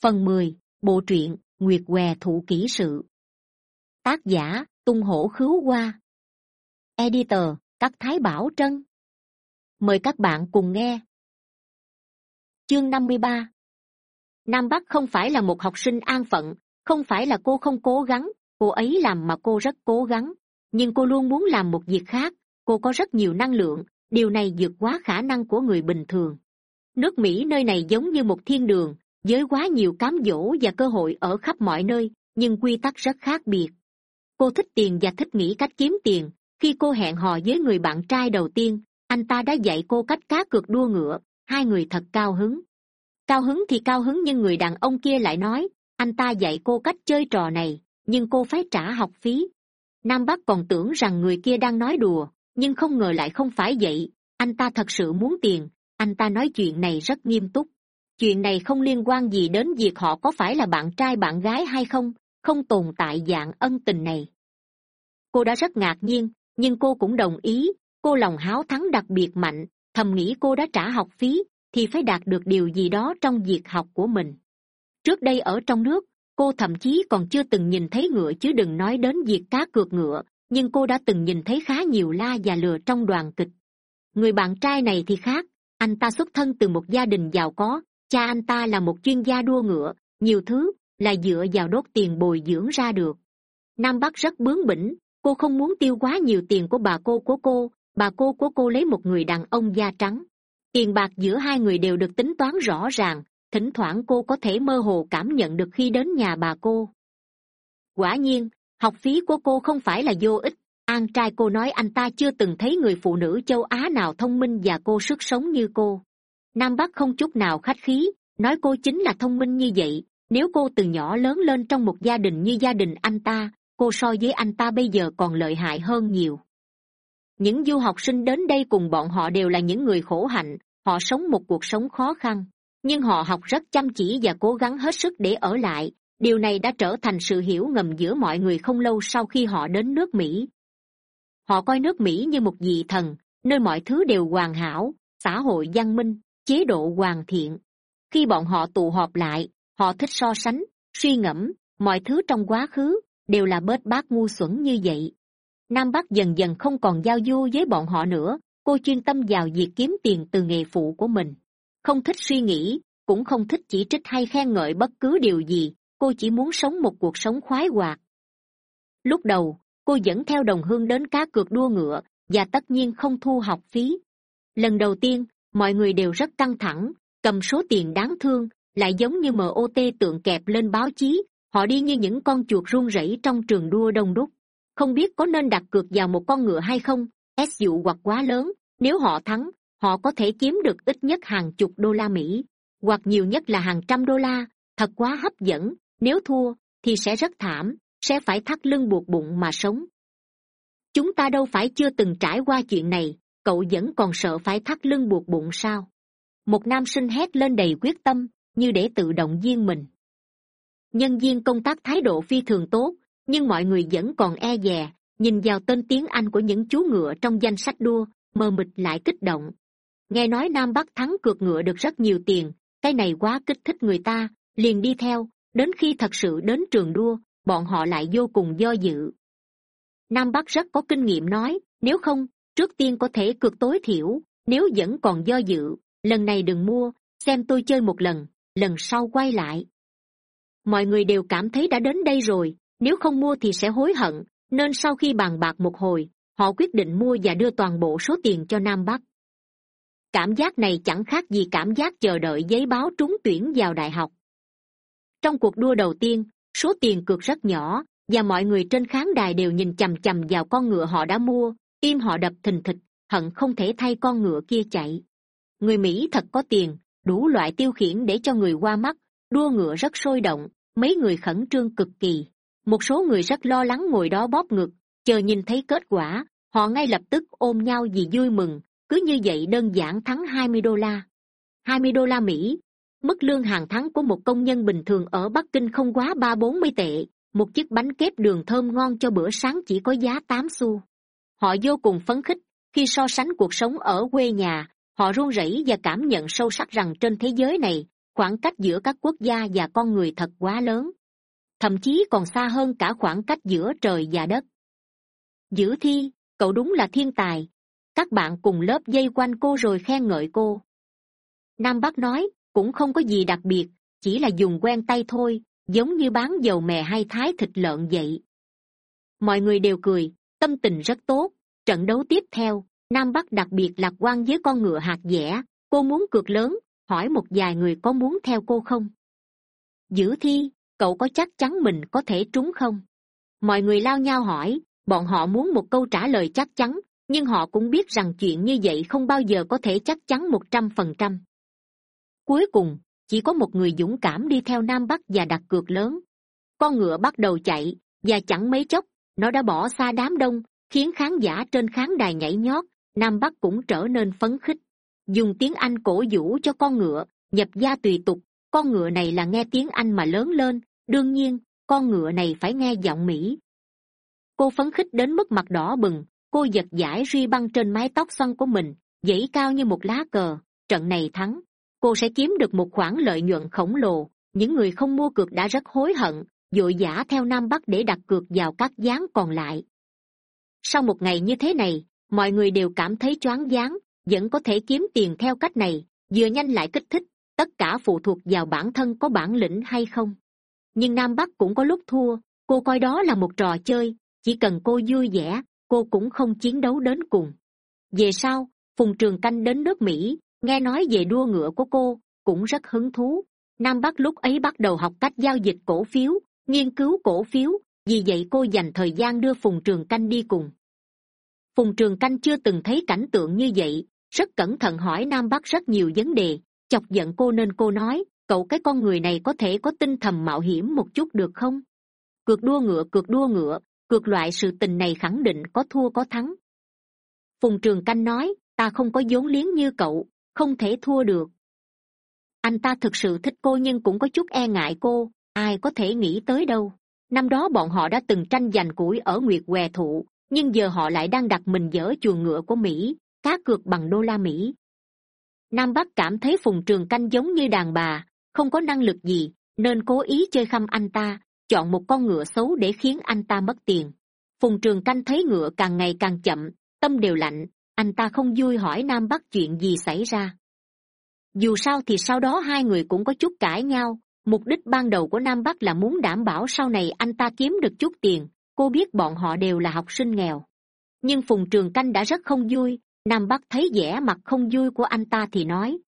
phần mười, bộ truyện nguyệt què thủ kỹ sự. Tác giả, tung hổ khứu hoa. Editor các thái bảo trân. Mời các bạn cùng nghe. Chương năm mươi ba. Nam bắc không phải là một học sinh an phận, không phải là cô không cố gắng, cô ấy làm mà cô rất cố gắng. Nhưng cô luôn muốn làm một việc khác, cô có rất nhiều năng lượng, điều này vượt quá khả năng của người bình thường. Nước mỹ nơi này giống như một thiên đường với quá nhiều cám dỗ và cơ hội ở khắp mọi nơi, nhưng quy tắc rất khác biệt. Cô thích tiền và thích nghĩ cách kiếm tiền. Khi cô hẹn hò với người bạn trai đầu tiên, anh ta đã dạy cô cách cá cược đua ngựa. Hai người thật cao hứng. Cao hứng thì cao hứng nhưng người đàn ông kia lại nói, anh ta dạy cô cách chơi trò này, nhưng cô phải trả học phí. Nam bắc còn tưởng rằng người kia đang nói đùa, nhưng không ngờ lại không phải vậy. Anh ta thật sự muốn tiền. Anh ta nói chuyện này rất nghiêm túc chuyện này không liên quan gì đến việc họ có phải là bạn trai bạn gái hay không không tồn tại dạng ân tình này. Cô đã rất ngạc nhiên, nhưng cô cũng đồng ý. Cô lòng háo thắng đặc biệt mạnh, thầm nghĩ cô đã trả học phí thì phải đạt được điều gì đó trong việc học của mình. Trước đây ở trong nước, cô thậm chí còn chưa từng nhìn thấy ngựa chứ đừng nói đến việc cá cược ngựa, nhưng cô đã từng nhìn thấy khá nhiều la và lừa trong đoàn kịch. Người bạn trai này thì khác, anh ta xuất thân từ một gia đình giàu có cha anh ta là một chuyên gia đua ngựa, nhiều thứ là dựa vào đốt tiền bồi dưỡng ra được. Nam bắc rất bướng bỉnh, cô không muốn tiêu quá nhiều tiền của bà cô của cô, bà cô của cô lấy một người đàn ông da trắng. Tiền bạc giữa hai người đều được tính toán rõ ràng, thỉnh thoảng cô có thể mơ hồ cảm nhận được khi đến nhà bà cô. Quả nhiên, học phí của cô không phải là vô ích. An trai cô nói anh ta chưa từng thấy người phụ nữ châu á nào thông minh và cô sức sống như cô nam bắc không chút nào khách khí, nói cô chính là thông minh như vậy, nếu cô từ nhỏ lớn lên trong một gia đình như gia đình anh ta, cô so với anh ta bây giờ còn lợi hại hơn nhiều. Những du học sinh đến đây cùng bọn họ đều là những người khổ hạnh, họ sống một cuộc sống khó khăn, nhưng họ học rất chăm chỉ và cố gắng hết sức để ở lại, điều này đã trở thành sự hiểu ngầm giữa mọi người không lâu sau khi họ đến nước mỹ. Họ coi nước mỹ như một vị thần, nơi mọi thứ đều hoàn hảo, xã hội văn minh chế độ hoàn thiện. Khi bọn họ tụ họp lại, họ thích so sánh, suy ngẫm, mọi thứ trong quá khứ đều là bết bát ngu xuẩn như vậy. Nam bắc dần dần không còn giao du với bọn họ nữa, cô chuyên tâm vào việc kiếm tiền từ nghề phụ của mình. Không thích suy nghĩ, cũng không thích chỉ trích hay khen ngợi bất cứ điều gì, cô chỉ muốn sống một cuộc sống khoái hoạt. Lúc đầu, cô dẫn theo đồng hương đến cá cược đua ngựa và tất nhiên không thu học phí. Lần đầu tiên mọi người đều rất căng thẳng, cầm số tiền đáng thương, lại giống như mot tượng kẹp lên báo chí. Họ đi như những con chuột run rẩy trong trường đua đông đúc. Không biết có nên đặt cược vào một con ngựa hay không, s dụ hoặc quá lớn. Nếu họ thắng, họ có thể kiếm được ít nhất hàng chục đô la mỹ, hoặc nhiều nhất là hàng trăm đô la. Thật quá hấp dẫn. Nếu thua, thì sẽ rất thảm, sẽ phải thắt lưng buộc bụng mà sống. Chúng ta đâu phải chưa từng trải qua chuyện này cậu vẫn còn sợ phải thắt lưng buộc bụng sao? Một nam sinh hét lên đầy quyết tâm, như để tự động viên mình. Nhân viên công tác thái độ phi thường tốt, nhưng mọi người vẫn còn e dè, nhìn vào tên tiếng anh của những chú ngựa trong danh sách đua, mờ mịt lại kích động. Nghe nói nam bắc thắng cược ngựa được rất nhiều tiền, cái này quá kích thích người ta, liền đi theo, đến khi thật sự đến trường đua, bọn họ lại vô cùng do dự. Nam bắc rất có kinh nghiệm nói, nếu không trước tiên có thể cược tối thiểu, nếu vẫn còn do dự, lần này đừng mua, xem tôi chơi một lần lần sau quay lại. Mọi người đều cảm thấy đã đến đây rồi, nếu không mua thì sẽ hối hận, nên sau khi bàn bạc một hồi, họ quyết định mua và đưa toàn bộ số tiền cho nam bắc. Cảm giác này chẳng khác gì cảm giác chờ đợi giấy báo trúng tuyển vào đại học. Trong cuộc đua đầu tiên, số tiền cược rất nhỏ, và mọi người trên khán đài đều nhìn chằm chằm vào con ngựa họ đã mua tim họ đập thình thịch, hận không thể thay con ngựa kia chạy. Người mỹ thật có tiền, đủ loại tiêu khiển để cho người qua mắt, đua ngựa rất sôi động, mấy người khẩn trương cực kỳ. Một số người rất lo lắng ngồi đó bóp ngực, chờ nhìn thấy kết quả, họ ngay lập tức ôm nhau vì vui mừng, cứ như vậy đơn giản thắng hai mươi đô la. hai mươi đô la mỹ, mức lương hàng tháng của một công nhân bình thường ở bắc kinh không quá ba bốn mươi tệ, một chiếc bánh kép đường thơm ngon cho bữa sáng chỉ có giá tám xu họ vô cùng phấn khích, khi so sánh cuộc sống ở quê nhà, họ run rẩy và cảm nhận sâu sắc rằng trên thế giới này, khoảng cách giữa các quốc gia và con người thật quá lớn. Thậm chí còn xa hơn cả khoảng cách giữa trời và đất. Giữ thi, cậu đúng là thiên tài. Các bạn cùng lớp dây quanh cô rồi khen ngợi cô. Nam bắc nói, cũng không có gì đặc biệt, chỉ là dùng quen tay thôi, giống như bán dầu mè hay thái thịt lợn vậy. Mọi người đều cười tâm tình rất tốt. Trận đấu tiếp theo, nam bắc đặc biệt lạc quan với con ngựa hạt dẻ. Cô muốn cược lớn, hỏi một vài người có muốn theo cô không? Giữ thi, cậu có chắc chắn mình có thể trúng không? Mọi người lao nhau hỏi, bọn họ muốn một câu trả lời chắc chắn, nhưng họ cũng biết rằng chuyện như vậy không bao giờ có thể chắc chắn một trăm phần trăm. Cuối cùng, chỉ có một người dũng cảm đi theo nam bắc và đặt cược lớn. Con ngựa bắt đầu chạy, và chẳng mấy chốc nó đã bỏ xa đám đông, khiến khán giả trên khán đài nhảy nhót, nam bắc cũng trở nên phấn khích. Dùng tiếng anh cổ vũ cho con ngựa, nhập gia tùy tục, con ngựa này là nghe tiếng anh mà lớn lên, đương nhiên, con ngựa này phải nghe giọng mỹ. Cô phấn khích đến mức mặt đỏ bừng, cô giật giải ruy băng trên mái tóc xoăn của mình dãy cao như một lá cờ, trận này thắng, cô sẽ kiếm được một khoản lợi nhuận khổng lồ, những người không mua cược đã rất hối hận vội vã theo nam bắc để đặt cược vào các gián còn lại. Sau một ngày như thế này, mọi người đều cảm thấy choáng váng, vẫn có thể kiếm tiền theo cách này, vừa nhanh lại kích thích, tất cả phụ thuộc vào bản thân có bản lĩnh hay không. Nhưng nam bắc cũng có lúc thua, cô coi đó là một trò chơi, chỉ cần cô vui vẻ, cô cũng không chiến đấu đến cùng. Về sau, phùng trường canh đến nước mỹ, nghe nói về đua ngựa của cô, cũng rất hứng thú. Nam bắc lúc ấy bắt đầu học cách giao dịch cổ phiếu nghiên cứu cổ phiếu, vì vậy cô dành thời gian đưa phùng trường canh đi cùng. Phùng trường canh chưa từng thấy cảnh tượng như vậy, rất cẩn thận hỏi nam bắc rất nhiều vấn đề, chọc giận cô nên cô nói, cậu cái con người này có thể có tinh thầm mạo hiểm một chút được không? Cược đua ngựa, cược đua ngựa, cược loại sự tình này khẳng định có thua có thắng. Phùng trường canh nói, ta không có vốn liếng như cậu, không thể thua được. Anh ta thực sự thích cô nhưng cũng có chút e ngại cô ai có thể nghĩ tới đâu. Năm đó bọn họ đã từng tranh giành củi ở nguyệt què thụ, nhưng giờ họ lại đang đặt mình dở chuồng ngựa của mỹ, cá cược bằng đô la mỹ. Nam bắc cảm thấy phùng trường canh giống như đàn bà, không có năng lực gì, nên cố ý chơi khăm anh ta, chọn một con ngựa xấu để khiến anh ta mất tiền. Phùng trường canh thấy ngựa càng ngày càng chậm, tâm đều lạnh, anh ta không vui hỏi nam bắc chuyện gì xảy ra. Dù sao thì sau đó hai người cũng có chút cãi nhau mục đích ban đầu của nam bắc là muốn đảm bảo sau này anh ta kiếm được chút tiền, cô biết bọn họ đều là học sinh nghèo. Nhưng phùng trường canh đã rất không vui, nam bắc thấy vẻ mặt không vui của anh ta thì nói,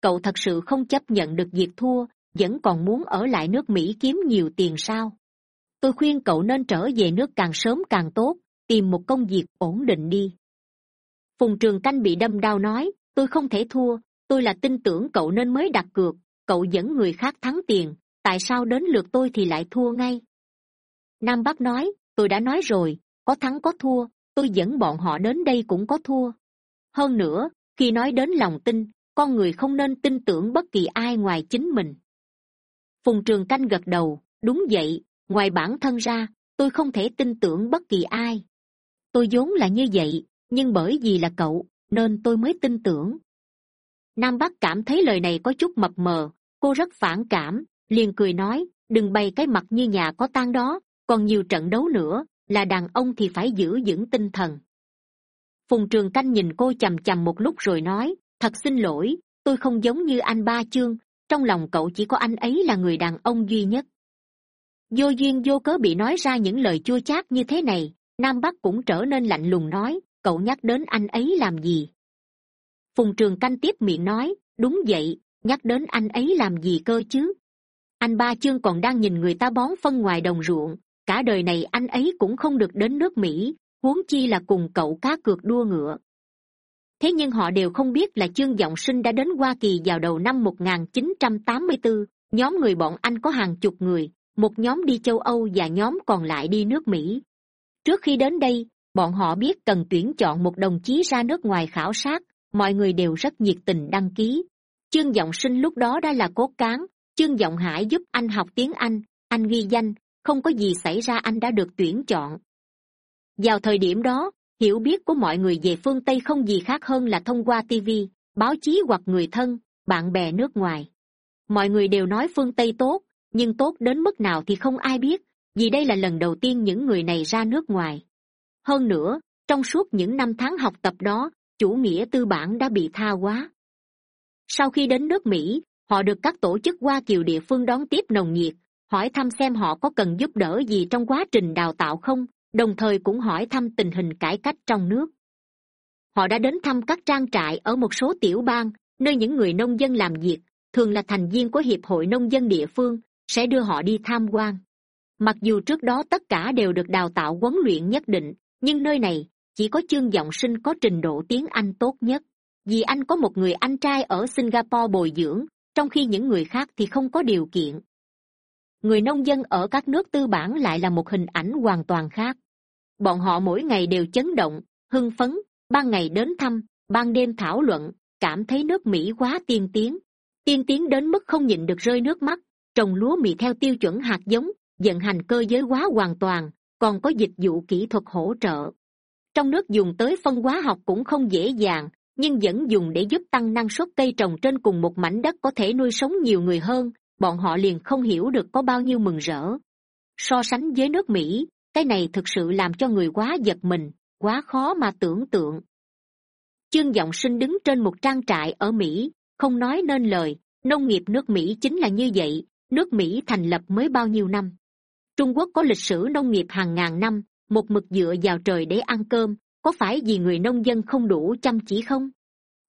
cậu thật sự không chấp nhận được việc thua, vẫn còn muốn ở lại nước mỹ kiếm nhiều tiền sao? Tôi khuyên cậu nên trở về nước càng sớm càng tốt, tìm một công việc ổn định đi. Phùng trường canh bị đâm đau nói, tôi không thể thua, tôi là tin tưởng cậu nên mới đặt cược cậu dẫn người khác thắng tiền, tại sao đến lượt tôi thì lại thua ngay? Nam bắc nói, tôi đã nói rồi, có thắng có thua, tôi dẫn bọn họ đến đây cũng có thua. Hơn nữa, khi nói đến lòng tin, con người không nên tin tưởng bất kỳ ai ngoài chính mình. Phùng trường canh gật đầu, đúng vậy, ngoài bản thân ra, tôi không thể tin tưởng bất kỳ ai. Tôi vốn là như vậy, nhưng bởi vì là cậu, nên tôi mới tin tưởng. Nam bắc cảm thấy lời này có chút mập mờ cô rất phản cảm, liền cười nói, đừng bày cái mặt như nhà có tan đó, còn nhiều trận đấu nữa, là đàn ông thì phải giữ vững tinh thần. Phùng trường canh nhìn cô c h ầ m c h ầ m một lúc rồi nói, thật xin lỗi, tôi không giống như anh ba chương, trong lòng cậu chỉ có anh ấy là người đàn ông duy nhất. Vô duyên vô cớ bị nói ra những lời chua chát như thế này, nam bắc cũng trở nên lạnh lùng nói, cậu nhắc đến anh ấy làm gì? Phùng trường canh tiếp miệng nói, đúng vậy nhắc đến anh ấy làm gì cơ chứ? Anh ba chương còn đang nhìn người ta bón phân ngoài đồng ruộng. Cả đời này anh ấy cũng không được đến nước mỹ, huống chi là cùng cậu cá cược đua ngựa. Thế nhưng họ đều không biết là chương giọng sinh đã đến hoa kỳ vào đầu năm một nghìn chín trăm tám mươi bốn nhóm người bọn anh có hàng chục người, một nhóm đi châu âu và nhóm còn lại đi nước mỹ. Trước khi đến đây, bọn họ biết cần tuyển chọn một đồng chí ra nước ngoài khảo sát. Mọi người đều rất nhiệt tình đăng ký chương giọng sinh lúc đó đã là cốt cán, chương giọng hải giúp anh học tiếng anh anh ghi danh, không có gì xảy ra anh đã được tuyển chọn. Vào thời điểm đó, hiểu biết của mọi người về phương tây không gì khác hơn là thông qua tv báo chí hoặc người thân, bạn bè nước ngoài. Mọi người đều nói phương tây tốt, nhưng tốt đến mức nào thì không ai biết, vì đây là lần đầu tiên những người này ra nước ngoài. Hơn nữa, trong suốt những năm tháng học tập đó, chủ nghĩa tư bản đã bị tha hóa sau khi đến nước mỹ, họ được các tổ chức hoa kiều địa phương đón tiếp nồng nhiệt, hỏi thăm xem họ có cần giúp đỡ gì trong quá trình đào tạo không, đồng thời cũng hỏi thăm tình hình cải cách trong nước. Họ đã đến thăm các trang trại ở một số tiểu bang, nơi những người nông dân làm việc, thường là thành viên của hiệp hội nông dân địa phương, sẽ đưa họ đi tham quan. Mặc dù trước đó tất cả đều được đào tạo huấn luyện nhất định, nhưng nơi này chỉ có chương giọng sinh có trình độ tiếng anh tốt nhất vì anh có một người anh trai ở singapore bồi dưỡng, trong khi những người khác thì không có điều kiện. Người nông dân ở các nước tư bản lại là một hình ảnh hoàn toàn khác. Bọn họ mỗi ngày đều chấn động, hưng phấn, ban ngày đến thăm, ban đêm thảo luận, cảm thấy nước mỹ quá tiên tiến. Tiên tiến đến mức không nhịn được rơi nước mắt, trồng lúa mì theo tiêu chuẩn hạt giống, vận hành cơ giới hóa hoàn toàn, còn có dịch vụ kỹ thuật hỗ trợ. Trong nước dùng tới phân hóa học cũng không dễ dàng nhưng vẫn dùng để giúp tăng năng suất cây trồng trên cùng một mảnh đất có thể nuôi sống nhiều người hơn, bọn họ liền không hiểu được có bao nhiêu mừng rỡ. So sánh với nước mỹ, cái này thực sự làm cho người quá giật mình, quá khó mà tưởng tượng. Chương giọng sinh đứng trên một trang trại ở mỹ, không nói nên lời, nông nghiệp nước mỹ chính là như vậy, nước mỹ thành lập mới bao nhiêu năm? Trung quốc có lịch sử nông nghiệp hàng ngàn năm, một mực dựa vào trời để ăn cơm có phải vì người nông dân không đủ chăm chỉ không?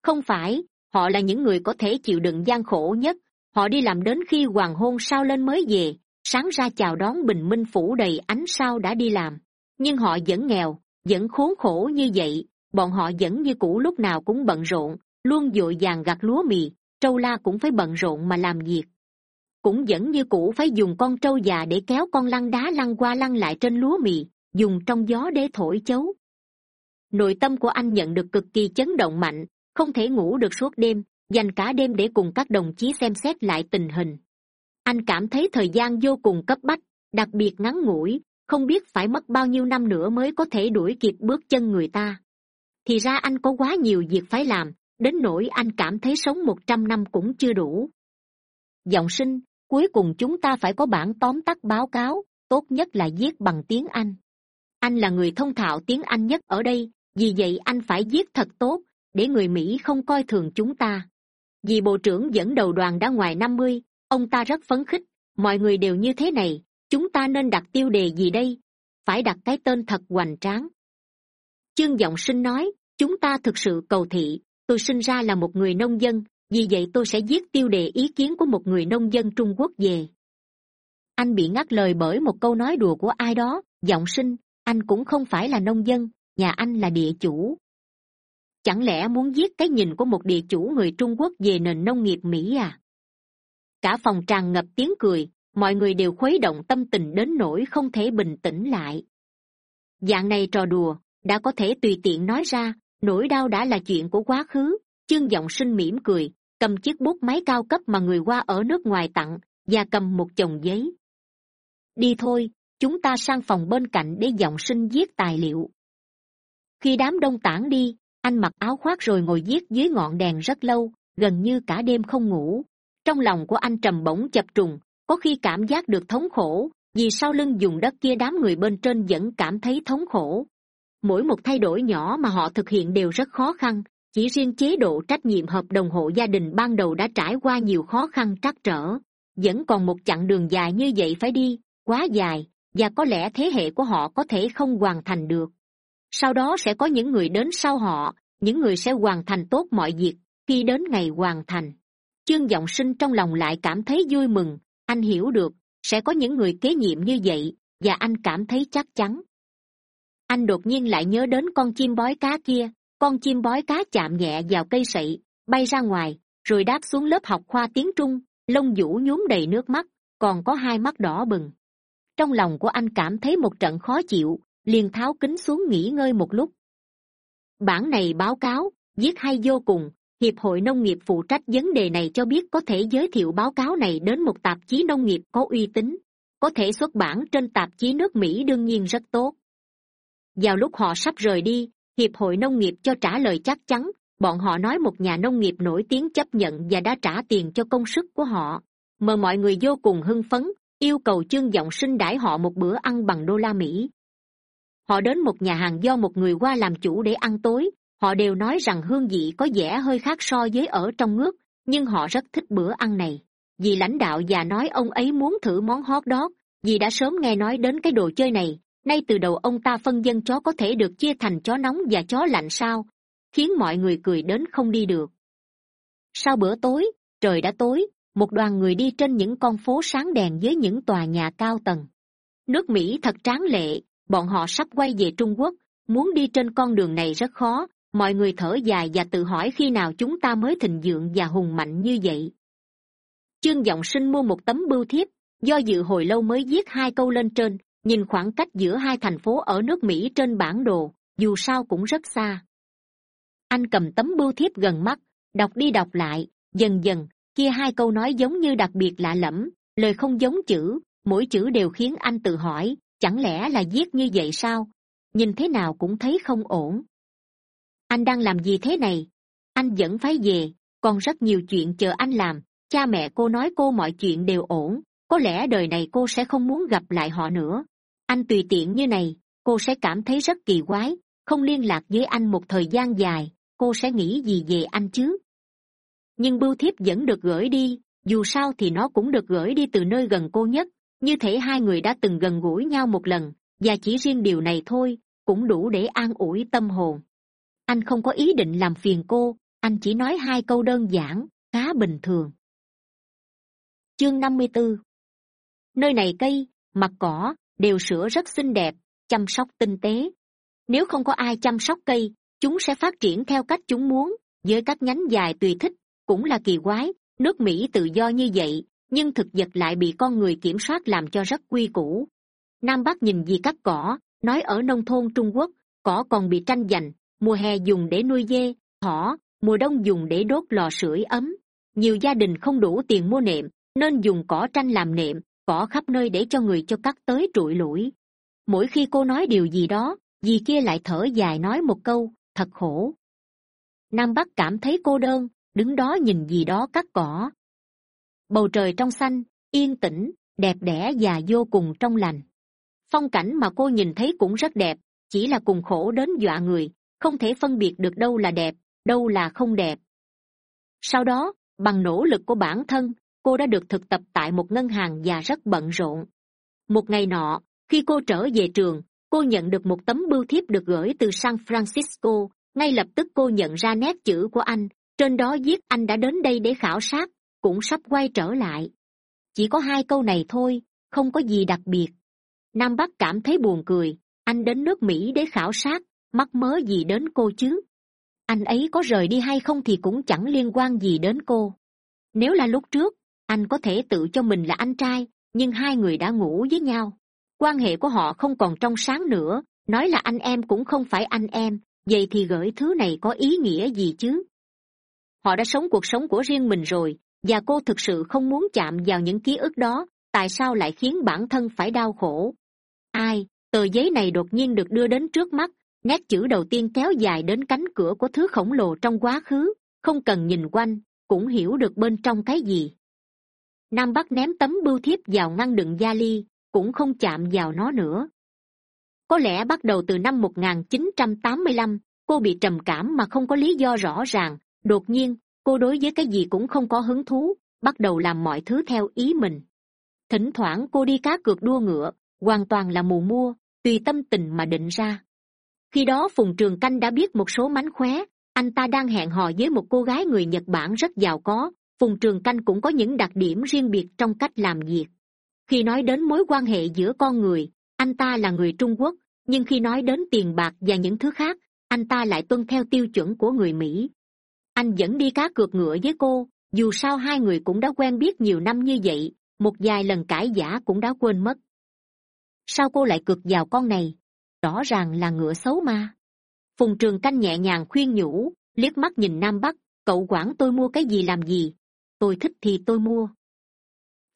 Không phải, họ là những người có thể chịu đựng gian khổ nhất. Họ đi làm đến khi hoàng hôn sao lên mới về, sáng ra chào đón bình minh phủ đầy ánh sao đã đi làm. Nhưng họ vẫn nghèo, vẫn khốn khổ như vậy. Bọn họ vẫn như cũ lúc nào cũng bận rộn, luôn dội vàng gặt lúa mì, trâu la cũng phải bận rộn mà làm việc. Cũng vẫn như cũ phải dùng con trâu già để kéo con lăn đá lăn qua lăn lại trên lúa mì, dùng trong gió để thổi chấu nội tâm của anh nhận được cực kỳ chấn động mạnh, không thể ngủ được suốt đêm, dành cả đêm để cùng các đồng chí xem xét lại tình hình. Anh cảm thấy thời gian vô cùng cấp bách, đặc biệt ngắn ngủi, không biết phải mất bao nhiêu năm nữa mới có thể đuổi kịp bước chân người ta. Thì ra anh có quá nhiều việc phải làm, đến nỗi anh cảm thấy sống một trăm năm cũng chưa đủ. Giọng sinh, cuối cùng chúng ta phải có bản tóm tắt báo cáo, tốt nhất là viết bằng tiếng anh. Anh là người thông thạo tiếng anh nhất ở đây vì vậy anh phải viết thật tốt, để người mỹ không coi thường chúng ta. Vì bộ trưởng dẫn đầu đoàn đã ngoài năm mươi, ông ta rất phấn khích, mọi người đều như thế này, chúng ta nên đặt tiêu đề gì đây? Phải đặt cái tên thật hoành tráng. Chương g sinh nói, chúng ta thực sự cầu thị, tôi sinh ra là một người nông dân, vì vậy tôi sẽ viết tiêu đề ý kiến của một người nông dân trung quốc về. Anh bị ngắt lời bởi một câu nói đùa của ai đó, giọng sinh, anh cũng không phải là nông dân nhà anh là địa chủ. Chẳng lẽ muốn viết cái nhìn của một địa chủ người trung quốc về nền nông nghiệp mỹ à? Cả phòng tràn ngập tiếng cười, mọi người đều khuấy động tâm tình đến nỗi không thể bình tĩnh lại. Dạng này trò đùa, đã có thể tùy tiện nói ra, nỗi đau đã là chuyện của quá khứ. Chương giọng sinh mỉm cười, cầm chiếc bút máy cao cấp mà người qua ở nước ngoài tặng, và cầm một chồng giấy. Đi thôi, chúng ta sang phòng bên cạnh để giọng sinh viết tài liệu khi đám đông tản đi, anh mặc áo khoác rồi ngồi viết dưới ngọn đèn rất lâu, gần như cả đêm không ngủ. Trong lòng của anh trầm bổng chập trùng, có khi cảm giác được thống khổ, vì sau lưng dùng đất kia đám người bên trên vẫn cảm thấy thống khổ. Mỗi một thay đổi nhỏ mà họ thực hiện đều rất khó khăn, chỉ riêng chế độ trách nhiệm hợp đồng hộ gia đình ban đầu đã trải qua nhiều khó khăn trắc trở. Vẫn còn một chặng đường dài như vậy phải đi, quá dài, và có lẽ thế hệ của họ có thể không hoàn thành được sau đó sẽ có những người đến sau họ, những người sẽ hoàn thành tốt mọi việc. Khi đến ngày hoàn thành, chương g sinh trong lòng lại cảm thấy vui mừng. Anh hiểu được, sẽ có những người kế nhiệm như vậy, và anh cảm thấy chắc chắn. Anh đột nhiên lại nhớ đến con chim bói cá kia. Con chim bói cá chạm nhẹ vào cây sậy, bay ra ngoài, rồi đáp xuống lớp học khoa tiếng trung, lông vũ nhuốm đầy nước mắt, còn có hai mắt đỏ bừng. Trong lòng của anh cảm thấy một trận khó chịu liền tháo kính xuống nghỉ ngơi một lúc. Bản này báo cáo, viết hay vô cùng, hiệp hội nông nghiệp phụ trách vấn đề này cho biết có thể giới thiệu báo cáo này đến một tạp chí nông nghiệp có uy tín, có thể xuất bản trên tạp chí nước mỹ đương nhiên rất tốt. Vào lúc họ sắp rời đi, hiệp hội nông nghiệp cho trả lời chắc chắn, bọn họ nói một nhà nông nghiệp nổi tiếng chấp nhận và đã trả tiền cho công sức của họ Mời mọi người vô cùng hưng phấn, yêu cầu chương giọng sinh đãi họ một bữa ăn bằng đô la mỹ họ đến một nhà hàng do một người qua làm chủ để ăn tối. Họ đều nói rằng hương vị có vẻ hơi khác so với ở trong nước, nhưng họ rất thích bữa ăn này. Vì lãnh đạo già nói ông ấy muốn thử món hot dog, vì đã sớm nghe nói đến cái đồ chơi này, nay từ đầu ông ta phân dân chó có thể được chia thành chó nóng và chó lạnh sao, khiến mọi người cười đến không đi được. Sau bữa tối, trời đã tối, một đoàn người đi trên những con phố sáng đèn với những tòa nhà cao tầng. Nước mỹ thật tráng lệ bọn họ sắp quay về trung quốc, muốn đi trên con đường này rất khó. Mọi người thở dài và tự hỏi khi nào chúng ta mới thịnh vượng và hùng mạnh như vậy. Chương giọng sinh mua một tấm bưu thiếp, do dự hồi lâu mới viết hai câu lên trên, nhìn khoảng cách giữa hai thành phố ở nước mỹ trên bản đồ, dù sao cũng rất xa. Anh cầm tấm bưu thiếp gần mắt, đọc đi đọc lại, dần dần, kia hai câu nói giống như đặc biệt lạ lẫm, lời không giống chữ, mỗi chữ đều khiến anh tự hỏi chẳng lẽ là giết như vậy sao? Nhìn thế nào cũng thấy không ổn. Anh đang làm gì thế này? Anh vẫn phải về, còn rất nhiều chuyện chờ anh làm. Cha mẹ cô nói cô mọi chuyện đều ổn, có lẽ đời này cô sẽ không muốn gặp lại họ nữa. Anh tùy tiện như này, cô sẽ cảm thấy rất kỳ quái, không liên lạc với anh một thời gian dài, cô sẽ nghĩ gì về anh chứ? Nhưng bưu thiếp vẫn được gửi đi, dù sao thì nó cũng được gửi đi từ nơi gần cô nhất như thể hai người đã từng gần gũi nhau một lần, và chỉ riêng điều này thôi, cũng đủ để an ủi tâm hồn. Anh không có ý định làm phiền cô, anh chỉ nói hai câu đơn giản, khá bình thường. Chương năm mươi b ố nơi này cây, mặt cỏ, đều sửa rất xinh đẹp, chăm sóc tinh tế. Nếu không có ai chăm sóc cây, chúng sẽ phát triển theo cách chúng muốn, với các nhánh dài tùy thích, cũng là kỳ quái, nước mỹ tự do như vậy nhưng thực vật lại bị con người kiểm soát làm cho rất quy củ. Nam bắc nhìn gì cắt cỏ, nói ở nông thôn trung quốc, cỏ còn bị tranh giành, mùa hè dùng để nuôi dê, thỏ, mùa đông dùng để đốt lò sưởi ấm. Nhiều gia đình không đủ tiền mua nệm, nên dùng cỏ tranh làm nệm, cỏ khắp nơi để cho người cho cắt tới trụi lủi. Mỗi khi cô nói điều gì đó, dì kia lại thở dài nói một câu, thật khổ. Nam bắc cảm thấy cô đơn, đứng đó nhìn gì đó cắt cỏ bầu trời trong xanh, yên tĩnh, đẹp đẽ và vô cùng trong lành. Phong cảnh mà cô nhìn thấy cũng rất đẹp, chỉ là cùng khổ đến dọa người, không thể phân biệt được đâu là đẹp, đâu là không đẹp. Sau đó, bằng nỗ lực của bản thân, cô đã được thực tập tại một ngân hàng và rất bận rộn. Một ngày nọ, khi cô trở về trường, cô nhận được một tấm bưu thiếp được gửi từ san francisco. Ngay lập tức cô nhận ra nét chữ của anh, trên đó viết anh đã đến đây để khảo sát cũng sắp quay trở lại. Chỉ có hai câu này thôi, không có gì đặc biệt. Nam bắc cảm thấy buồn cười, anh đến nước mỹ để khảo sát, mắc mớ gì đến cô chứ? Anh ấy có rời đi hay không thì cũng chẳng liên quan gì đến cô. Nếu là lúc trước, anh có thể tự cho mình là anh trai, nhưng hai người đã ngủ với nhau. Quan hệ của họ không còn trong sáng nữa, nói là anh em cũng không phải anh em, vậy thì gửi thứ này có ý nghĩa gì chứ? Họ đã sống cuộc sống của riêng mình rồi và cô thực sự không muốn chạm vào những ký ức đó, tại sao lại khiến bản thân phải đau khổ? Ai, tờ giấy này đột nhiên được đưa đến trước mắt, nét chữ đầu tiên kéo dài đến cánh cửa của thứ khổng lồ trong quá khứ, không cần nhìn quanh, cũng hiểu được bên trong cái gì. Nam bắc ném tấm bưu thiếp vào ngăn đựng gia ly, cũng không chạm vào nó nữa. Có lẽ bắt đầu từ năm một nghìn chín trăm tám mươi lăm, cô bị trầm cảm mà không có lý do rõ ràng, đột nhiên cô đối với cái gì cũng không có hứng thú, bắt đầu làm mọi thứ theo ý mình. Thỉnh thoảng cô đi cá cược đua ngựa, hoàn toàn là mù mua, tùy tâm tình mà định ra. Khi đó phùng trường canh đã biết một số mánh khóe, anh ta đang hẹn hò với một cô gái người nhật bản rất giàu có, phùng trường canh cũng có những đặc điểm riêng biệt trong cách làm việc. Khi nói đến mối quan hệ giữa con người, anh ta là người trung quốc, nhưng khi nói đến tiền bạc và những thứ khác, anh ta lại tuân theo tiêu chuẩn của người mỹ anh vẫn đi cá cược ngựa với cô, dù sao hai người cũng đã quen biết nhiều năm như vậy, một vài lần cãi giả cũng đã quên mất. Sao cô lại cược vào con này? Rõ ràng là ngựa xấu mà. Phùng trường canh nhẹ nhàng khuyên nhủ, liếc mắt nhìn nam bắc, cậu quản tôi mua cái gì làm gì? Tôi thích thì tôi mua.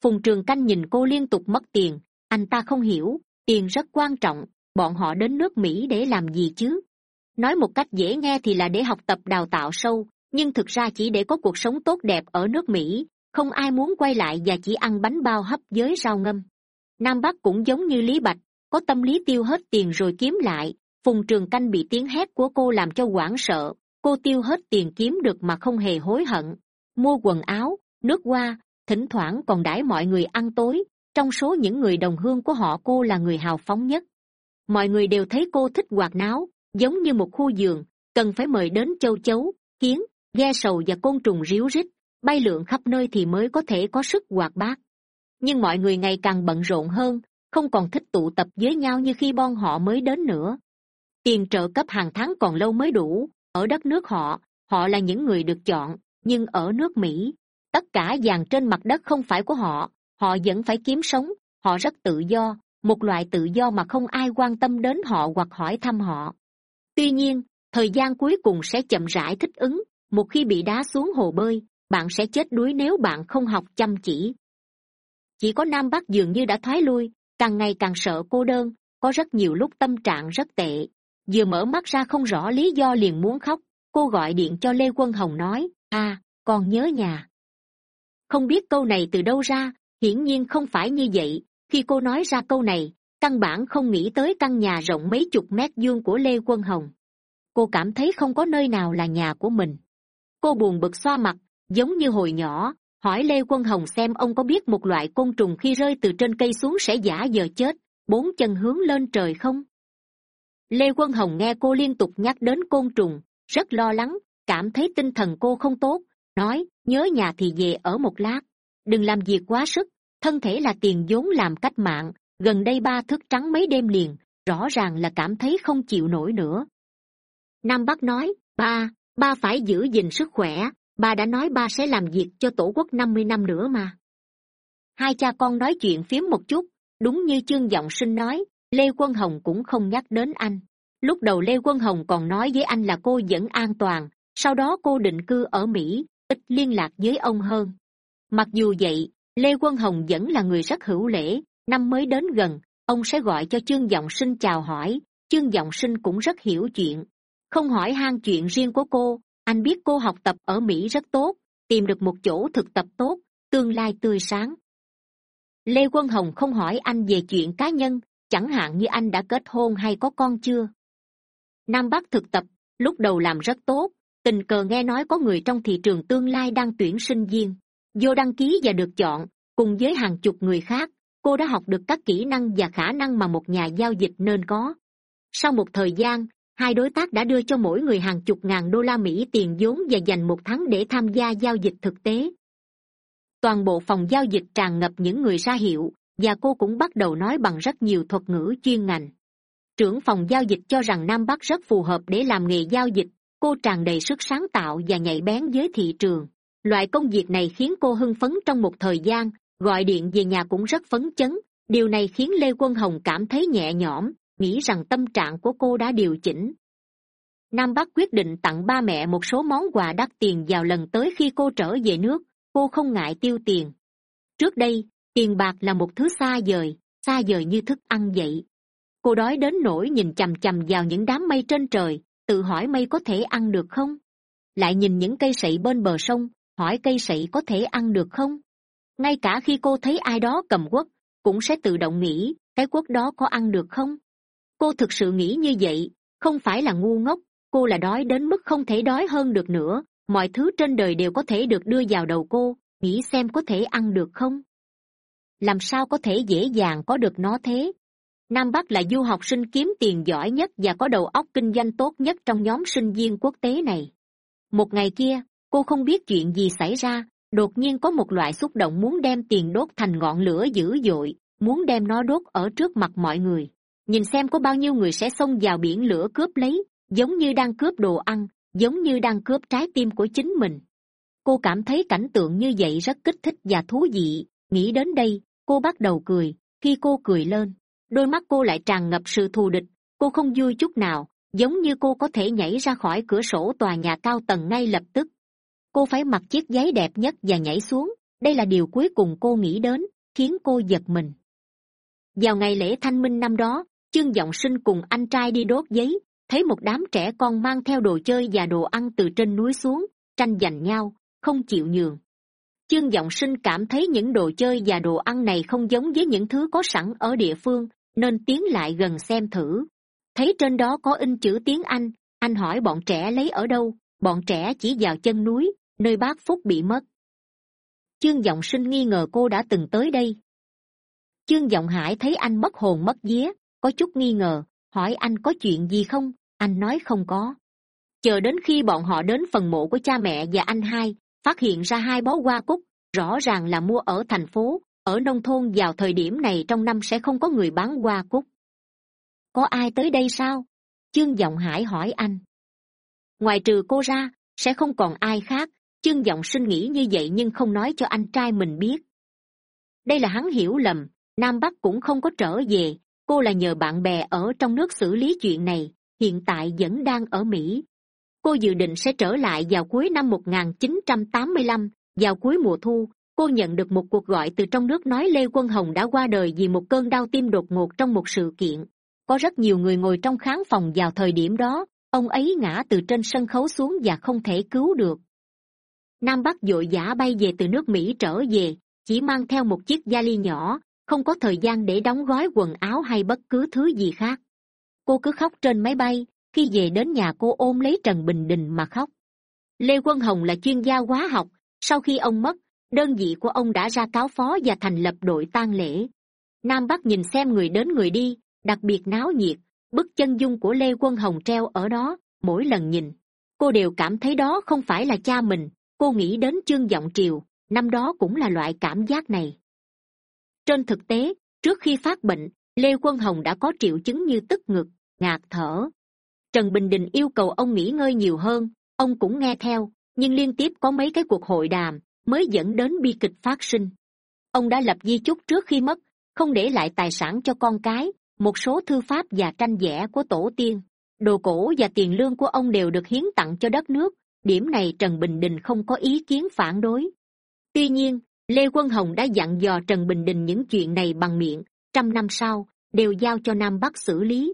Phùng trường canh nhìn cô liên tục mất tiền, anh ta không hiểu, tiền rất quan trọng, bọn họ đến nước mỹ để làm gì chứ? Nói một cách dễ nghe thì là để học tập đào tạo sâu nhưng thực ra chỉ để có cuộc sống tốt đẹp ở nước mỹ, không ai muốn quay lại và chỉ ăn bánh bao hấp với rau ngâm. Nam bắc cũng giống như lý bạch, có tâm lý tiêu hết tiền rồi kiếm lại, phùng trường canh bị tiếng hét của cô làm cho hoảng sợ, cô tiêu hết tiền kiếm được mà không hề hối hận. Mua quần áo, nước hoa, thỉnh thoảng còn đãi mọi người ăn tối, trong số những người đồng hương của họ cô là người hào phóng nhất. Mọi người đều thấy cô thích hoạt náo, giống như một khu giường cần phải mời đến châu chấu, kiến ghe sầu và côn trùng ríu rít, bay lượn khắp nơi thì mới có thể có sức hoạt bát. Nhưng mọi người ngày càng bận rộn hơn, không còn thích tụ tập với nhau như khi bon họ mới đến nữa. Tiền trợ cấp hàng tháng còn lâu mới đủ, ở đất nước họ họ là những người được chọn, nhưng ở nước mỹ, tất cả vàng trên mặt đất không phải của họ họ vẫn phải kiếm sống, họ rất tự do, một loại tự do mà không ai quan tâm đến họ hoặc hỏi thăm họ. Tuy nhiên, thời gian cuối cùng sẽ chậm rãi thích ứng một khi bị đá xuống hồ bơi bạn sẽ chết đuối nếu bạn không học chăm chỉ. Chỉ có nam bắc dường như đã thoái lui càng ngày càng sợ cô đơn có rất nhiều lúc tâm trạng rất tệ. Vừa mở mắt ra không rõ lý do liền muốn khóc cô gọi điện cho lê quân hồng nói a à, con nhớ nhà. Không biết câu này từ đâu ra hiển nhiên không phải như vậy. Khi cô nói ra câu này căn bản không nghĩ tới căn nhà rộng mấy chục mét vuông của lê quân hồng. Cô cảm thấy không có nơi nào là nhà của mình cô buồn bực xoa mặt, giống như hồi nhỏ, hỏi lê quân hồng xem ông có biết một loại côn trùng khi rơi từ trên cây xuống sẽ giả giờ chết, bốn chân hướng lên trời không? Lê quân hồng nghe cô liên tục nhắc đến côn trùng, rất lo lắng, cảm thấy tinh thần cô không tốt, nói, nhớ nhà thì về ở một lát, đừng làm việc quá sức, thân thể là tiền vốn làm cách mạng, gần đây ba thức trắng mấy đêm liền, rõ ràng là cảm thấy không chịu nổi nữa. Nam bắc nói, ba ba phải giữ gìn sức khỏe. Ba đã nói ba sẽ làm việc cho tổ quốc năm mươi năm nữa mà. Hai cha con nói chuyện phiếm một chút, đúng như chương giọng sinh nói, lê quân hồng cũng không nhắc đến anh. Lúc đầu lê quân hồng còn nói với anh là cô vẫn an toàn, sau đó cô định cư ở mỹ, ít liên lạc với ông hơn. Mặc dù vậy, lê quân hồng vẫn là người rất hữu lễ. Năm mới đến gần, ông sẽ gọi cho chương giọng sinh chào hỏi. Chương giọng sinh cũng rất hiểu chuyện không hỏi han chuyện riêng của cô, anh biết cô học tập ở mỹ rất tốt, tìm được một chỗ thực tập tốt, tương lai tươi sáng. Lê quân hồng không hỏi anh về chuyện cá nhân, chẳng hạn như anh đã kết hôn hay có con chưa. Nam bắc thực tập, lúc đầu làm rất tốt, tình cờ nghe nói có người trong thị trường tương lai đang tuyển sinh viên. Vô đăng ký và được chọn, cùng với hàng chục người khác, cô đã học được các kỹ năng và khả năng mà một nhà giao dịch nên có. Sau một thời gian hai đối tác đã đưa cho mỗi người hàng chục ngàn đô la mỹ tiền vốn và dành một tháng để tham gia giao dịch thực tế. Toàn bộ phòng giao dịch tràn ngập những người ra hiệu, và cô cũng bắt đầu nói bằng rất nhiều thuật ngữ chuyên ngành. Trưởng phòng giao dịch cho rằng nam bắc rất phù hợp để làm nghề giao dịch, cô tràn đầy sức sáng tạo và nhạy bén với thị trường. Loại công việc này khiến cô hưng phấn trong một thời gian, gọi điện về nhà cũng rất phấn chấn, điều này khiến lê quân hồng cảm thấy nhẹ nhõm nghĩ rằng tâm trạng của cô đã điều chỉnh. Nam bắc quyết định tặng ba mẹ một số món quà đắt tiền vào lần tới khi cô trở về nước, cô không ngại tiêu tiền. Trước đây, tiền bạc là một thứ xa vời xa vời như thức ăn vậy. Cô đói đến nỗi nhìn chằm chằm vào những đám mây trên trời, tự hỏi mây có thể ăn được không? Lại nhìn những cây sậy bên bờ sông, hỏi cây sậy có thể ăn được không? Ngay cả khi cô thấy ai đó cầm quất, cũng sẽ tự động nghĩ, cái quất đó có ăn được không? Cô thực sự nghĩ như vậy, không phải là ngu ngốc, cô là đói đến mức không thể đói hơn được nữa, mọi thứ trên đời đều có thể được đưa vào đầu cô, nghĩ xem có thể ăn được không? Làm sao có thể dễ dàng có được nó thế? Nam bắc là du học sinh kiếm tiền giỏi nhất và có đầu óc kinh doanh tốt nhất trong nhóm sinh viên quốc tế này. Một ngày kia, cô không biết chuyện gì xảy ra, đột nhiên có một loại xúc động muốn đem tiền đốt thành ngọn lửa dữ dội, muốn đem nó đốt ở trước mặt mọi người nhìn xem có bao nhiêu người sẽ xông vào biển lửa cướp lấy, giống như đang cướp đồ ăn, giống như đang cướp trái tim của chính mình. Cô cảm thấy cảnh tượng như vậy rất kích thích và thú vị. Nghĩ đến đây, cô bắt đầu cười. Khi cô cười lên, đôi mắt cô lại tràn ngập sự thù địch. Cô không vui chút nào, giống như cô có thể nhảy ra khỏi cửa sổ tòa nhà cao tầng ngay lập tức. Cô phải mặc chiếc giấy đẹp nhất và nhảy xuống. Đây là điều cuối cùng cô nghĩ đến, khiến cô giật mình. Vào ngày lễ thanh minh năm đó chương g sinh cùng anh trai đi đốt giấy, thấy một đám trẻ con mang theo đồ chơi và đồ ăn từ trên núi xuống, tranh giành nhau, không chịu nhường. Chương g sinh cảm thấy những đồ chơi và đồ ăn này không giống với những thứ có sẵn ở địa phương, nên tiến lại gần xem thử. Thấy trên đó có in chữ tiếng anh anh hỏi bọn trẻ lấy ở đâu, bọn trẻ chỉ vào chân núi, nơi bác phúc bị mất. Chương g sinh nghi ngờ cô đã từng tới đây. Chương g hải thấy anh mất hồn mất vía có chút nghi ngờ, hỏi anh có chuyện gì không? Anh nói không có. Chờ đến khi bọn họ đến phần mộ của cha mẹ và anh hai, phát hiện ra hai bó hoa cúc, rõ ràng là mua ở thành phố. Ở nông thôn vào thời điểm này trong năm sẽ không có người bán hoa cúc. Có ai tới đây sao? Chương giọng hải hỏi anh. Ngoài trừ cô ra, sẽ không còn ai khác. Chương giọng sinh nghĩ như vậy nhưng không nói cho anh trai mình biết. Đây là hắn hiểu lầm, nam bắc cũng không có trở về cô là nhờ bạn bè ở trong nước xử lý chuyện này hiện tại vẫn đang ở mỹ. Cô dự định sẽ trở lại vào cuối năm 1985, vào cuối mùa thu cô nhận được một cuộc gọi từ trong nước nói lê quân hồng đã qua đời vì một cơn đau tim đột ngột trong một sự kiện. Có rất nhiều người ngồi trong khán phòng vào thời điểm đó ông ấy ngã từ trên sân khấu xuống và không thể cứu được. Nam bắc vội vã bay về từ nước mỹ trở về chỉ mang theo một chiếc vali nhỏ không có thời gian để đóng gói quần áo hay bất cứ thứ gì khác. Cô cứ khóc trên máy bay, khi về đến nhà cô ôm lấy trần bình đình mà khóc. Lê quân hồng là chuyên gia hóa học, sau khi ông mất, đơn vị của ông đã ra cáo phó và thành lập đội tang lễ. Nam bắc nhìn xem người đến người đi, đặc biệt náo nhiệt, bức chân dung của lê quân hồng treo ở đó, mỗi lần nhìn, cô đều cảm thấy đó không phải là cha mình, cô nghĩ đến chương giọng triều, năm đó cũng là loại cảm giác này trên thực tế, trước khi phát bệnh, lê quân hồng đã có triệu chứng như tức ngực, ngạt thở. Trần bình định yêu cầu ông nghỉ ngơi nhiều hơn, ông cũng nghe theo, nhưng liên tiếp có mấy cái cuộc hội đàm mới dẫn đến bi kịch phát sinh. Ông đã lập di chúc trước khi mất, không để lại tài sản cho con cái, một số thư pháp và tranh vẽ của tổ tiên. Đồ cổ và tiền lương của ông đều được hiến tặng cho đất nước, điểm này trần bình đình không có ý kiến phản đối. Tuy nhiên lê quân hồng đã dặn dò trần bình đình những chuyện này bằng miệng, trăm năm sau, đều giao cho nam bắc xử lý.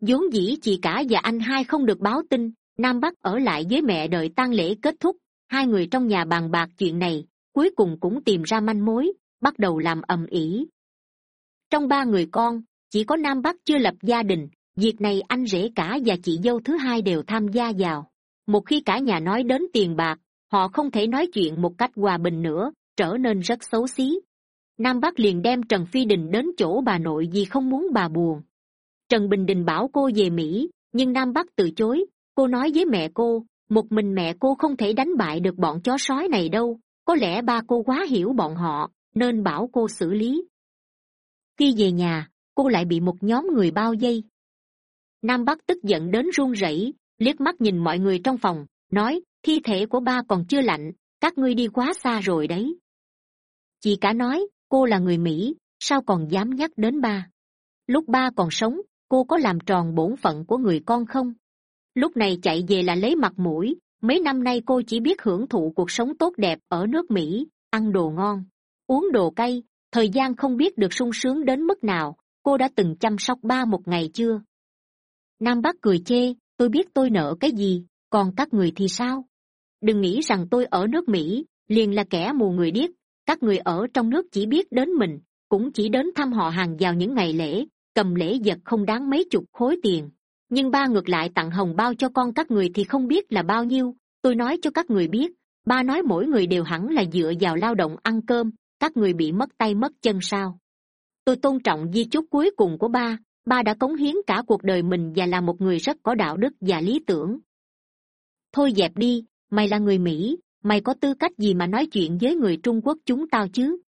Vốn dĩ chị cả và anh hai không được báo tin, nam bắc ở lại với mẹ đợi tang lễ kết thúc. Hai người trong nhà bàn bạc chuyện này, cuối cùng cũng tìm ra manh mối, bắt đầu làm ầm ĩ. Trong ba người con, chỉ có nam bắc chưa lập gia đình, việc này anh rể cả và chị dâu thứ hai đều tham gia vào. Một khi cả nhà nói đến tiền bạc, họ không thể nói chuyện một cách hòa bình nữa trở nên rất xấu xí. Nam bắc liền đem trần phi đình đến chỗ bà nội vì không muốn bà buồn. Trần bình đình bảo cô về mỹ, nhưng nam bắc từ chối. Cô nói với mẹ cô, một mình mẹ cô không thể đánh bại được bọn chó sói này đâu. Có lẽ ba cô quá hiểu bọn họ, nên bảo cô xử lý. Khi về nhà, cô lại bị một nhóm người bao vây. Nam bắc tức giận đến run rẩy, liếc mắt nhìn mọi người trong phòng, nói, thi thể của ba còn chưa lạnh, các ngươi đi quá xa rồi đấy chị cả nói, cô là người mỹ, sao còn dám nhắc đến ba? Lúc ba còn sống, cô có làm tròn bổn phận của người con không? Lúc này chạy về là lấy mặt mũi, mấy năm nay cô chỉ biết hưởng thụ cuộc sống tốt đẹp ở nước mỹ, ăn đồ ngon, uống đồ cay, thời gian không biết được sung sướng đến mức nào, cô đã từng chăm sóc ba một ngày chưa? Nam bắc cười chê, tôi biết tôi nợ cái gì, còn các người thì sao? Đừng nghĩ rằng tôi ở nước mỹ, liền là kẻ mù người điếc các người ở trong nước chỉ biết đến mình, cũng chỉ đến thăm họ hàng vào những ngày lễ, cầm lễ vật không đáng mấy chục khối tiền. Nhưng ba ngược lại tặng hồng bao cho con các người thì không biết là bao nhiêu. Tôi nói cho các người biết, ba nói mỗi người đều hẳn là dựa vào lao động ăn cơm, các người bị mất tay mất chân sao. Tôi tôn trọng di chúc cuối cùng của ba ba đã cống hiến cả cuộc đời mình và là một người rất có đạo đức và lý tưởng. Thôi dẹp đi, mày là người mỹ mày có tư cách gì mà nói chuyện với người trung quốc chúng tao chứ?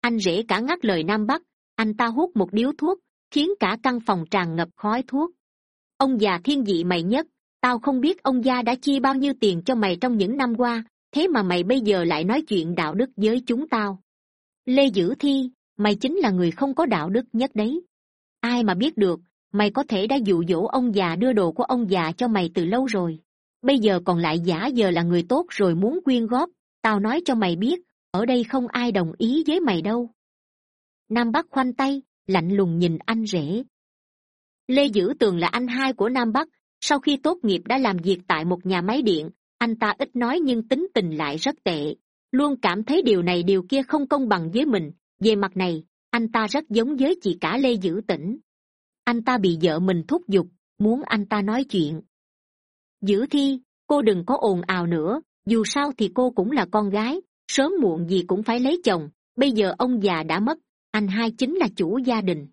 Anh rể cả ngắt lời nam bắc, anh ta hút một điếu thuốc, khiến cả căn phòng tràn ngập khói thuốc. Ông già thiên dị mày nhất, tao không biết ông gia đã chi bao nhiêu tiền cho mày trong những năm qua, thế mà mày bây giờ lại nói chuyện đạo đức với chúng tao. Lê dữ thi, mày chính là người không có đạo đức nhất đấy. Ai mà biết được, mày có thể đã dụ dỗ ông già đưa đồ của ông già cho mày từ lâu rồi bây giờ còn lại giả giờ là người tốt rồi muốn quyên góp, tao nói cho mày biết, ở đây không ai đồng ý với mày đâu. Nam bắc khoanh tay, lạnh lùng nhìn anh rể. Lê dữ tường là anh hai của nam bắc, sau khi tốt nghiệp đã làm việc tại một nhà máy điện, anh ta ít nói nhưng tính tình lại rất tệ, luôn cảm thấy điều này điều kia không công bằng với mình. Về mặt này, anh ta rất giống với chị cả lê dữ tĩnh. Anh ta bị vợ mình thúc giục, muốn anh ta nói chuyện giữ thi, cô đừng có ồn ào nữa, dù sao thì cô cũng là con gái, sớm muộn gì cũng phải lấy chồng, bây giờ ông già đã mất, anh hai chính là chủ gia đình.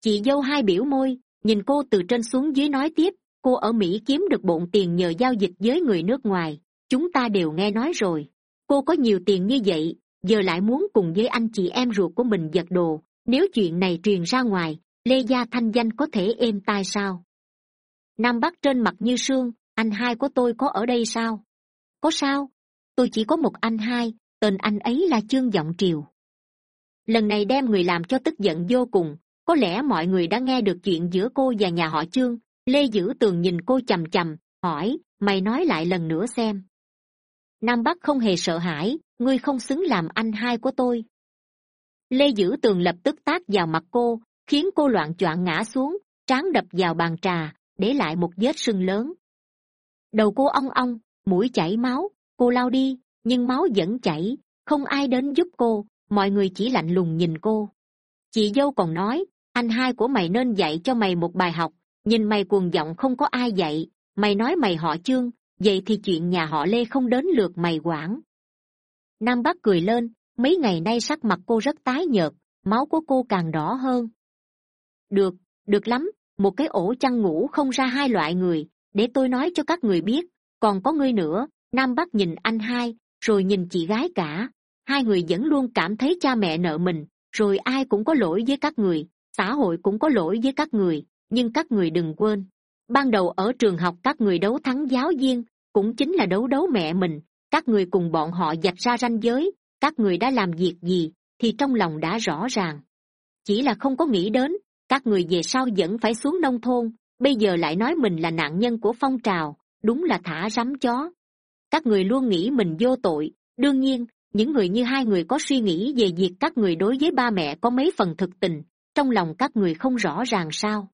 Chị dâu hai biểu môi, nhìn cô từ trên xuống dưới nói tiếp, cô ở mỹ kiếm được bộn tiền nhờ giao dịch với người nước ngoài, chúng ta đều nghe nói rồi. Cô có nhiều tiền như vậy, giờ lại muốn cùng với anh chị em ruột của mình giật đồ, nếu chuyện này truyền ra ngoài, lê gia thanh danh có thể êm tai sao? Nam bắc trên mặt như sương anh hai của tôi có ở đây sao? Có sao? Tôi chỉ có một anh hai, tên anh ấy là chương vọng triều. Lần này đem người làm cho tức giận vô cùng, có lẽ mọi người đã nghe được chuyện giữa cô và nhà họ chương lê dữ tường nhìn cô c h ầ m c h ầ m hỏi, mày nói lại lần nữa xem. Nam bắc không hề sợ hãi, ngươi không xứng làm anh hai của tôi. Lê dữ tường lập tức tát vào mặt cô, khiến cô loạn c h o ạn ngã xuống, trán đập vào bàn trà, để lại một vết sưng lớn đầu cô ong ong, mũi chảy máu, cô lao đi, nhưng máu vẫn chảy, không ai đến giúp cô, mọi người chỉ lạnh lùng nhìn cô. Chị dâu còn nói, anh hai của mày nên dạy cho mày một bài học, nhìn mày cuồng giọng không có ai dạy, mày nói mày họ chương vậy thì chuyện nhà họ lê không đến lượt mày quản. Nam bắc cười lên, mấy ngày nay sắc mặt cô rất tái nhợt, máu của cô càng đỏ hơn. Được được lắm, một cái ổ chăn ngủ không ra hai loại người để tôi nói cho các người biết, còn có ngươi nữa, nam bắc nhìn anh hai, rồi nhìn chị gái cả. Hai người vẫn luôn cảm thấy cha mẹ nợ mình, rồi ai cũng có lỗi với các người, xã hội cũng có lỗi với các người, nhưng các người đừng quên. Ban đầu ở trường học các người đấu thắng giáo viên, cũng chính là đấu đấu mẹ mình. Các người cùng bọn họ dạch ra ranh giới, các người đã làm việc gì thì trong lòng đã rõ ràng. Chỉ là không có nghĩ đến, các người về sau vẫn phải xuống nông thôn bây giờ lại nói mình là nạn nhân của phong trào, đúng là thả rắm chó. Các người luôn nghĩ mình vô tội. Đương nhiên, những người như hai người có suy nghĩ về việc các người đối với ba mẹ có mấy phần thực tình, trong lòng các người không rõ ràng sao.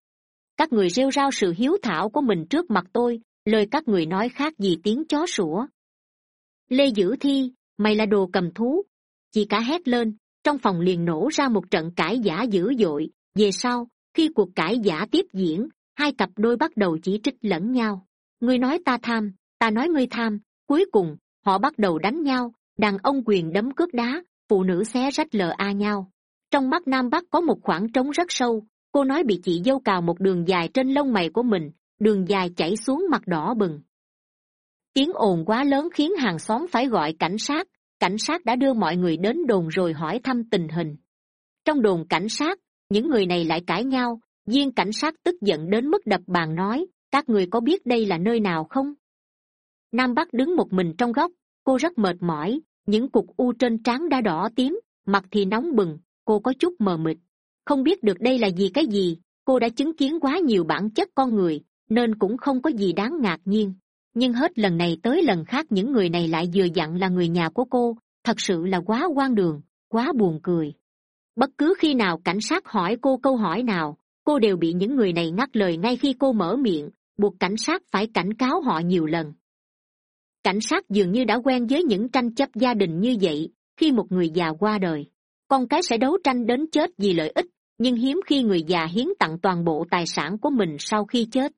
Các người rêu rao sự hiếu thảo của mình trước mặt tôi, lời các người nói khác gì tiếng chó sủa. Lê dữ thi, mày là đồ cầm thú. Chị cả hét lên, trong phòng liền nổ ra một trận cãi giả dữ dội. Về sau, khi cuộc cãi giả tiếp diễn hai cặp đôi bắt đầu chỉ trích lẫn nhau. Ngươi nói ta tham, ta nói ngươi tham. Cuối cùng, họ bắt đầu đánh nhau. Đàn ông quyền đấm cướp đá, phụ nữ xé rách lờ a nhau. Trong mắt nam bắc có một khoảng trống rất sâu. Cô nói bị chị dâu cào một đường dài trên lông mày của mình, đường dài chảy xuống mặt đỏ bừng. Tiếng ồn quá lớn khiến hàng xóm phải gọi cảnh sát. Cảnh sát đã đưa mọi người đến đồn rồi hỏi thăm tình hình. Trong đồn cảnh sát, những người này lại cãi nhau viên cảnh sát tức giận đến mức đập bàn nói, các người có biết đây là nơi nào không? Nam bắc đứng một mình trong góc, cô rất mệt mỏi, những cục u trên trán đã đỏ tím, mặt thì nóng bừng, cô có chút mờ mịt. Không biết được đây là gì cái gì, cô đã chứng kiến quá nhiều bản chất con người, nên cũng không có gì đáng ngạc nhiên. Nhưng hết lần này tới lần khác những người này lại vừa dặn là người nhà của cô, thật sự là quá quan đường, quá buồn cười. Bất cứ khi nào cảnh sát hỏi cô câu hỏi nào cô đều bị những người này ngắt lời ngay khi cô mở miệng, buộc cảnh sát phải cảnh cáo họ nhiều lần. Cảnh sát dường như đã quen với những tranh chấp gia đình như vậy, khi một người già qua đời, con cái sẽ đấu tranh đến chết vì lợi ích, nhưng hiếm khi người già hiến tặng toàn bộ tài sản của mình sau khi chết.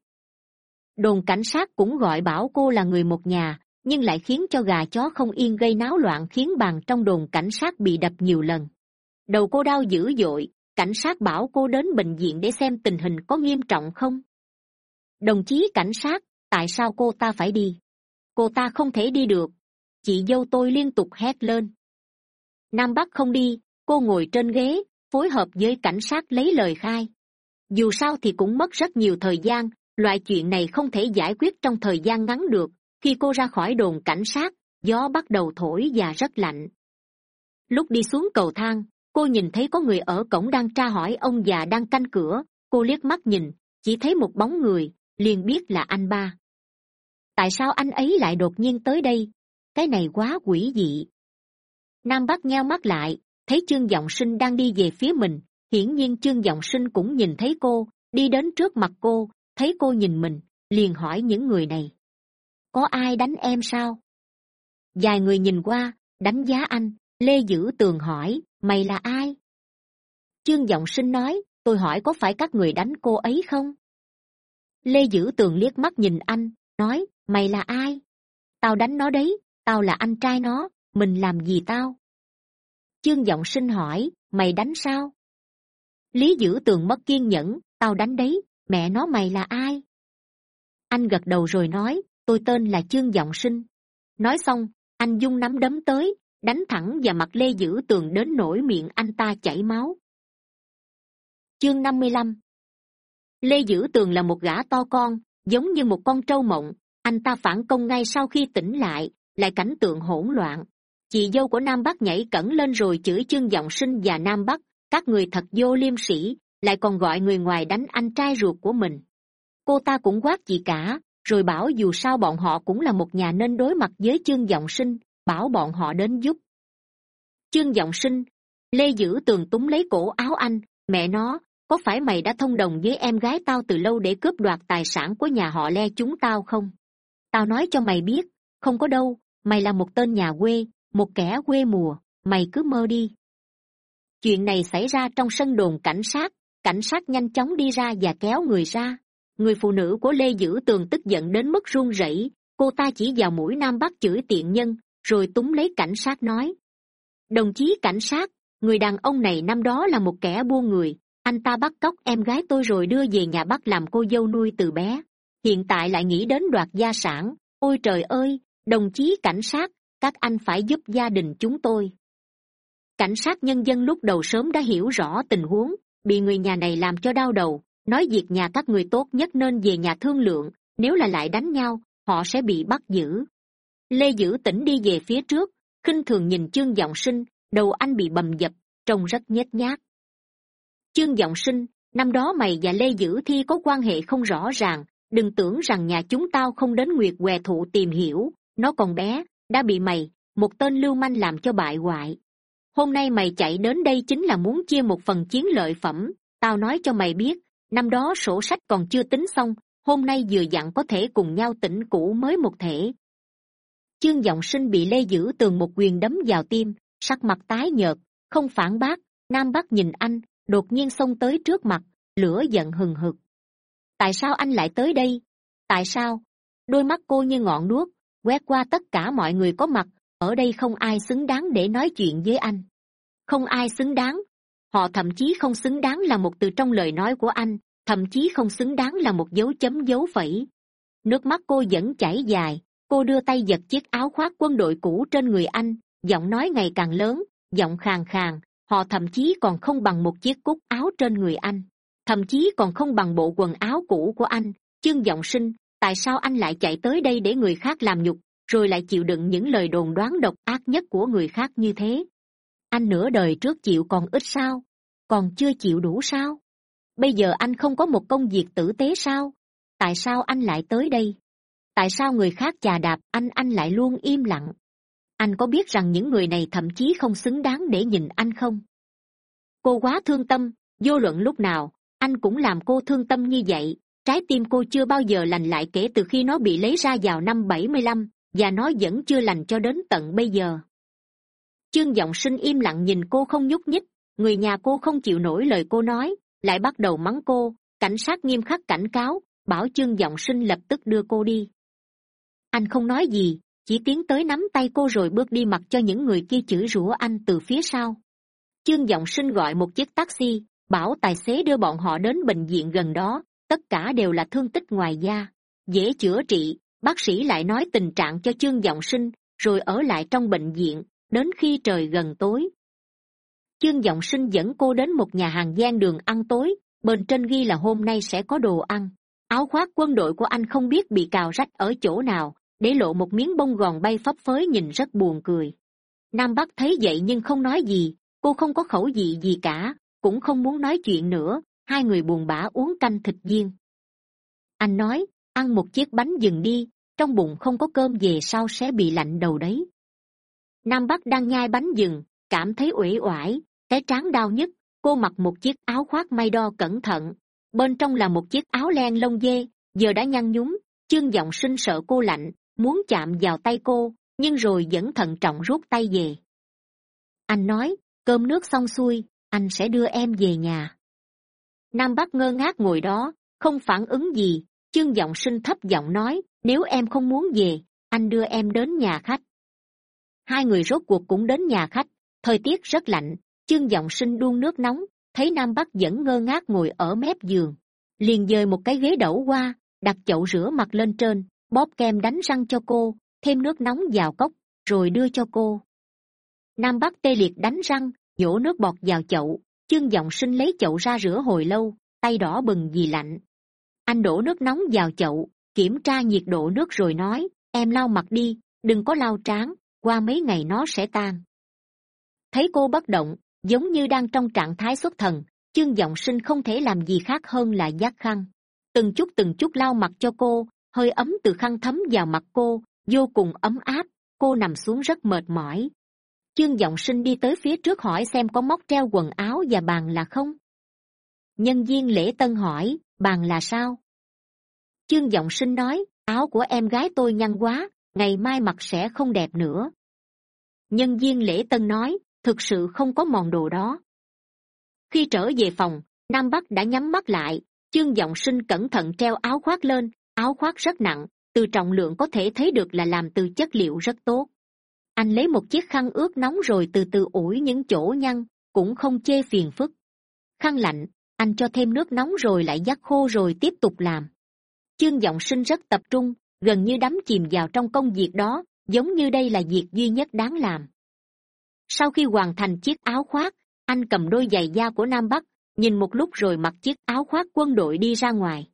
Đồn cảnh sát cũng gọi bảo cô là người một nhà, nhưng lại khiến cho gà chó không yên gây náo loạn khiến bàn trong đồn cảnh sát bị đập nhiều lần. Đầu cô đau dữ dội cảnh sát bảo cô đến bệnh viện để xem tình hình có nghiêm trọng không? Đồng chí cảnh sát, tại sao cô ta phải đi? Cô ta không thể đi được. Chị dâu tôi liên tục hét lên. Nam bắc không đi, cô ngồi trên ghế, phối hợp với cảnh sát lấy lời khai. Dù sao thì cũng mất rất nhiều thời gian, loại chuyện này không thể giải quyết trong thời gian ngắn được. Khi cô ra khỏi đồn cảnh sát, gió bắt đầu thổi và rất lạnh. Lúc đi xuống cầu thang cô nhìn thấy có người ở cổng đang tra hỏi ông già đang canh cửa. Cô liếc mắt nhìn, chỉ thấy một bóng người, liền biết là anh ba. Tại sao anh ấy lại đột nhiên tới đây? Cái này quá quỷ dị. Nam bắc nheo mắt lại, thấy chương giọng sinh đang đi về phía mình. Hiển nhiên chương giọng sinh cũng nhìn thấy cô, đi đến trước mặt cô, thấy cô nhìn mình, liền hỏi những người này. Có ai đánh em sao? Vài người nhìn qua, đánh giá anh, lê dữ tường hỏi mày là ai? Chương giọng sinh nói, tôi hỏi có phải các người đánh cô ấy không? Lê dữ tường liếc mắt nhìn anh, nói, mày là ai? Tao đánh nó đấy, tao là anh trai nó, mình làm gì tao? Chương giọng sinh hỏi, mày đánh sao? Lý dữ tường mất kiên nhẫn, tao đánh đấy, mẹ nó mày là ai? Anh gật đầu rồi nói, tôi tên là chương giọng sinh. Nói xong, anh dung nắm đấm tới đánh thẳng vào mặt lê dữ tường đến nổi miệng anh ta chảy máu. Chương năm mươi lăm. Lê dữ tường là một gã to con, giống như một con trâu mộng. Anh ta phản công ngay sau khi tỉnh lại lại cảnh tượng hỗn loạn. Chị dâu của nam bắc nhảy cẩn lên rồi chửi chương giọng sinh và nam bắc, các người thật vô liêm sĩ lại còn gọi người ngoài đánh anh trai ruột của mình. Cô ta cũng quát chị cả, rồi bảo dù sao bọn họ cũng là một nhà nên đối mặt với chương giọng sinh bảo bọn họ đến giúp. Chương giọng sinh, lê giữ tường túng lấy cổ áo anh, mẹ nó, có phải mày đã thông đồng với em gái tao từ lâu để cướp đoạt tài sản của nhà họ le chúng tao không? Tao nói cho mày biết, không có đâu, mày là một tên nhà quê, một kẻ quê mùa, mày cứ mơ đi. Chuyện này xảy ra trong sân đồn cảnh sát cảnh sát nhanh chóng đi ra và kéo người ra. Người phụ nữ của lê dữ tường tức giận đến mức run rẩy, cô ta chỉ vào mũi nam bắc chửi tiện nhân rồi túng lấy cảnh sát nói. Đồng chí cảnh sát, người đàn ông này năm đó là một kẻ buôn người. Anh ta bắt cóc em gái tôi rồi đưa về nhà bắc làm cô dâu nuôi từ bé. Hiện tại lại nghĩ đến đoạt gia sản. Ôi trời ơi, đồng chí cảnh sát, các anh phải giúp gia đình chúng tôi. Cảnh sát nhân dân lúc đầu sớm đã hiểu rõ tình huống, bị người nhà này làm cho đau đầu. Nói việc nhà các người tốt nhất nên về nhà thương lượng, nếu là lại đánh nhau, họ sẽ bị bắt giữ lê Dữ tỉnh đi về phía trước, khinh thường nhìn chương giọng sinh, đầu anh bị bầm dập, trông rất nhếch nhác. Chương giọng sinh, năm đó mày và lê Dữ thi có quan hệ không rõ ràng, đừng tưởng rằng nhà chúng tao không đến nguyệt què thụ tìm hiểu, nó còn bé, đã bị mày, một tên lưu manh làm cho bại hoại. Hôm nay mày chạy đến đây chính là muốn chia một phần chiến lợi phẩm, tao nói cho mày biết, năm đó sổ sách còn chưa tính xong, hôm nay vừa dặn có thể cùng nhau tỉnh cũ mới một thể chương g sinh bị lê giữ tường một quyền đấm vào tim, sắc mặt tái nhợt, không phản bác, nam bắc nhìn anh, đột nhiên xông tới trước mặt, lửa giận hừng hực. Tại sao anh lại tới đây? Tại sao? Đôi mắt cô như ngọn đuốc, quét qua tất cả mọi người có mặt, ở đây không ai xứng đáng để nói chuyện với anh. Không ai xứng đáng. Họ thậm chí không xứng đáng là một từ trong lời nói của anh, thậm chí không xứng đáng là một dấu chấm dấu phẩy. Nước mắt cô vẫn chảy dài cô đưa tay giật chiếc áo khoác quân đội cũ trên người anh, giọng nói ngày càng lớn, giọng khàn khàn, họ thậm chí còn không bằng một chiếc cúc áo trên người anh. Thậm chí còn không bằng bộ quần áo cũ của anh. Chương giọng sinh, tại sao anh lại chạy tới đây để người khác làm nhục, rồi lại chịu đựng những lời đồn đoán độc ác nhất của người khác như thế? Anh nửa đời trước chịu còn ít sao? Còn chưa chịu đủ sao? Bây giờ anh không có một công việc tử tế sao? Tại sao anh lại tới đây? Tại sao người khác chà đạp, anh anh lại luôn im lặng? Anh có biết rằng những người này thậm chí không xứng đáng để nhìn anh không? Cô quá thương tâm, vô luận lúc nào, anh cũng làm cô thương tâm như vậy. Trái tim cô chưa bao giờ lành lại kể từ khi nó bị lấy ra vào năm bảy mươi lăm, và nó vẫn chưa lành cho đến tận bây giờ. Chương giọng sinh im lặng nhìn cô không nhúc nhích, người nhà cô không chịu nổi lời cô nói, lại bắt đầu mắng cô. Cảnh sát nghiêm khắc cảnh cáo, bảo chương giọng sinh lập tức đưa cô đi anh không nói gì, chỉ tiến tới nắm tay cô rồi bước đi mặc cho những người kia chửi rủa anh từ phía sau. Chương giọng sinh gọi một chiếc taxi, bảo tài xế đưa bọn họ đến bệnh viện gần đó, tất cả đều là thương tích ngoài da. Dễ chữa trị, bác sĩ lại nói tình trạng cho chương giọng sinh, rồi ở lại trong bệnh viện, đến khi trời gần tối. Chương giọng sinh dẫn cô đến một nhà hàng gian đường ăn tối, bên trên ghi là hôm nay sẽ có đồ ăn. Áo khoác quân đội của anh không biết bị cào rách ở chỗ nào để lộ một miếng bông gòn bay phấp phới nhìn rất buồn cười. Nam bắc thấy vậy nhưng không nói gì, cô không có khẩu vị gì cả, cũng không muốn nói chuyện nữa, hai người buồn bã uống canh thịt viên. Anh nói, ăn một chiếc bánh dừng đi, trong bụng không có cơm về sau sẽ bị lạnh đầu đấy. Nam bắc đang nhai bánh dừng, cảm thấy uể oải, cái trán đau nhất, cô mặc một chiếc áo khoác may đo cẩn thận. Bên trong là một chiếc áo len lông dê, giờ đã nhăn nhúm, chương giọng sinh sợ cô lạnh muốn chạm vào tay cô, nhưng rồi vẫn thận trọng rút tay về. Anh nói, cơm nước xong xuôi, anh sẽ đưa em về nhà. Nam bắc ngơ ngác ngồi đó, không phản ứng gì. Chương g sinh thấp giọng nói, nếu em không muốn về, anh đưa em đến nhà khách. Hai người rốt cuộc cũng đến nhà khách. Thời tiết rất lạnh chương giọng g sinh đun nước nóng, thấy nam bắc vẫn ngơ ngác ngồi ở mép giường. Liền dời một cái ghế đẩu qua, đặt chậu rửa mặt lên trên bóp kem đánh răng cho cô, thêm nước nóng vào cốc, rồi đưa cho cô. Nam bắc tê liệt đánh răng, nhổ nước bọt vào chậu chương giọng sinh lấy chậu ra rửa hồi lâu, tay đỏ bừng vì lạnh. Anh đổ nước nóng vào chậu, kiểm tra nhiệt độ nước rồi nói, em lau mặt đi, đừng có lau trán, qua mấy ngày nó sẽ tan. Thấy cô bất động, giống như đang trong trạng thái xuất thần chương giọng sinh không thể làm gì khác hơn là giác khăn. Từng chút từng chút lau mặt cho cô hơi ấm từ khăn thấm vào mặt cô, vô cùng ấm áp, cô nằm xuống rất mệt mỏi. Chương giọng sinh đi tới phía trước hỏi xem có móc treo quần áo và bàn là không? Nhân viên lễ tân hỏi, bàn là sao? Chương giọng sinh nói, áo của em gái tôi nhăn quá, ngày mai mặc sẽ không đẹp nữa. Nhân viên lễ tân nói, thực sự không có mòn đồ đó. Khi trở về phòng, nam bắc đã nhắm mắt lại, chương giọng sinh cẩn thận treo áo khoác lên áo khoác rất nặng, từ trọng lượng có thể thấy được là làm từ chất liệu rất tốt. Anh lấy một chiếc khăn ướt nóng rồi từ từ ủi những chỗ nhăn, cũng không chê phiền phức. Khăn lạnh, anh cho thêm nước nóng rồi lại dắt khô rồi tiếp tục làm. Chương giọng sinh rất tập trung, gần như đắm chìm vào trong công việc đó, giống như đây là việc duy nhất đáng làm. Sau khi hoàn thành chiếc áo khoác, anh cầm đôi giày da của nam bắc, nhìn một lúc rồi mặc chiếc áo khoác quân đội đi ra ngoài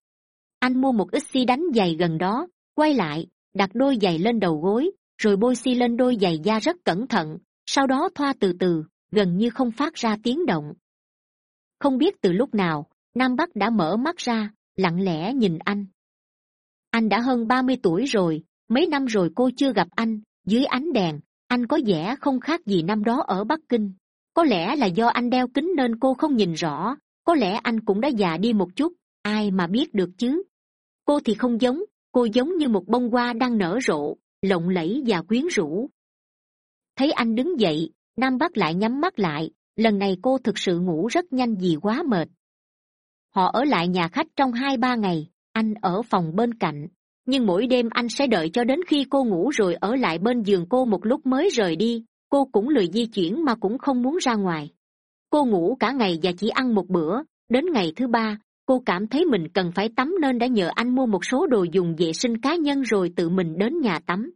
anh mua một ít xi đánh giày gần đó, quay lại, đặt đôi giày lên đầu gối, rồi bôi xi lên đôi giày da rất cẩn thận, sau đó thoa từ từ, gần như không phát ra tiếng động. Không biết từ lúc nào, nam bắc đã mở mắt ra, lặng lẽ nhìn anh. Anh đã hơn ba mươi tuổi rồi, mấy năm rồi cô chưa gặp anh, dưới ánh đèn, anh có vẻ không khác gì năm đó ở bắc kinh. Có lẽ là do anh đeo kính nên cô không nhìn rõ, có lẽ anh cũng đã già đi một chút, ai mà biết được chứ? Cô thì không giống, cô giống như một bông hoa đang nở rộ, lộng lẫy và quyến rũ. Thấy anh đứng dậy, nam bắc lại nhắm mắt lại, lần này cô thực sự ngủ rất nhanh vì quá mệt. Họ ở lại nhà khách trong hai ba ngày, anh ở phòng bên cạnh, nhưng mỗi đêm anh sẽ đợi cho đến khi cô ngủ rồi ở lại bên giường cô một lúc mới rời đi, cô cũng lười di chuyển mà cũng không muốn ra ngoài. Cô ngủ cả ngày và chỉ ăn một bữa, đến ngày thứ ba cô cảm thấy mình cần phải tắm nên đã nhờ anh mua một số đồ dùng vệ sinh cá nhân rồi tự mình đến nhà tắm.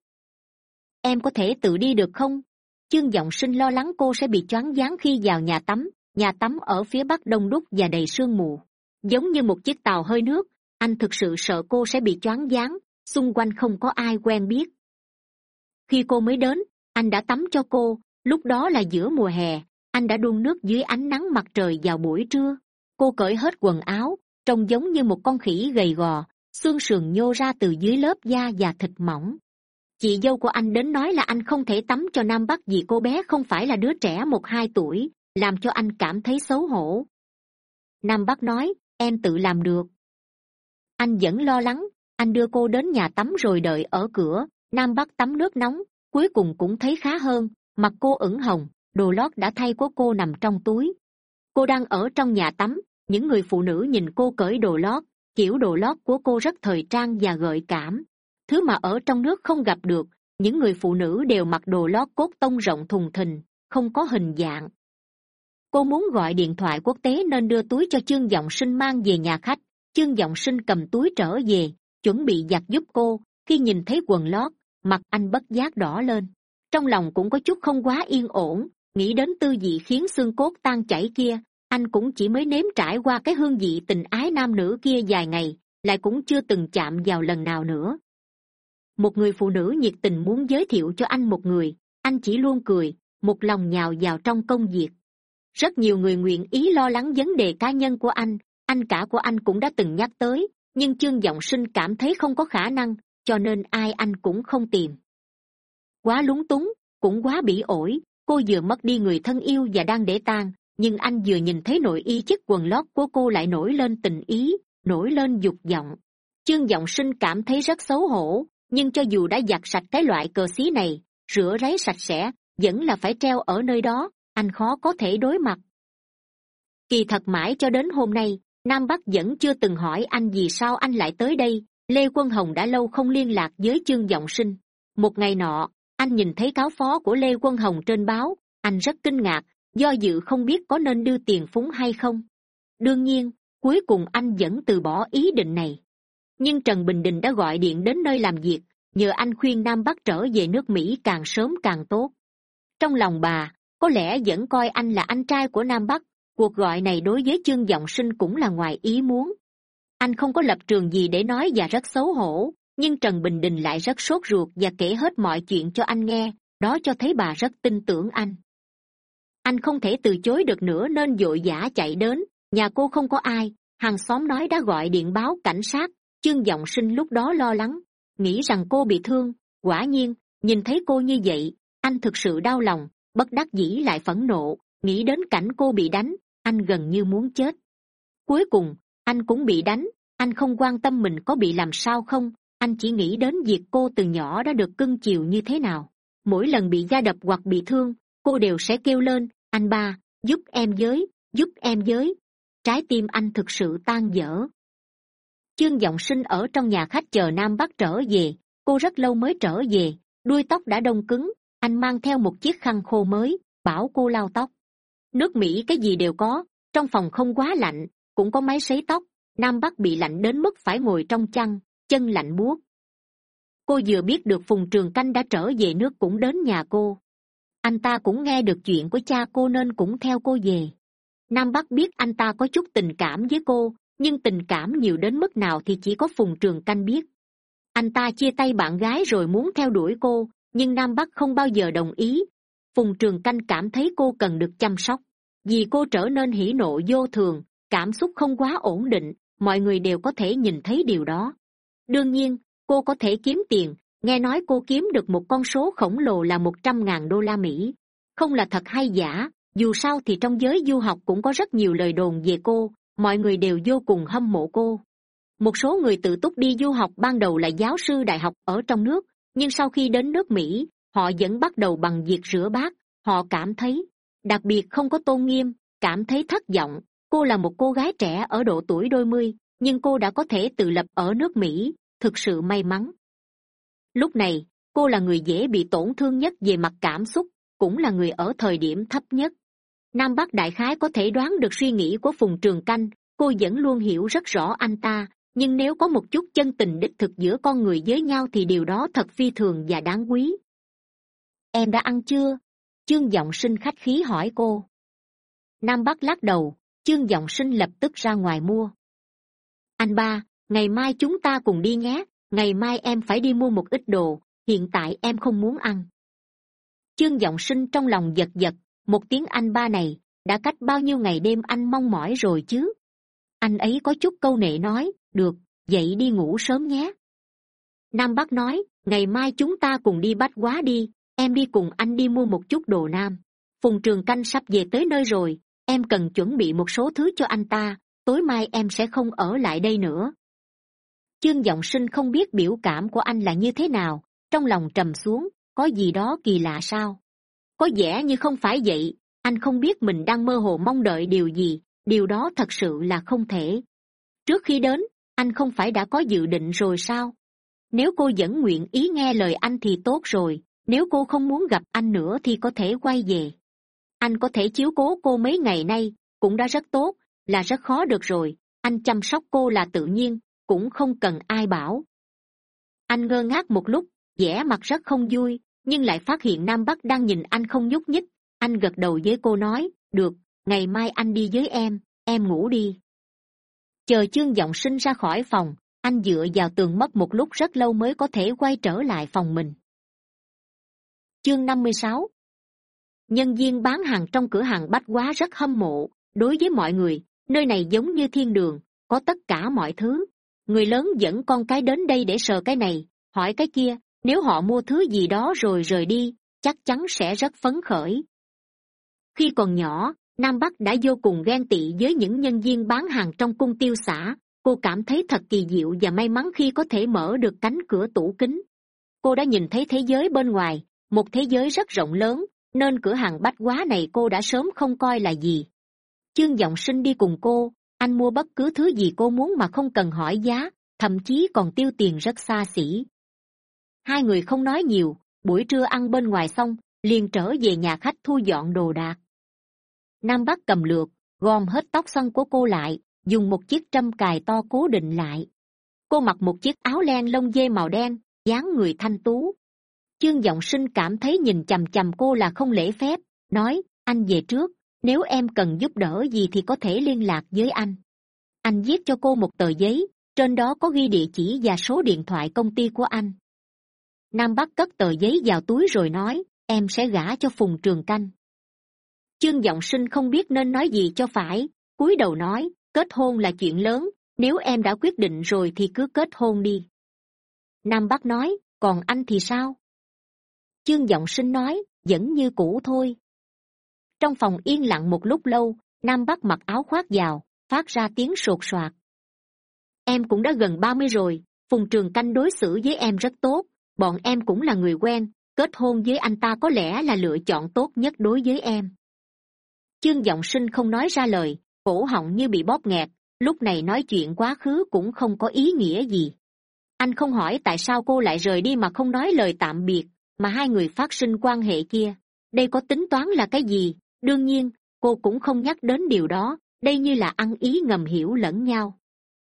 Em có thể tự đi được không? Chương giọng sinh lo lắng cô sẽ bị choáng váng khi vào nhà tắm. Nhà tắm ở phía bắc đông đúc và đầy sương mù. Giống như một chiếc tàu hơi nước, anh thực sự sợ cô sẽ bị choáng váng. Xung quanh không có ai quen biết. Khi cô mới đến, anh đã tắm cho cô. Lúc đó là giữa mùa hè, anh đã đun nước dưới ánh nắng mặt trời vào buổi trưa. Cô cởi hết quần áo trông giống như một con khỉ gầy gò, xương sườn nhô ra từ dưới lớp da và thịt mỏng. Chị dâu của anh đến nói là anh không thể tắm cho nam bắc vì cô bé không phải là đứa trẻ một hai tuổi, làm cho anh cảm thấy xấu hổ. Nam bắc nói, em tự làm được. Anh vẫn lo lắng, anh đưa cô đến nhà tắm rồi đợi ở cửa. Nam bắc tắm nước nóng, cuối cùng cũng thấy khá hơn, mặt cô ửng hồng, đồ lót đã thay của cô nằm trong túi. Cô đang ở trong nhà tắm những người phụ nữ nhìn cô cởi đồ lót, kiểu đồ lót của cô rất thời trang và gợi cảm. Thứ mà ở trong nước không gặp được, những người phụ nữ đều mặc đồ lót cốt tông rộng thùng thình, không có hình dạng. Cô muốn gọi điện thoại quốc tế nên đưa túi cho chương giọng sinh mang về nhà khách. Chương giọng sinh cầm túi trở về, chuẩn bị giặt giúp cô. Khi nhìn thấy quần lót, mặt anh bất giác đỏ lên. Trong lòng cũng có chút không quá yên ổn, nghĩ đến tư vị khiến xương cốt tan chảy kia anh cũng chỉ mới nếm trải qua cái hương vị tình ái nam nữ kia vài ngày, lại cũng chưa từng chạm vào lần nào nữa. Một người phụ nữ nhiệt tình muốn giới thiệu cho anh một người, anh chỉ luôn cười, một lòng nhào vào trong công việc. Rất nhiều người nguyện ý lo lắng vấn đề cá nhân của anh anh cả của anh cũng đã từng nhắc tới, nhưng chương giọng sinh cảm thấy không có khả năng, cho nên ai anh cũng không tìm. Quá lúng túng, cũng quá bỉ ổi, cô vừa mất đi người thân yêu và đang để tang nhưng anh vừa nhìn thấy nội y chiếc quần lót của cô lại nổi lên tình ý, nổi lên dục vọng. Chương giọng sinh cảm thấy rất xấu hổ, nhưng cho dù đã giặt sạch cái loại cờ xí này, rửa ráy sạch sẽ, vẫn là phải treo ở nơi đó, anh khó có thể đối mặt. Kỳ thật mãi cho đến hôm nay, nam bắc vẫn chưa từng hỏi anh vì sao anh lại tới đây, lê quân hồng đã lâu không liên lạc với chương giọng sinh. Một ngày nọ, anh nhìn thấy cáo phó của lê quân hồng trên báo, anh rất kinh ngạc do dự không biết có nên đưa tiền phúng hay không. Đương nhiên, cuối cùng anh vẫn từ bỏ ý định này. Nhưng trần bình đình đã gọi điện đến nơi làm việc, nhờ anh khuyên nam bắc trở về nước mỹ càng sớm càng tốt. Trong lòng bà, có lẽ vẫn coi anh là anh trai của nam bắc, cuộc gọi này đối với chương giọng sinh cũng là ngoài ý muốn. Anh không có lập trường gì để nói và rất xấu hổ, nhưng trần bình đình lại rất sốt ruột và kể hết mọi chuyện cho anh nghe, đó cho thấy bà rất tin tưởng anh anh không thể từ chối được nữa nên vội vã chạy đến. Nhà cô không có ai. Hàng xóm nói đã gọi điện báo cảnh sát. Chương g sinh lúc đó lo lắng. Nghĩ rằng cô bị thương. Quả nhiên, nhìn thấy cô như vậy, anh thực sự đau lòng, bất đắc dĩ lại phẫn nộ. Nghĩ đến cảnh cô bị đánh, anh gần như muốn chết. Cuối cùng, anh cũng bị đánh. Anh không quan tâm mình có bị làm sao không. Anh chỉ nghĩ đến việc cô từ nhỏ đã được cưng chiều như thế nào. Mỗi lần bị da đập hoặc bị thương cô đều sẽ kêu lên, anh ba, giúp em giới giúp em giới trái tim anh thực sự tan dở. Chương giọng sinh ở trong nhà khách chờ nam bắc trở về. Cô rất lâu mới trở về, đuôi tóc đã đông cứng. Anh mang theo một chiếc khăn khô mới, bảo cô lau tóc. Nước mỹ cái gì đều có, trong phòng không quá lạnh, cũng có máy sấy tóc. Nam bắc bị lạnh đến mức phải ngồi trong chăn, chân lạnh buốt. Cô vừa biết được phùng trường canh đã trở về nước cũng đến nhà cô anh ta cũng nghe được chuyện của cha cô nên cũng theo cô về. Nam bắc biết anh ta có chút tình cảm với cô, nhưng tình cảm nhiều đến mức nào thì chỉ có phùng trường canh biết. Anh ta chia tay bạn gái rồi muốn theo đuổi cô, nhưng nam bắc không bao giờ đồng ý. Phùng trường canh cảm thấy cô cần được chăm sóc. Vì cô trở nên hỉ nộ vô thường, cảm xúc không quá ổn định, mọi người đều có thể nhìn thấy điều đó. Đương nhiên, cô có thể kiếm tiền nghe nói cô kiếm được một con số khổng lồ là một trăm ngàn đô la mỹ. Không là thật hay giả, dù sao thì trong giới du học cũng có rất nhiều lời đồn về cô, mọi người đều vô cùng hâm mộ cô. Một số người tự túc đi du học ban đầu là giáo sư đại học ở trong nước, nhưng sau khi đến nước mỹ, họ vẫn bắt đầu bằng việc rửa bát, họ cảm thấy, đặc biệt không có tôn nghiêm, cảm thấy thất vọng. Cô là một cô gái trẻ ở độ tuổi đôi mươi, nhưng cô đã có thể tự lập ở nước mỹ, thực sự may mắn lúc này, cô là người dễ bị tổn thương nhất về mặt cảm xúc, cũng là người ở thời điểm thấp nhất. Nam bắc đại khái có thể đoán được suy nghĩ của phùng trường canh, cô vẫn luôn hiểu rất rõ anh ta, nhưng nếu có một chút chân tình đích thực giữa con người với nhau thì điều đó thật phi thường và đáng quý. Em đã ăn chưa? Chương giọng sinh khách khí hỏi cô. Nam bắc lắc đầu, chương giọng sinh lập tức ra ngoài mua. Anh ba, ngày mai chúng ta cùng đi nhé ngày mai em phải đi mua một ít đồ, hiện tại em không muốn ăn. Chương giọng sinh trong lòng giật giật, một tiếng anh ba này, đã cách bao nhiêu ngày đêm anh mong mỏi rồi chứ? Anh ấy có chút câu nệ nói, được dậy đi ngủ sớm nhé. Nam bắc nói, ngày mai chúng ta cùng đi bách quá đi, em đi cùng anh đi mua một chút đồ nam. Phùng trường canh sắp về tới nơi rồi, em cần chuẩn bị một số thứ cho anh ta, tối mai em sẽ không ở lại đây nữa chương g sinh không biết biểu cảm của anh là như thế nào, trong lòng trầm xuống, có gì đó kỳ lạ sao? Có vẻ như không phải vậy, anh không biết mình đang mơ hồ mong đợi điều gì, điều đó thật sự là không thể. Trước khi đến, anh không phải đã có dự định rồi sao? Nếu cô vẫn nguyện ý nghe lời anh thì tốt rồi, nếu cô không muốn gặp anh nữa thì có thể quay về. Anh có thể chiếu cố cô mấy ngày nay, cũng đã rất tốt, là rất khó được rồi, anh chăm sóc cô là tự nhiên cũng không cần ai bảo. Anh ngơ ngác một lúc, vẻ mặt rất không vui, nhưng lại phát hiện nam bắc đang nhìn anh không nhúc nhích. Anh gật đầu với cô nói, được, ngày mai anh đi với em em ngủ đi. Chờ chương giọng sinh ra khỏi phòng, anh dựa vào tường mất một lúc rất lâu mới có thể quay trở lại phòng mình. Chương năm mươi sáu. Nhân viên bán hàng trong cửa hàng bách quá rất hâm mộ. Đối với mọi người, nơi này giống như thiên đường, có tất cả mọi thứ người lớn dẫn con cái đến đây để sờ cái này, hỏi cái kia, nếu họ mua thứ gì đó rồi rời đi, chắc chắn sẽ rất phấn khởi. Khi còn nhỏ, nam bắc đã vô cùng ghen tị với những nhân viên bán hàng trong cung tiêu xã. Cô cảm thấy thật kỳ diệu và may mắn khi có thể mở được cánh cửa tủ kính. Cô đã nhìn thấy thế giới bên ngoài, một thế giới rất rộng lớn, nên cửa hàng bách hóa này cô đã sớm không coi là gì. Chương giọng sinh đi cùng cô anh mua bất cứ thứ gì cô muốn mà không cần hỏi giá, thậm chí còn tiêu tiền rất xa xỉ. Hai người không nói nhiều, buổi trưa ăn bên ngoài xong, liền trở về nhà khách thu dọn đồ đạc. Nam bắc cầm lượt gom hết tóc xoăn của cô lại, dùng một chiếc trâm cài to cố định lại. Cô mặc một chiếc áo len lông dê màu đen, dáng người thanh tú. Chương g sinh cảm thấy nhìn chằm chằm cô là không lễ phép, nói, anh về trước nếu em cần giúp đỡ gì thì có thể liên lạc với anh. Anh viết cho cô một tờ giấy, trên đó có ghi địa chỉ và số điện thoại công ty của anh. Nam bắc cất tờ giấy vào túi rồi nói, em sẽ gả cho phùng trường canh. Chương g sinh không biết nên nói gì cho phải, cúi đầu nói, kết hôn là chuyện lớn, nếu em đã quyết định rồi thì cứ kết hôn đi. Nam bắc nói, còn anh thì sao? Chương giọng sinh nói, vẫn như cũ thôi trong phòng yên lặng một lúc lâu, nam bắc mặc áo khoác vào phát ra tiếng sột soạt. Em cũng đã gần ba mươi rồi, phùng trường canh đối xử với em rất tốt, bọn em cũng là người quen, kết hôn với anh ta có lẽ là lựa chọn tốt nhất đối với em. Chương giọng sinh không nói ra lời, cổ họng như bị bóp nghẹt, lúc này nói chuyện quá khứ cũng không có ý nghĩa gì. Anh không hỏi tại sao cô lại rời đi mà không nói lời tạm biệt, mà hai người phát sinh quan hệ kia. Đây có tính toán là cái gì? Đương nhiên, cô cũng không nhắc đến điều đó, đây như là ăn ý ngầm hiểu lẫn nhau.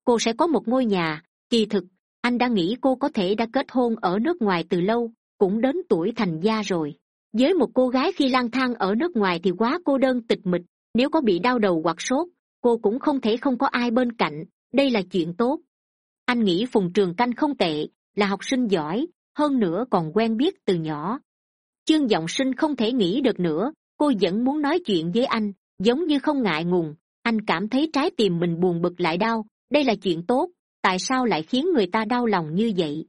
Cô sẽ có một ngôi nhà, kỳ thực, anh đã nghĩ cô có thể đã kết hôn ở nước ngoài từ lâu, cũng đến tuổi thành gia rồi. Với một cô gái khi lang thang ở nước ngoài thì quá cô đơn tịch mịch, nếu có bị đau đầu hoặc sốt, cô cũng không thể không có ai bên cạnh, đây là chuyện tốt. Anh nghĩ phùng trường canh không tệ, là học sinh giỏi, hơn nữa còn quen biết từ nhỏ. Chương giọng sinh không thể nghĩ được nữa cô vẫn muốn nói chuyện với anh, giống như không ngại ngùng. Anh cảm thấy trái tim mình buồn bực lại đau, đây là chuyện tốt, tại sao lại khiến người ta đau lòng như vậy?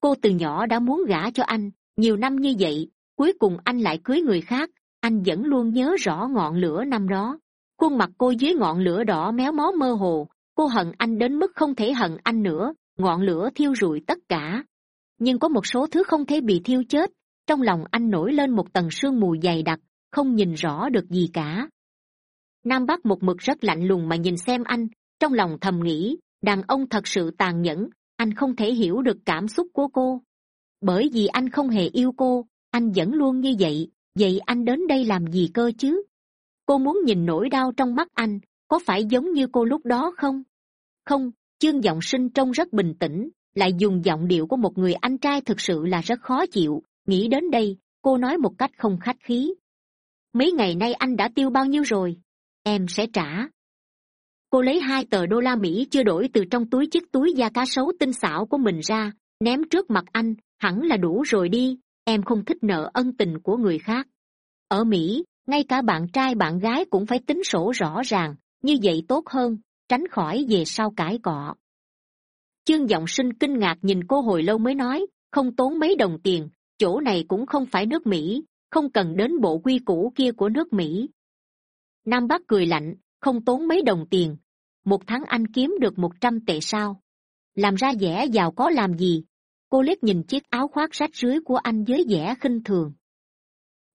Cô từ nhỏ đã muốn gả cho anh, nhiều năm như vậy, cuối cùng anh lại cưới người khác, anh vẫn luôn nhớ rõ ngọn lửa năm đó. Khuôn mặt cô dưới ngọn lửa đỏ méo mó mơ hồ, cô hận anh đến mức không thể hận anh nữa, ngọn lửa thiêu rụi tất cả. Nhưng có một số thứ không thể bị thiêu chết, trong lòng anh nổi lên một tầng sương mù dày đặc không nhìn rõ được gì cả. Nam bắc một mực rất lạnh lùng mà nhìn xem anh, trong lòng thầm nghĩ, đàn ông thật sự tàn nhẫn, anh không thể hiểu được cảm xúc của cô. Bởi vì anh không hề yêu cô, anh vẫn luôn như vậy vậy anh đến đây làm gì cơ chứ? Cô muốn nhìn nỗi đau trong mắt anh, có phải giống như cô lúc đó không? Không, chương giọng sinh trông rất bình tĩnh, lại dùng giọng điệu của một người anh trai thực sự là rất khó chịu. Nghĩ đến đây, cô nói một cách không khách khí mấy ngày nay anh đã tiêu bao nhiêu rồi? Em sẽ trả. Cô lấy hai tờ đô la mỹ chưa đổi từ trong túi chiếc túi da cá sấu tinh xảo của mình ra, ném trước mặt anh, hẳn là đủ rồi đi, em không thích nợ ân tình của người khác. Ở mỹ, ngay cả bạn trai bạn gái cũng phải tính sổ rõ ràng, như vậy tốt hơn, tránh khỏi về sau cãi cọ. Chương giọng sinh kinh ngạc nhìn cô hồi lâu mới nói, không tốn mấy đồng tiền, chỗ này cũng không phải nước mỹ không cần đến bộ quy củ kia của nước mỹ. Nam bắc cười lạnh, không tốn mấy đồng tiền. Một tháng anh kiếm được một trăm tệ sao? Làm ra vẻ giàu có làm gì? Cô liếc nhìn chiếc áo khoác rách rưới của anh với vẻ khinh thường.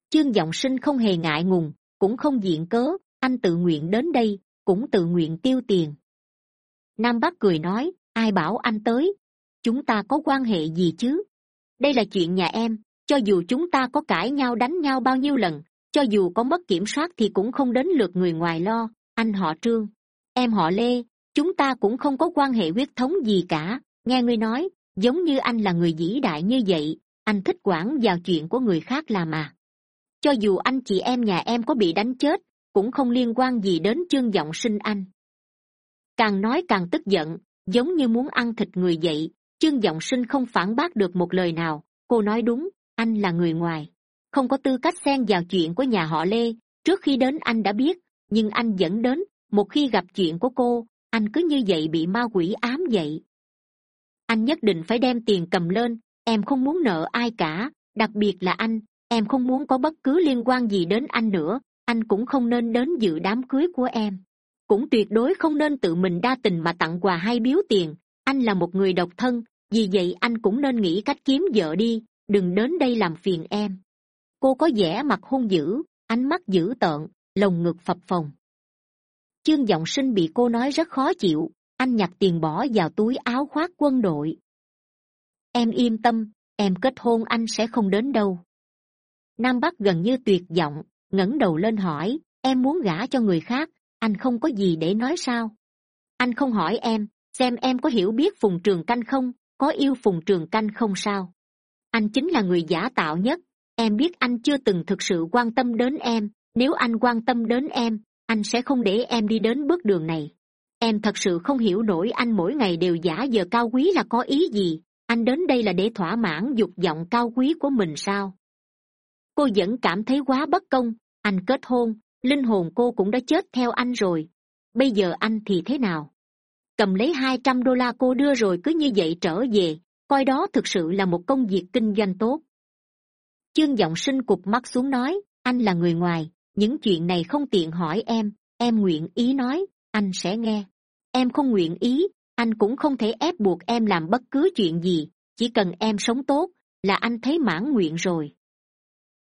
Chương giọng sinh không hề ngại ngùng, cũng không diện cớ, anh tự nguyện đến đây, cũng tự nguyện tiêu tiền. Nam bắc cười nói, ai bảo anh tới? Chúng ta có quan hệ gì chứ? Đây là chuyện nhà em cho dù chúng ta có cãi nhau đánh nhau bao nhiêu lần, cho dù có mất kiểm soát thì cũng không đến lượt người ngoài lo. Anh họ trương. Em họ lê, chúng ta cũng không có quan hệ huyết thống gì cả. Nghe ngươi nói, giống như anh là người vĩ đại như vậy, anh thích quản vào chuyện của người khác làm à cho dù anh chị em nhà em có bị đánh chết, cũng không liên quan gì đến chương giọng sinh anh. Càng nói càng tức giận, giống như muốn ăn thịt người vậy, chương giọng sinh không phản bác được một lời nào. Cô nói đúng anh là người ngoài. Không có tư cách xen vào chuyện của nhà họ lê. Trước khi đến anh đã biết, nhưng anh vẫn đến. Một khi gặp chuyện của cô, anh cứ như vậy bị ma quỷ ám vậy. Anh nhất định phải đem tiền cầm lên. Em không muốn nợ ai cả. Đặc biệt là anh, em không muốn có bất cứ liên quan gì đến anh nữa. Anh cũng không nên đến dự đám cưới của em. Cũng tuyệt đối không nên tự mình đa tình mà tặng quà hay biếu tiền. Anh là một người độc thân, vì vậy anh cũng nên nghĩ cách kiếm vợ đi đừng đến đây làm phiền em. Cô có vẻ mặt hung dữ, ánh mắt dữ tợn, lồng ngực phập phồng. Chương giọng sinh bị cô nói rất khó chịu, anh nhặt tiền bỏ vào túi áo khoác quân đội. Em yên tâm, em kết hôn anh sẽ không đến đâu. Nam bắc gần như tuyệt vọng, ngẩng đầu lên hỏi, em muốn gả cho người khác, anh không có gì để nói sao? Anh không hỏi em, xem em có hiểu biết phùng trường canh không, có yêu phùng trường canh không sao? Anh chính là người giả tạo nhất. Em biết anh chưa từng thực sự quan tâm đến em. Nếu anh quan tâm đến em, anh sẽ không để em đi đến bước đường này. Em thật sự không hiểu nổi anh mỗi ngày đều giả giờ cao quý là có ý gì. Anh đến đây là để thỏa mãn dục vọng cao quý của mình sao? Cô vẫn cảm thấy quá bất công. Anh kết hôn, linh hồn cô cũng đã chết theo anh rồi. Bây giờ anh thì thế nào? Cầm lấy hai trăm đô la cô đưa rồi cứ như vậy trở về coi đó thực sự là một công việc kinh doanh tốt. Chương giọng sinh cụp mắt xuống nói, anh là người ngoài, những chuyện này không tiện hỏi em em nguyện ý nói, anh sẽ nghe. Em không nguyện ý, anh cũng không thể ép buộc em làm bất cứ chuyện gì, chỉ cần em sống tốt là anh thấy mãn nguyện rồi.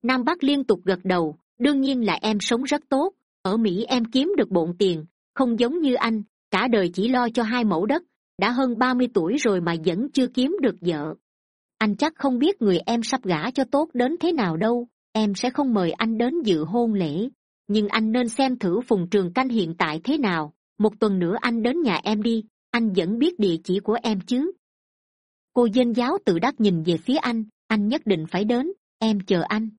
Nam bắc liên tục gật đầu, đương nhiên là em sống rất tốt, ở mỹ em kiếm được bộn tiền, không giống như anh, cả đời chỉ lo cho hai mẫu đất đã hơn ba mươi tuổi rồi mà vẫn chưa kiếm được vợ. Anh chắc không biết người em sắp gả cho tốt đến thế nào đâu, em sẽ không mời anh đến dự hôn lễ. Nhưng anh nên xem thử phùng trường canh hiện tại thế nào, một tuần nữa anh đến nhà em đi, anh vẫn biết địa chỉ của em chứ. Cô dên giáo tự đắc nhìn về phía anh anh nhất định phải đến, em chờ anh.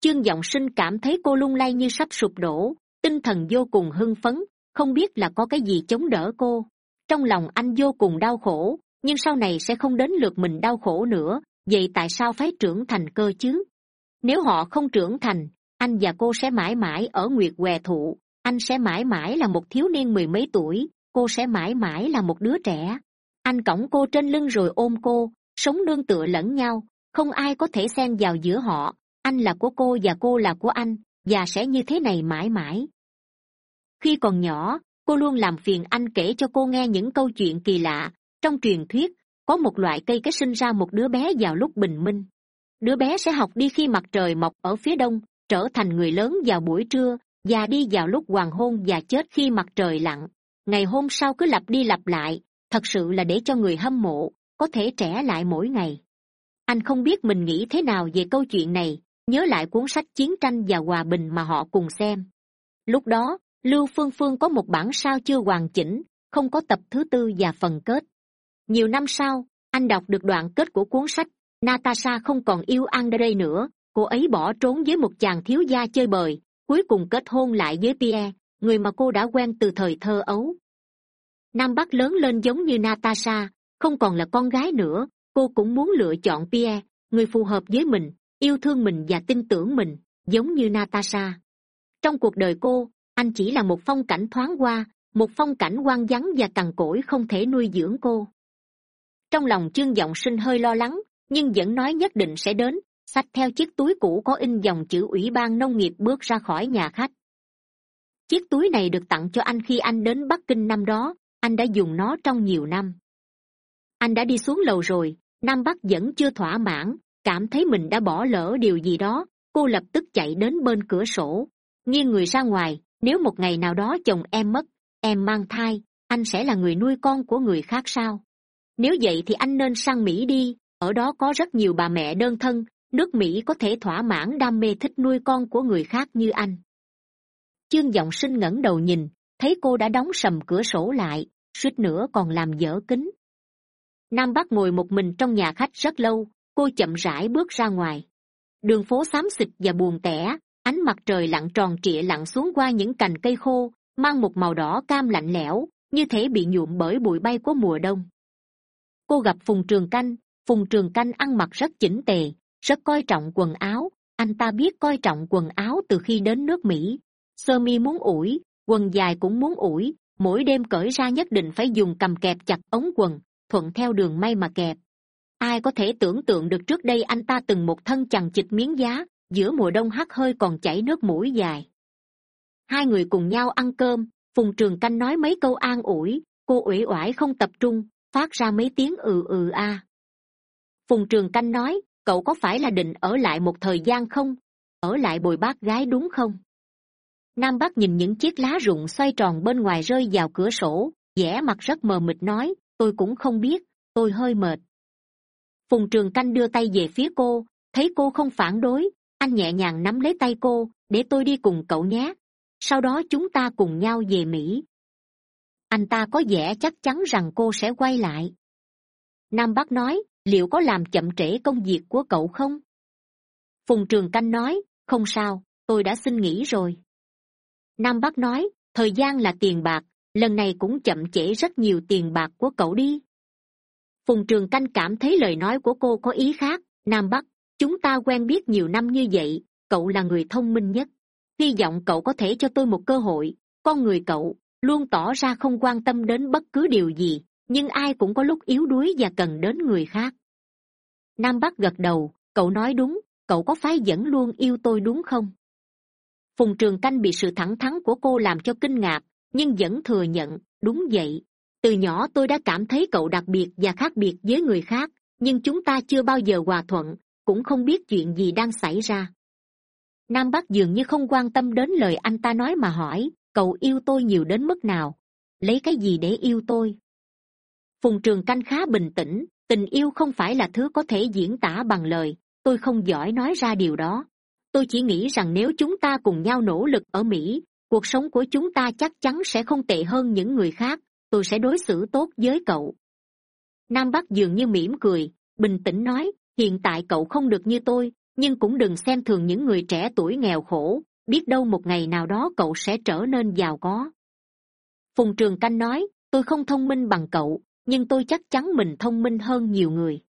Chương giọng sinh cảm thấy cô lung lay như sắp sụp đổ, tinh thần vô cùng hưng phấn, không biết là có cái gì chống đỡ cô trong lòng anh vô cùng đau khổ, nhưng sau này sẽ không đến lượt mình đau khổ nữa, vậy tại sao phải trưởng thành cơ chứ? Nếu họ không trưởng thành, anh và cô sẽ mãi mãi ở nguyệt què thụ, anh sẽ mãi mãi là một thiếu niên mười mấy tuổi, cô sẽ mãi mãi là một đứa trẻ. Anh cõng cô trên lưng rồi ôm cô, sống nương tựa lẫn nhau, không ai có thể xen vào giữa họ, anh là của cô và cô là của anh, và sẽ như thế này mãi mãi. Khi còn nhỏ cô luôn làm phiền anh kể cho cô nghe những câu chuyện kỳ lạ. Trong truyền thuyết, có một loại cây cái sinh ra một đứa bé vào lúc bình minh. Đứa bé sẽ học đi khi mặt trời mọc ở phía đông, trở thành người lớn vào buổi trưa và đi vào lúc hoàng hôn và chết khi mặt trời lặn. Ngày hôm sau cứ lặp đi lặp lại, thật sự là để cho người hâm mộ có thể trẻ lại mỗi ngày. Anh không biết mình nghĩ thế nào về câu chuyện này, nhớ lại cuốn sách chiến tranh và hòa bình mà họ cùng xem. Lúc đó lưu phương phương có một bản sao chưa hoàn chỉnh, không có tập thứ tư và phần kết. Nhiều năm sau, anh đọc được đoạn kết của cuốn sách natasha không còn yêu andre nữa, cô ấy bỏ trốn với một chàng thiếu gia chơi bời, cuối cùng kết hôn lại với pierre, người mà cô đã quen từ thời thơ ấu. Nam bắc lớn lên giống như natasha, không còn là con gái nữa, cô cũng muốn lựa chọn pierre, người phù hợp với mình, yêu thương mình và tin tưởng mình, giống như natasha. Trong cuộc đời cô anh chỉ là một phong cảnh thoáng qua, một phong cảnh quang vắng và cằn cỗi không thể nuôi dưỡng cô. Trong lòng chương giọng sinh hơi lo lắng, nhưng vẫn nói nhất định sẽ đến, xách theo chiếc túi cũ có in dòng chữ ủy ban nông nghiệp bước ra khỏi nhà khách. Chiếc túi này được tặng cho anh khi anh đến bắc kinh năm đó, anh đã dùng nó trong nhiều năm. Anh đã đi xuống lầu rồi, nam bắc vẫn chưa thỏa mãn, cảm thấy mình đã bỏ lỡ điều gì đó, cô lập tức chạy đến bên cửa sổ, nghiêng người ra ngoài nếu một ngày nào đó chồng em mất, em mang thai, anh sẽ là người nuôi con của người khác sao? Nếu vậy thì anh nên sang mỹ đi, ở đó có rất nhiều bà mẹ đơn thân, nước mỹ có thể thỏa mãn đam mê thích nuôi con của người khác như anh. Chương giọng sinh ngẩng đầu nhìn, thấy cô đã đóng sầm cửa sổ lại, suýt nữa còn làm dở kính. Nam bắc ngồi một mình trong nhà khách rất lâu, cô chậm rãi bước ra ngoài. Đường phố xám xịt và buồn tẻ ánh mặt trời lặn tròn trịa lặn xuống qua những cành cây khô, mang một màu đỏ cam lạnh lẽo, như thể bị nhuộm bởi bụi bay của mùa đông. Cô gặp phùng trường canh. Phùng trường canh ăn mặc rất chỉnh tề, rất coi trọng quần áo. Anh ta biết coi trọng quần áo từ khi đến nước mỹ. Sơ mi muốn ủi, quần dài cũng muốn ủi. Mỗi đêm cởi ra nhất định phải dùng cầm kẹp chặt ống quần, thuận theo đường may mà kẹp. Ai có thể tưởng tượng được trước đây anh ta từng một thân chằng chịt miếng giá giữa mùa đông hắt hơi còn chảy nước mũi dài. Hai người cùng nhau ăn cơm, phùng trường canh nói mấy câu an ủi, cô uể oải không tập trung, phát ra mấy tiếng ừ ừ a. Phùng trường canh nói, cậu có phải là định ở lại một thời gian không? Ở lại bồi bác gái đúng không? Nam bác nhìn những chiếc lá rụng xoay tròn bên ngoài rơi vào cửa sổ, vẻ mặt rất mờ mịt nói, tôi cũng không biết, tôi hơi mệt. Phùng trường canh đưa tay về phía cô, thấy cô không phản đối anh nhẹ nhàng nắm lấy tay cô, để tôi đi cùng cậu nhé. Sau đó chúng ta cùng nhau về mỹ. Anh ta có vẻ chắc chắn rằng cô sẽ quay lại. Nam bắc nói, liệu có làm chậm trễ công việc của cậu không? Phùng trường canh nói, không sao, tôi đã xin nghỉ rồi. Nam bắc nói, thời gian là tiền bạc, lần này cũng chậm trễ rất nhiều tiền bạc của cậu đi. Phùng trường canh cảm thấy lời nói của cô có ý khác. Nam bắc chúng ta quen biết nhiều năm như vậy, cậu là người thông minh nhất. Hy vọng cậu có thể cho tôi một cơ hội. Con người cậu luôn tỏ ra không quan tâm đến bất cứ điều gì, nhưng ai cũng có lúc yếu đuối và cần đến người khác. Nam bắc gật đầu, cậu nói đúng, cậu có phái dẫn luôn yêu tôi đúng không? Phùng trường canh bị sự thẳng thắn của cô làm cho kinh ngạc, nhưng vẫn thừa nhận, đúng vậy. Từ nhỏ tôi đã cảm thấy cậu đặc biệt và khác biệt với người khác, nhưng chúng ta chưa bao giờ hòa thuận cũng không biết chuyện gì đang xảy ra. Nam bắc dường như không quan tâm đến lời anh ta nói mà hỏi, cậu yêu tôi nhiều đến mức nào? Lấy cái gì để yêu tôi? Phùng trường canh khá bình tĩnh, tình yêu không phải là thứ có thể diễn tả bằng lời, tôi không giỏi nói ra điều đó. Tôi chỉ nghĩ rằng nếu chúng ta cùng nhau nỗ lực ở mỹ, cuộc sống của chúng ta chắc chắn sẽ không tệ hơn những người khác, tôi sẽ đối xử tốt với cậu. Nam bắc dường như mỉm cười, bình tĩnh nói hiện tại cậu không được như tôi, nhưng cũng đừng xem thường những người trẻ tuổi nghèo khổ. Biết đâu một ngày nào đó cậu sẽ trở nên giàu có. Phùng trường canh nói, tôi không thông minh bằng cậu, nhưng tôi chắc chắn mình thông minh hơn nhiều người.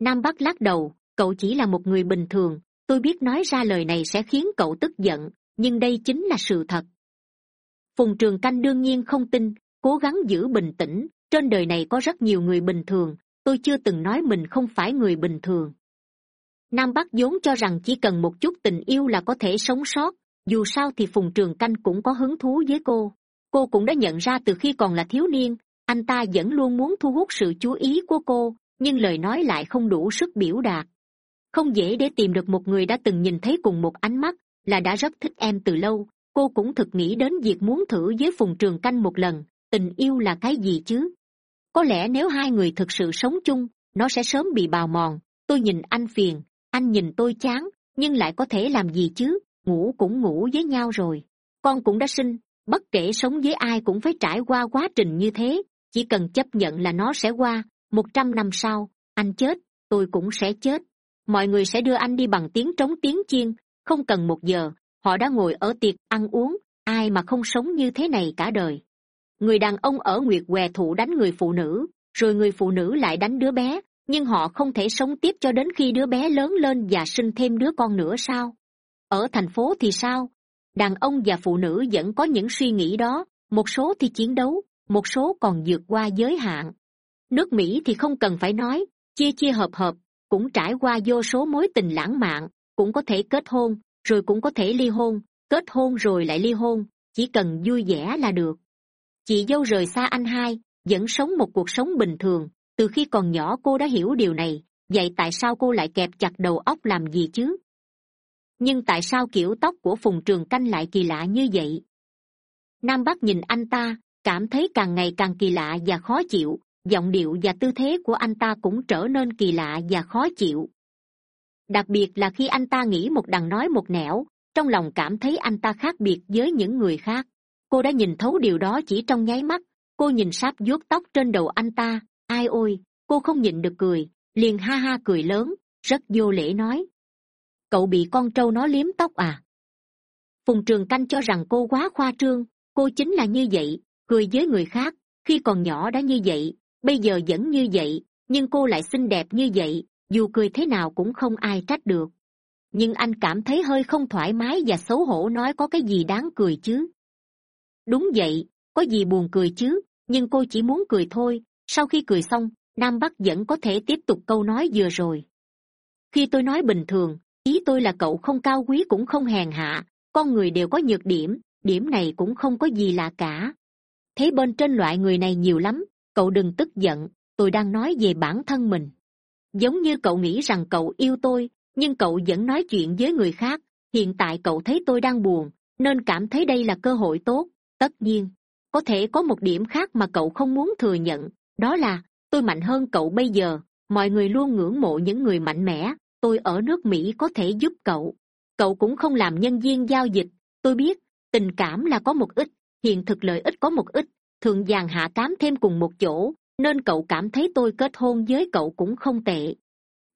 Nam bắc lắc đầu, cậu chỉ là một người bình thường, tôi biết nói ra lời này sẽ khiến cậu tức giận, nhưng đây chính là sự thật. Phùng trường canh đương nhiên không tin, cố gắng giữ bình tĩnh, trên đời này có rất nhiều người bình thường tôi chưa từng nói mình không phải người bình thường. Nam bắc vốn cho rằng chỉ cần một chút tình yêu là có thể sống sót, dù sao thì phùng trường canh cũng có hứng thú với cô. Cô cũng đã nhận ra từ khi còn là thiếu niên, anh ta vẫn luôn muốn thu hút sự chú ý của cô, nhưng lời nói lại không đủ sức biểu đạt. Không dễ để tìm được một người đã từng nhìn thấy cùng một ánh mắt, là đã rất thích em từ lâu. Cô cũng thực nghĩ đến việc muốn thử với phùng trường canh một lần, tình yêu là cái gì chứ? Có lẽ nếu hai người thực sự sống chung, nó sẽ sớm bị bào mòn. Tôi nhìn anh phiền, anh nhìn tôi chán, nhưng lại có thể làm gì chứ? Ngủ cũng ngủ với nhau rồi. Con cũng đã sinh, bất kể sống với ai cũng phải trải qua quá trình như thế. Chỉ cần chấp nhận là nó sẽ qua, một trăm năm sau, anh chết, tôi cũng sẽ chết. Mọi người sẽ đưa anh đi bằng tiếng trống tiếng chiên không cần một giờ, họ đã ngồi ở tiệc ăn uống, ai mà không sống như thế này cả đời người đàn ông ở nguyệt què thụ đánh người phụ nữ, rồi người phụ nữ lại đánh đứa bé, nhưng họ không thể sống tiếp cho đến khi đứa bé lớn lên và sinh thêm đứa con nữa sao? Ở thành phố thì sao? Đàn ông và phụ nữ vẫn có những suy nghĩ đó, một số thì chiến đấu, một số còn vượt qua giới hạn. Nước mỹ thì không cần phải nói, chia chia hợp hợp, cũng trải qua vô số mối tình lãng mạn, cũng có thể kết hôn, rồi cũng có thể ly hôn, kết hôn rồi lại ly hôn, chỉ cần vui vẻ là được chị dâu rời xa anh hai, vẫn sống một cuộc sống bình thường. Từ khi còn nhỏ cô đã hiểu điều này. Vậy tại sao cô lại kẹp chặt đầu óc làm gì chứ? Nhưng tại sao kiểu tóc của phùng trường canh lại kỳ lạ như vậy? Nam bắc nhìn anh ta, cảm thấy càng ngày càng kỳ lạ và khó chịu. Giọng điệu và tư thế của anh ta cũng trở nên kỳ lạ và khó chịu. Đặc biệt là khi anh ta nghĩ một đằng nói một nẻo, trong lòng cảm thấy anh ta khác biệt với những người khác cô đã nhìn thấu điều đó chỉ trong nháy mắt. Cô nhìn sáp vuốt tóc trên đầu anh ta. Ai ôi, cô không nhịn được cười, liền ha ha cười lớn, rất vô lễ nói. Cậu bị con trâu nó liếm tóc à? Phùng trường canh cho rằng cô quá khoa trương, cô chính là như vậy, cười với người khác, khi còn nhỏ đã như vậy, bây giờ vẫn như vậy, nhưng cô lại xinh đẹp như vậy, dù cười thế nào cũng không ai trách được. Nhưng anh cảm thấy hơi không thoải mái và xấu hổ nói có cái gì đáng cười chứ đúng vậy, có gì buồn cười chứ, nhưng cô chỉ muốn cười thôi. Sau khi cười xong, nam bắc vẫn có thể tiếp tục câu nói vừa rồi. Khi tôi nói bình thường, ý tôi là cậu không cao quý cũng không hèn hạ, con người đều có nhược điểm điểm này cũng không có gì lạ cả. Thế bên trên loại người này nhiều lắm, cậu đừng tức giận, tôi đang nói về bản thân mình. Giống như cậu nghĩ rằng cậu yêu tôi, nhưng cậu vẫn nói chuyện với người khác, hiện tại cậu thấy tôi đang buồn, nên cảm thấy đây là cơ hội tốt tất nhiên, có thể có một điểm khác mà cậu không muốn thừa nhận, đó là, tôi mạnh hơn cậu bây giờ, mọi người luôn ngưỡng mộ những người mạnh mẽ, tôi ở nước mỹ có thể giúp cậu. Cậu cũng không làm nhân viên giao dịch, tôi biết, tình cảm là có một ít, hiện thực lợi ích có một ít, thường dàn hạ cám thêm cùng một chỗ, nên cậu cảm thấy tôi kết hôn với cậu cũng không tệ.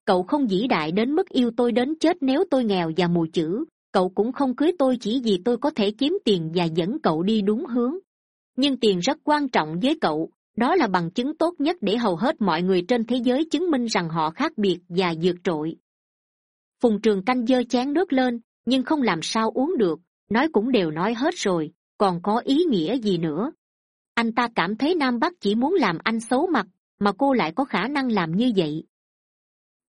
Cậu không vĩ đại đến mức yêu tôi đến chết nếu tôi nghèo và mù chữ cậu cũng không cưới tôi chỉ vì tôi có thể kiếm tiền và dẫn cậu đi đúng hướng. Nhưng tiền rất quan trọng với cậu, đó là bằng chứng tốt nhất để hầu hết mọi người trên thế giới chứng minh rằng họ khác biệt và vượt trội. Phùng trường canh dơ chén nước lên, nhưng không làm sao uống được, nói cũng đều nói hết rồi, còn có ý nghĩa gì nữa? Anh ta cảm thấy nam bắc chỉ muốn làm anh xấu mặt, mà cô lại có khả năng làm như vậy.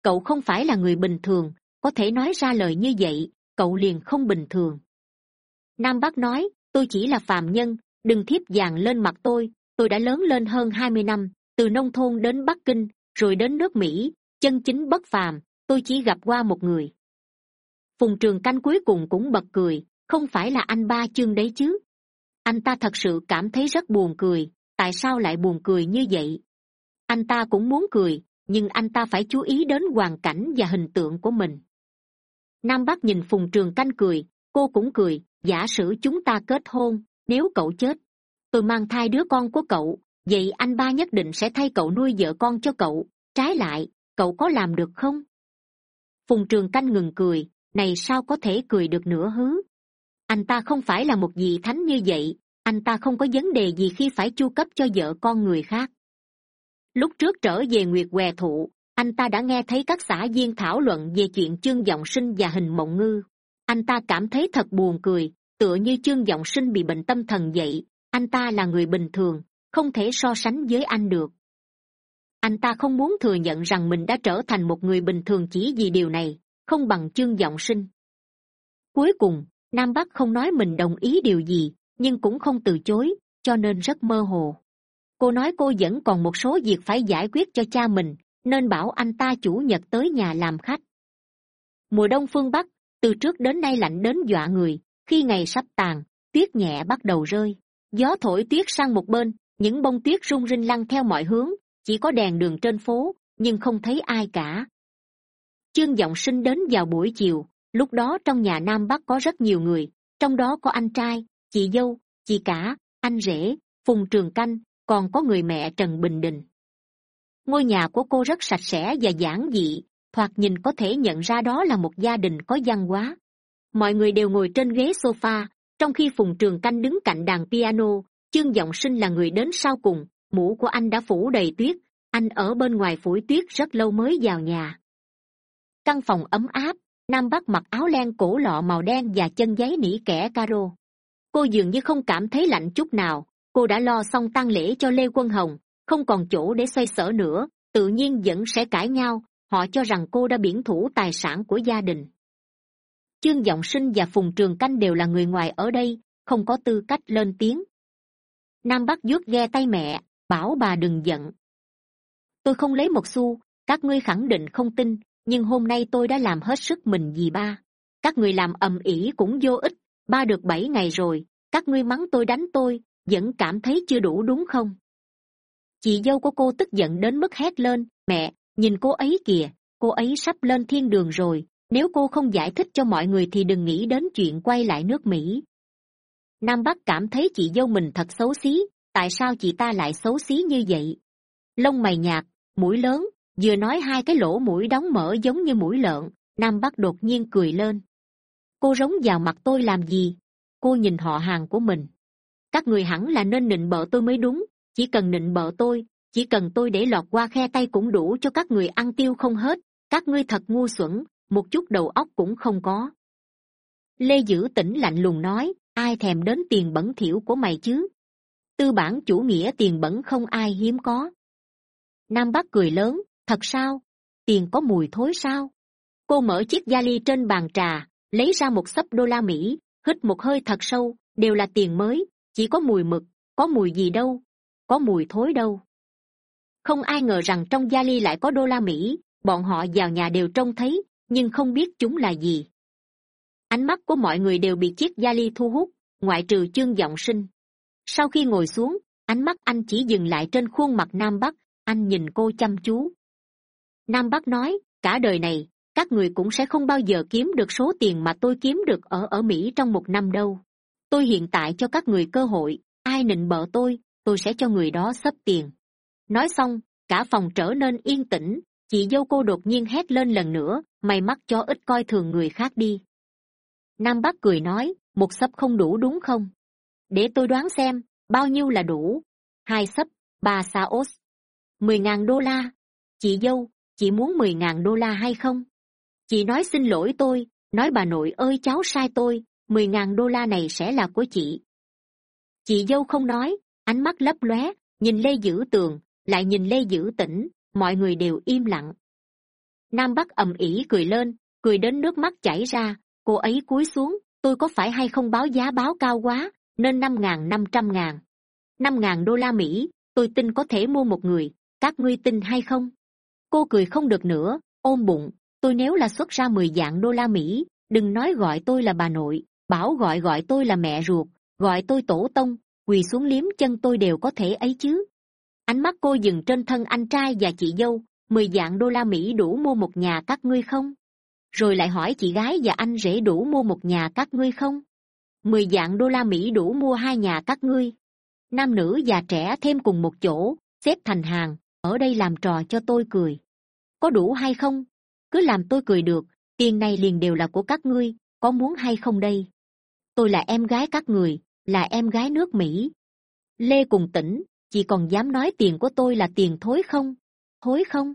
Cậu không phải là người bình thường, có thể nói ra lời như vậy cậu liền không bình thường. Nam bắc nói, tôi chỉ là phàm nhân, đừng thiếp vàng lên mặt tôi. Tôi đã lớn lên hơn hai mươi năm, từ nông thôn đến bắc kinh, rồi đến nước mỹ, chân chính bất phàm, tôi chỉ gặp qua một người. Phùng trường canh cuối cùng cũng bật cười, không phải là anh ba chương đấy chứ. Anh ta thật sự cảm thấy rất buồn cười, tại sao lại buồn cười như vậy? Anh ta cũng muốn cười, nhưng anh ta phải chú ý đến hoàn cảnh và hình tượng của mình nam bắc nhìn phùng trường canh cười, cô cũng cười, giả sử chúng ta kết hôn, nếu cậu chết, tôi mang thai đứa con của cậu, vậy anh ba nhất định sẽ thay cậu nuôi vợ con cho cậu, trái lại, cậu có làm được không? Phùng trường canh ngừng cười, này sao có thể cười được nữa hứ? Anh ta không phải là một vị thánh như vậy, anh ta không có vấn đề gì khi phải chu cấp cho vợ con người khác. Lúc trước trở về nguyệt què thụ anh ta đã nghe thấy các xã viên thảo luận về chuyện chương giọng sinh và hình mộng ngư. Anh ta cảm thấy thật buồn cười, tựa như chương giọng sinh bị bệnh tâm thần vậy. Anh ta là người bình thường, không thể so sánh với anh được. Anh ta không muốn thừa nhận rằng mình đã trở thành một người bình thường chỉ vì điều này, không bằng chương giọng sinh. Cuối cùng, nam bắc không nói mình đồng ý điều gì, nhưng cũng không từ chối, cho nên rất mơ hồ. Cô nói cô vẫn còn một số việc phải giải quyết cho cha mình nên bảo anh ta chủ nhật tới nhà làm khách. Mùa đông phương bắc, từ trước đến nay lạnh đến dọa người, khi ngày sắp tàn, tuyết nhẹ bắt đầu rơi. Gió thổi tuyết sang một bên, những bông tuyết rung rinh lăn theo mọi hướng, chỉ có đèn đường trên phố, nhưng không thấy ai cả. Chương giọng sinh đến vào buổi chiều, lúc đó trong nhà nam bắc có rất nhiều người, trong đó có anh trai, chị dâu, chị cả, anh rể, phùng trường canh, còn có người mẹ trần bình đình ngôi nhà của cô rất sạch sẽ và giản dị, thoạt nhìn có thể nhận ra đó là một gia đình có văn hóa. Mọi người đều ngồi trên ghế sofa, trong khi phùng trường canh đứng cạnh đàn piano, chương giọng sinh là người đến sau cùng, mũ của anh đã phủ đầy tuyết, anh ở bên ngoài phủi tuyết rất lâu mới vào nhà. Căn phòng ấm áp, nam bắc mặc áo len cổ lọ màu đen và chân giấy nỉ kẻ caro. Cô dường như không cảm thấy lạnh chút nào, cô đã lo xong tang lễ cho lê quân hồng không còn chỗ để xoay sở nữa, tự nhiên vẫn sẽ cãi nhau, họ cho rằng cô đã biển thủ tài sản của gia đình. Chương giọng sinh và phùng trường canh đều là người ngoài ở đây, không có tư cách lên tiếng. Nam bắc vuốt ghe tay mẹ, bảo bà đừng giận. Tôi không lấy một xu, các ngươi khẳng định không tin, nhưng hôm nay tôi đã làm hết sức mình vì ba. Các người làm ầm ĩ cũng vô ích, ba được bảy ngày rồi, các ngươi mắng tôi đánh tôi, vẫn cảm thấy chưa đủ đúng không? Chị dâu của cô tức giận đến mức hét lên, mẹ, nhìn cô ấy kìa, cô ấy sắp lên thiên đường rồi, nếu cô không giải thích cho mọi người thì đừng nghĩ đến chuyện quay lại nước mỹ. Nam bắc cảm thấy chị dâu mình thật xấu xí, tại sao chị ta lại xấu xí như vậy? Lông mày nhạt, mũi lớn, vừa nói hai cái lỗ mũi đóng mở giống như mũi lợn, nam bắc đột nhiên cười lên. Cô rống vào mặt tôi làm gì? Cô nhìn họ hàng của mình. Các người hẳn là nên nịnh bợ tôi mới đúng chỉ cần nịnh bợ tôi, chỉ cần tôi để lọt qua khe tay cũng đủ cho các người ăn tiêu không hết. Các ngươi thật ngu xuẩn, một chút đầu óc cũng không có. Lê dữ tỉnh lạnh lùng nói, ai thèm đến tiền bẩn thỉu của mày chứ? Tư bản chủ nghĩa tiền bẩn không ai hiếm có. Nam bắc cười lớn, thật sao? Tiền có mùi thối sao? Cô mở chiếc vali trên bàn trà, lấy ra một sấp đô la mỹ, hít một hơi thật sâu, đều là tiền mới, chỉ có mùi mực, có mùi gì đâu có mùi thối đâu. Không ai ngờ rằng trong gia ly lại có đô la mỹ, bọn họ vào nhà đều trông thấy, nhưng không biết chúng là gì. Ánh mắt của mọi người đều bị chiếc gia ly thu hút, ngoại trừ chương giọng sinh. Sau khi ngồi xuống, ánh mắt anh chỉ dừng lại trên khuôn mặt nam bắc, anh nhìn cô chăm chú. Nam bắc nói, cả đời này, các người cũng sẽ không bao giờ kiếm được số tiền mà tôi kiếm được ở ở mỹ trong một năm đâu. Tôi hiện tại cho các người cơ hội, ai nịnh bợ tôi tôi sẽ cho người đó sấp tiền. Nói xong, cả phòng trở nên yên tĩnh, chị dâu cô đột nhiên hét lên lần nữa mày mắt cho ít coi thường người khác đi. Nam bắc cười nói, một sấp không đủ đúng không? Để tôi đoán xem, bao nhiêu là đủ? Hai sấp ba sa ốt mười ngàn đô la. Chị dâu, chị muốn mười ngàn đô la hay không? Chị nói xin lỗi tôi, nói bà nội ơi cháu sai tôi, mười ngàn đô la này sẽ là của chị. Chị dâu không nói ánh mắt lấp lóe, nhìn lê dữ tường, lại nhìn lê dữ tỉnh mọi người đều im lặng. Nam bắc ầm ĩ cười lên, cười đến nước mắt chảy ra, cô ấy cúi xuống, tôi có phải hay không báo giá báo cao quá, nên năm ngàn năm trăm ngàn. Năm ngàn đô la mỹ, tôi tin có thể mua một người, các ngươi tin hay không? Cô cười không được nữa, ôm bụng, tôi nếu là xuất ra mười dạng đô la mỹ, đừng nói gọi tôi là bà nội, bảo gọi gọi tôi là mẹ ruột, gọi tôi tổ tông quỳ xuống liếm chân tôi đều có thể ấy chứ. Ánh mắt cô dừng trên thân anh trai và chị dâu, mười dạng đô la mỹ đủ mua một nhà các ngươi không? Rồi lại hỏi chị gái và anh rể đủ mua một nhà các ngươi không? Mười dạng đô la mỹ đủ mua hai nhà các ngươi. Nam nữ già trẻ thêm cùng một chỗ, xếp thành hàng, ở đây làm trò cho tôi cười. Có đủ hay không? Cứ làm tôi cười được, tiền này liền đều là của các ngươi, có muốn hay không đây? Tôi là em gái các người là em gái nước mỹ. Lê cùng tỉnh chị còn dám nói tiền của tôi là tiền thối không? Thối không?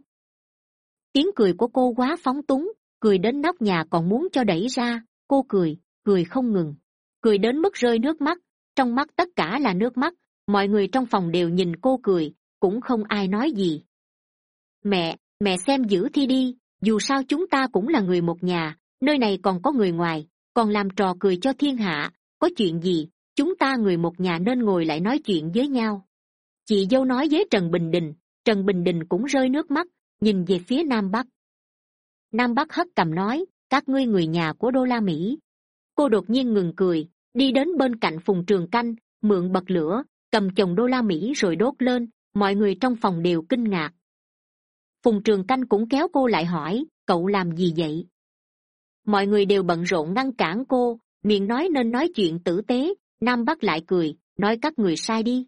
Tiếng cười của cô quá phóng túng, cười đến nóc nhà còn muốn cho đẩy ra. Cô cười cười không ngừng. Cười đến mức rơi nước mắt. Trong mắt tất cả là nước mắt. Mọi người trong phòng đều nhìn cô cười, cũng không ai nói gì. Mẹ mẹ xem giữ thi đi. Dù sao chúng ta cũng là người một nhà, nơi này còn có người ngoài, còn làm trò cười cho thiên hạ. Có chuyện gì chúng ta người một nhà nên ngồi lại nói chuyện với nhau. Chị dâu nói với trần bình đình, trần bình đình cũng rơi nước mắt, nhìn về phía nam bắc. Nam bắc hất cầm nói, các ngươi người nhà của đô la mỹ. Cô đột nhiên ngừng cười, đi đến bên cạnh phùng trường canh, mượn bật lửa, cầm chồng đô la mỹ rồi đốt lên, mọi người trong phòng đều kinh ngạc. Phùng trường canh cũng kéo cô lại hỏi, cậu làm gì vậy? Mọi người đều bận rộn ngăn cản cô, miệng nói nên nói chuyện tử tế nam bắc lại cười, nói các người sai đi.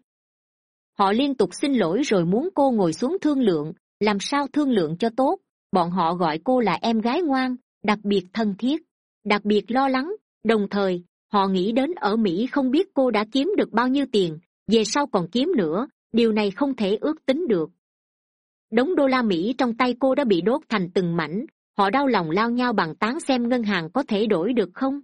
Họ liên tục xin lỗi rồi muốn cô ngồi xuống thương lượng, làm sao thương lượng cho tốt. Bọn họ gọi cô là em gái ngoan, đặc biệt thân thiết, đặc biệt lo lắng. Đồng thời, họ nghĩ đến ở mỹ không biết cô đã kiếm được bao nhiêu tiền, về sau còn kiếm nữa, điều này không thể ước tính được. Đống đô la mỹ trong tay cô đã bị đốt thành từng mảnh, họ đau lòng lao nhau bằng tán xem ngân hàng có thể đổi được không?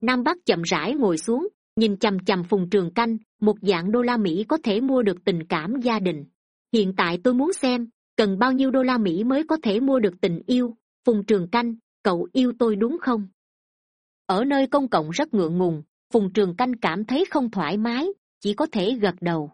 Nam bắc chậm rãi ngồi xuống nhìn chằm chằm phùng trường canh, một dạng đô la mỹ có thể mua được tình cảm gia đình. Hiện tại tôi muốn xem, cần bao nhiêu đô la mỹ mới có thể mua được tình yêu? Phùng trường canh, cậu yêu tôi đúng không? Ở nơi công cộng rất ngượng ngùng, phùng trường canh cảm thấy không thoải mái, chỉ có thể gật đầu.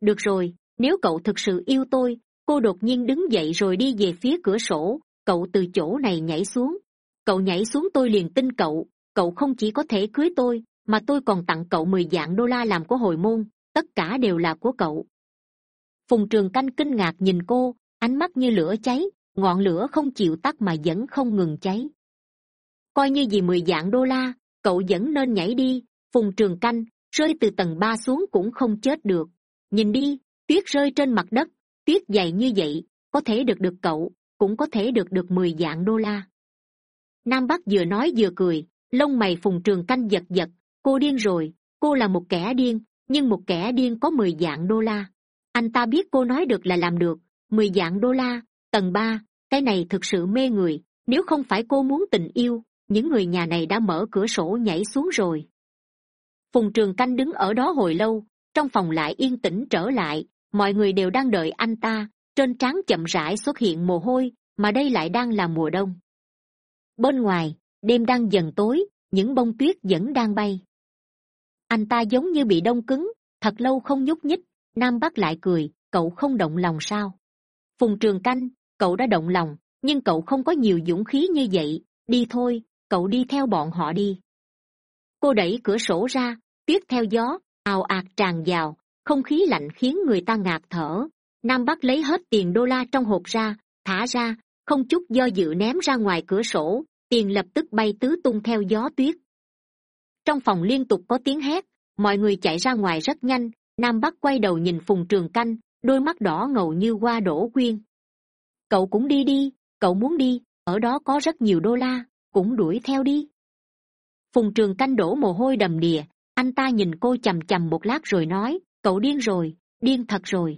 Được rồi, nếu cậu thực sự yêu tôi, cô đột nhiên đứng dậy rồi đi về phía cửa sổ, cậu từ chỗ này nhảy xuống. Cậu nhảy xuống tôi liền tin cậu cậu không chỉ có thể cưới tôi mà tôi còn tặng cậu mười dạng đô la làm của hồi môn, tất cả đều là của cậu. Phùng trường canh kinh ngạc nhìn cô, ánh mắt như lửa cháy, ngọn lửa không chịu tắt mà vẫn không ngừng cháy. Coi như vì mười dạng đô la, cậu vẫn nên nhảy đi, phùng trường canh, rơi từ tầng ba xuống cũng không chết được. Nhìn đi, tuyết rơi trên mặt đất, tuyết dày như vậy, có thể được được cậu, cũng có thể được được mười dạng đô la. Nam bắc vừa nói vừa cười, lông mày phùng trường canh giật giật cô điên rồi, cô là một kẻ điên, nhưng một kẻ điên có mười dạng đô la. Anh ta biết cô nói được là làm được, mười dạng đô la, tầng ba, cái này thực sự mê người, nếu không phải cô muốn tình yêu, những người nhà này đã mở cửa sổ nhảy xuống rồi. Phùng trường canh đứng ở đó hồi lâu, trong phòng lại yên tĩnh trở lại, mọi người đều đang đợi anh ta, trên trán chậm rãi xuất hiện mồ hôi, mà đây lại đang là mùa đông. Bên ngoài, đêm đang dần tối, những bông tuyết vẫn đang bay anh ta giống như bị đông cứng, thật lâu không nhúc nhích. Nam bắc lại cười, cậu không động lòng sao? Phùng trường canh, cậu đã động lòng, nhưng cậu không có nhiều dũng khí như vậy. Đi thôi, cậu đi theo bọn họ đi. Cô đẩy cửa sổ ra tuyết theo gió, ào ạt tràn vào, không khí lạnh khiến người ta ngạt thở. Nam bắc lấy hết tiền đô la trong hộp ra, thả ra, không chút do dự ném ra ngoài cửa sổ. Tiền lập tức bay tứ tung theo gió tuyết trong phòng liên tục có tiếng hét, mọi người chạy ra ngoài rất nhanh, nam bắc quay đầu nhìn phùng trường canh, đôi mắt đỏ ngầu như hoa đổ quyên. Cậu cũng đi đi, cậu muốn đi, ở đó có rất nhiều đô la, cũng đuổi theo đi. Phùng trường canh đổ mồ hôi đầm đìa, anh ta nhìn cô c h ầ m c h ầ m một lát rồi nói, cậu điên rồi, điên thật rồi.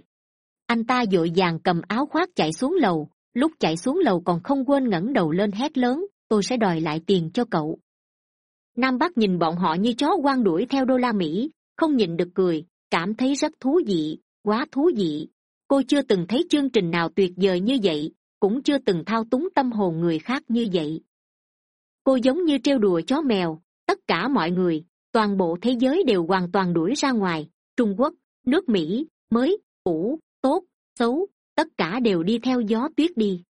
Anh ta d ộ i vàng cầm áo khoác chạy xuống lầu, lúc chạy xuống lầu còn không quên ngẩng đầu lên hét lớn, tôi sẽ đòi lại tiền cho cậu nam bắc nhìn bọn họ như chó quan đuổi theo đô la mỹ, không nhìn được cười, cảm thấy rất thú vị, quá thú vị. Cô chưa từng thấy chương trình nào tuyệt vời như vậy, cũng chưa từng thao túng tâm hồn người khác như vậy. Cô giống như trêu đùa chó mèo, tất cả mọi người, toàn bộ thế giới đều hoàn toàn đuổi ra ngoài. Trung quốc, nước mỹ, mới, cũ, tốt, xấu, tất cả đều đi theo gió tuyết đi.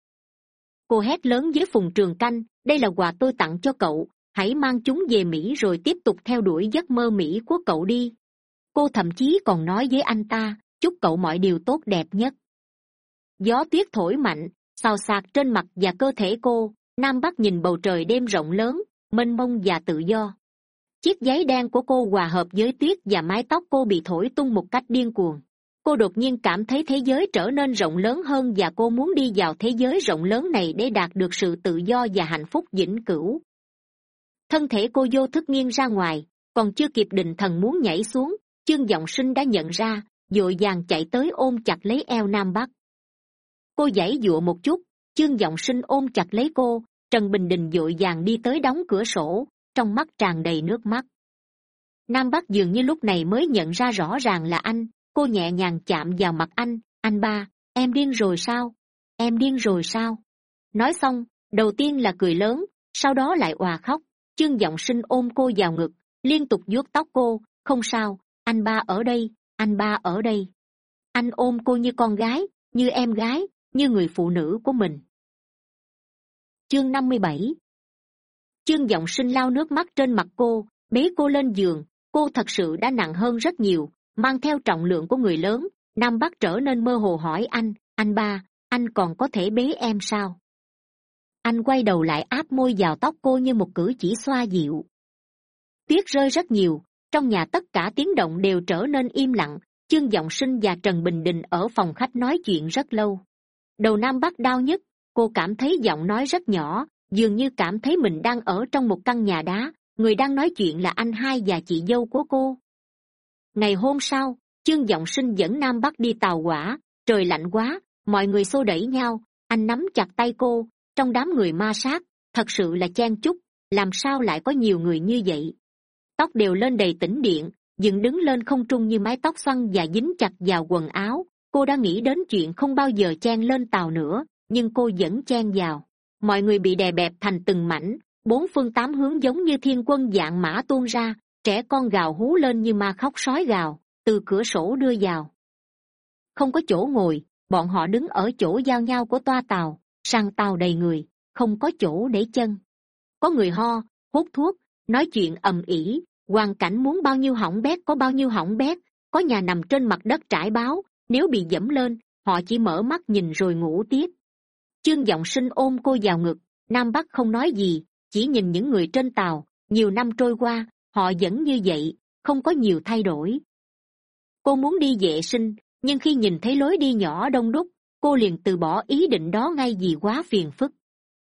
Cô hét lớn với phùng trường canh, đây là quà tôi tặng cho cậu hãy mang chúng về mỹ rồi tiếp tục theo đuổi giấc mơ mỹ của cậu đi. Cô thậm chí còn nói với anh ta, chúc cậu mọi điều tốt đẹp nhất. Gió tuyết thổi mạnh, xào xạc trên mặt và cơ thể cô. Nam bắc nhìn bầu trời đêm rộng lớn, mênh mông và tự do. Chiếc giấy đen của cô hòa hợp với tuyết và mái tóc cô bị thổi tung một cách điên cuồng. Cô đột nhiên cảm thấy thế giới trở nên rộng lớn hơn và cô muốn đi vào thế giới rộng lớn này để đạt được sự tự do và hạnh phúc vĩnh cửu thân thể cô vô thức nghiêng ra ngoài, còn chưa kịp định thần muốn nhảy xuống chương g sinh đã nhận ra d ộ i vàng chạy tới ôm chặt lấy eo nam bắc. Cô giãy dụa một chút chương g sinh ôm chặt lấy cô, trần bình đình d ộ i vàng đi tới đóng cửa sổ, trong mắt tràn đầy nước mắt. Nam bắc dường như lúc này mới nhận ra rõ ràng là anh, cô nhẹ nhàng chạm vào mặt anh anh ba, em điên rồi sao? Em điên rồi sao? Nói xong, đầu tiên là cười lớn, sau đó lại òa khóc chương g sinh ôm cô vào ngực, liên tục vuốt tóc cô. Không sao, anh ba ở đây, anh ba ở đây. Anh ôm cô như con gái, như em gái, như người phụ nữ của mình. Chương năm mươi bảy. Chương g sinh lao nước mắt trên mặt cô, bế cô lên giường. Cô thật sự đã nặng hơn rất nhiều, mang theo trọng lượng của người lớn. Nam bắc trở nên mơ hồ hỏi anh anh ba, anh còn có thể bế em sao? Anh quay đầu lại áp môi vào tóc cô như một cử chỉ xoa dịu. Tuyết rơi rất nhiều, trong nhà tất cả tiếng động đều trở nên im lặng, chương giọng sinh và trần bình đình ở phòng khách nói chuyện rất lâu. Đầu nam bắc đau nhất cô cảm thấy giọng nói rất nhỏ, dường như cảm thấy mình đang ở trong một căn nhà đá, người đang nói chuyện là anh hai và chị dâu của cô. Ngày hôm sau, chương g sinh dẫn nam bắc đi tàu quả trời lạnh quá, mọi người xô đẩy nhau, anh nắm chặt tay cô trong đám người ma sát, thật sự là chen chúc, làm sao lại có nhiều người như vậy? Tóc đều lên đầy tĩnh điện, dựng đứng lên không trung như mái tóc xoăn và dính chặt vào quần áo. Cô đã nghĩ đến chuyện không bao giờ chen lên tàu nữa, nhưng cô vẫn chen vào. Mọi người bị đè bẹp thành từng mảnh, bốn phương tám hướng giống như thiên quân dạng mã tuôn ra, trẻ con gào hú lên như ma khóc sói gào, từ cửa sổ đưa vào. Không có chỗ ngồi, bọn họ đứng ở chỗ giao nhau của toa tàu sang tàu đầy người, không có chỗ để chân. Có người ho, hút thuốc, nói chuyện ầm ĩ, hoàn cảnh muốn bao nhiêu hỏng bét có bao nhiêu hỏng bét, có nhà nằm trên mặt đất trải báo, nếu bị dẫm lên, họ chỉ mở mắt nhìn rồi ngủ tiếp. Chương giọng sinh ôm cô vào ngực, nam bắc không nói gì, chỉ nhìn những người trên tàu, nhiều năm trôi qua, họ vẫn như vậy, không có nhiều thay đổi. Cô muốn đi vệ sinh, nhưng khi nhìn thấy lối đi nhỏ đông đúc cô liền từ bỏ ý định đó ngay vì quá phiền phức.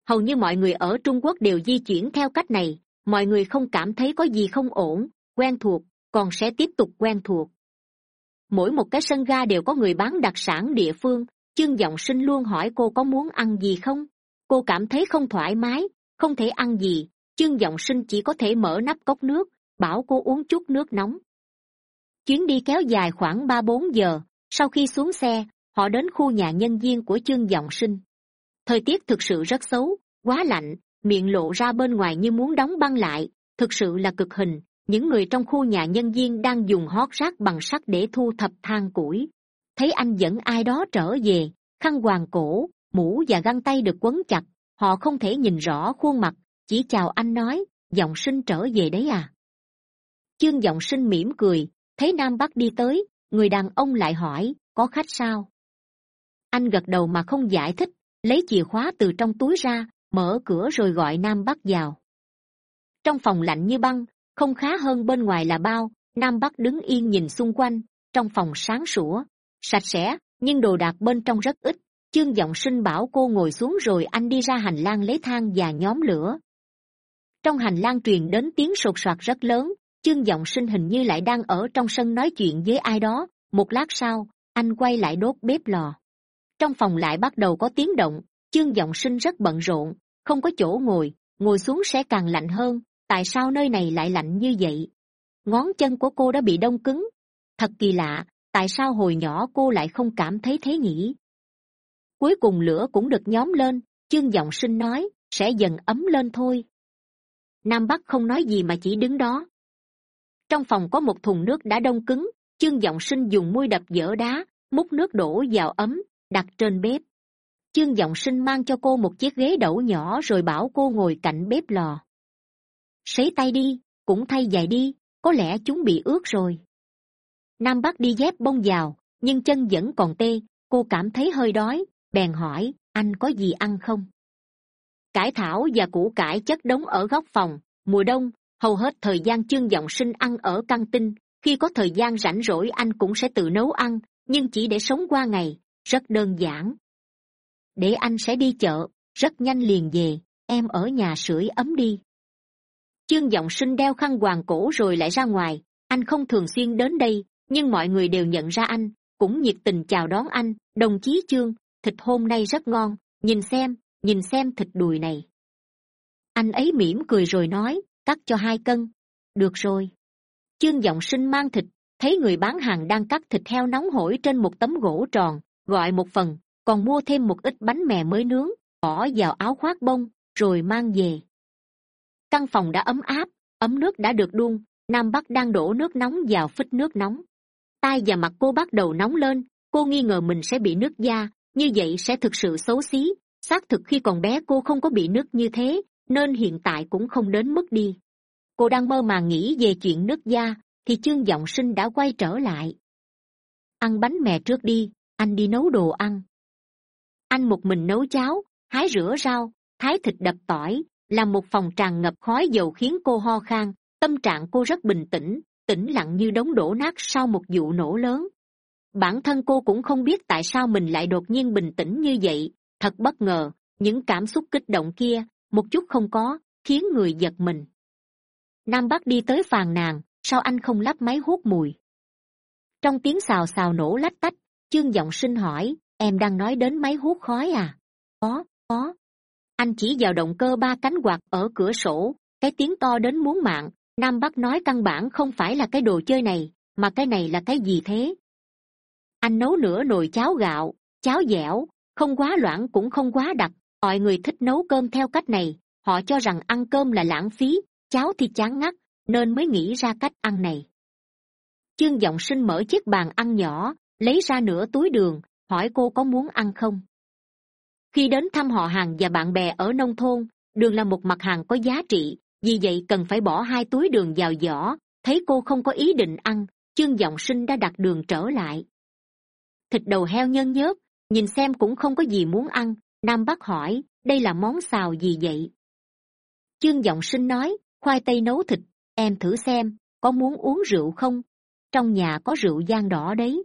Hầu như mọi người ở trung quốc đều di chuyển theo cách này, mọi người không cảm thấy có gì không ổn, quen thuộc, còn sẽ tiếp tục quen thuộc. Mỗi một cái sân ga đều có người bán đặc sản địa phương chương g sinh luôn hỏi cô có muốn ăn gì không? Cô cảm thấy không thoải mái, không thể ăn gì chương g sinh chỉ có thể mở nắp cốc nước, bảo cô uống chút nước nóng. Chuyến đi kéo dài khoảng ba bốn giờ, sau khi xuống xe họ đến khu nhà nhân viên của chương g sinh. Thời tiết thực sự rất xấu, quá lạnh, miệng lộ ra bên ngoài như muốn đóng băng lại. Thực sự là cực hình, những người trong khu nhà nhân viên đang dùng hót rác bằng sắt để thu thập than củi. Thấy anh dẫn ai đó trở về, khăn hoàng cổ, mũ và găng tay được quấn chặt, họ không thể nhìn rõ khuôn mặt, chỉ chào anh nói, giọng sinh trở về đấy à? Chương giọng sinh mỉm cười, thấy nam bắc đi tới, người đàn ông lại hỏi, có khách sao? Anh gật đầu mà không giải thích, lấy chìa khóa từ trong túi ra, mở cửa rồi gọi nam bắc vào. Trong phòng lạnh như băng, không khá hơn bên ngoài là bao, nam bắc đứng yên nhìn xung quanh, trong phòng sáng sủa, sạch sẽ, nhưng đồ đạc bên trong rất ít. Chương giọng sinh bảo cô ngồi xuống rồi anh đi ra hành lang lấy thang và nhóm lửa. Trong hành lang truyền đến tiếng sột soạt rất lớn, chương giọng sinh hình như lại đang ở trong sân nói chuyện với ai đó. Một lát sau, anh quay lại đốt bếp lò trong phòng lại bắt đầu có tiếng động, chương giọng sinh rất bận rộn, không có chỗ ngồi ngồi xuống sẽ càng lạnh hơn, tại sao nơi này lại lạnh như vậy? Ngón chân của cô đã bị đông cứng. Thật kỳ lạ, tại sao hồi nhỏ cô lại không cảm thấy thế nhỉ? Cuối cùng lửa cũng được nhóm lên, chương giọng sinh nói, sẽ dần ấm lên thôi. Nam bắc không nói gì mà chỉ đứng đó. Trong phòng có một thùng nước đã đông cứng, chương giọng sinh dùng môi đập dở đá, múc nước đổ vào ấm đặt trên bếp. Chương giọng sinh mang cho cô một chiếc ghế đẩu nhỏ rồi bảo cô ngồi cạnh bếp lò. Sấy tay đi, cũng thay giày đi, có lẽ chúng bị ướt rồi. Nam bắc đi dép bông vào, nhưng chân vẫn còn tê, cô cảm thấy hơi đói, bèn hỏi, anh có gì ăn không? Cải thảo và củ cải chất đống ở góc phòng, mùa đông, hầu hết thời gian chương giọng sinh ăn ở căng tin, khi có thời gian rảnh rỗi anh cũng sẽ tự nấu ăn, nhưng chỉ để sống qua ngày rất đơn giản. Để anh sẽ đi chợ, rất nhanh liền về, em ở nhà sưởi ấm đi. Chương giọng sinh đeo khăn quàng cổ rồi lại ra ngoài. Anh không thường xuyên đến đây, nhưng mọi người đều nhận ra anh, cũng nhiệt tình chào đón anh. Đồng chí chương, thịt hôm nay rất ngon, nhìn xem nhìn xem thịt đùi này. Anh ấy mỉm cười rồi nói, cắt cho hai cân. Được rồi. Chương giọng sinh mang thịt, thấy người bán hàng đang cắt thịt heo nóng hổi trên một tấm gỗ tròn gọi một phần, còn mua thêm một ít bánh mè mới nướng, bỏ vào áo khoác bông, rồi mang về. Căn phòng đã ấm áp, ấm nước đã được đun, nam bắc đang đổ nước nóng vào phích nước nóng. Tai và mặt cô bắt đầu nóng lên, cô nghi ngờ mình sẽ bị nước da, như vậy sẽ thực sự xấu xí. Xác thực khi còn bé cô không có bị nước như thế, nên hiện tại cũng không đến mức đi. Cô đang mơ màng nghĩ về chuyện nước da, thì chương giọng sinh đã quay trở lại. Ăn bánh mè trước đi anh đi nấu đồ ăn. Anh một mình nấu cháo, hái rửa rau, thái thịt đập tỏi làm một phòng tràn ngập khói dầu khiến cô ho khan, tâm trạng cô rất bình tĩnh tĩnh lặng như đống đổ nát sau một vụ nổ lớn. Bản thân cô cũng không biết tại sao mình lại đột nhiên bình tĩnh như vậy, thật bất ngờ, những cảm xúc kích động kia, một chút không có, khiến người giật mình. Nam bắc đi tới phàn nàn, sao anh không lắp máy hút mùi? Trong tiếng xào xào nổ lách tách chương giọng sinh hỏi, em đang nói đến máy hút khói à? Có có. Anh chỉ vào động cơ ba cánh quạt ở cửa sổ, cái tiếng to đến muốn mạng. Nam bắc nói căn bản không phải là cái đồ chơi này, mà cái này là cái gì thế? Anh nấu nửa nồi cháo gạo, cháo dẻo, không quá loãng cũng không quá đặc. Mọi người thích nấu cơm theo cách này. Họ cho rằng ăn cơm là lãng phí, cháo thì chán ngắt, nên mới nghĩ ra cách ăn này. Chương giọng sinh mở chiếc bàn ăn nhỏ lấy ra nửa túi đường, hỏi cô có muốn ăn không? Khi đến thăm họ hàng và bạn bè ở nông thôn, đường là một mặt hàng có giá trị, vì vậy cần phải bỏ hai túi đường vào giỏ. Thấy cô không có ý định ăn chương giọng sinh đã đặt đường trở lại. Thịt đầu heo nhân nhớt nhìn xem cũng không có gì muốn ăn, nam bắc hỏi, đây là món xào gì vậy? Chương giọng sinh nói, khoai tây nấu thịt, em thử xem, có muốn uống rượu không? Trong nhà có rượu giang đỏ đấy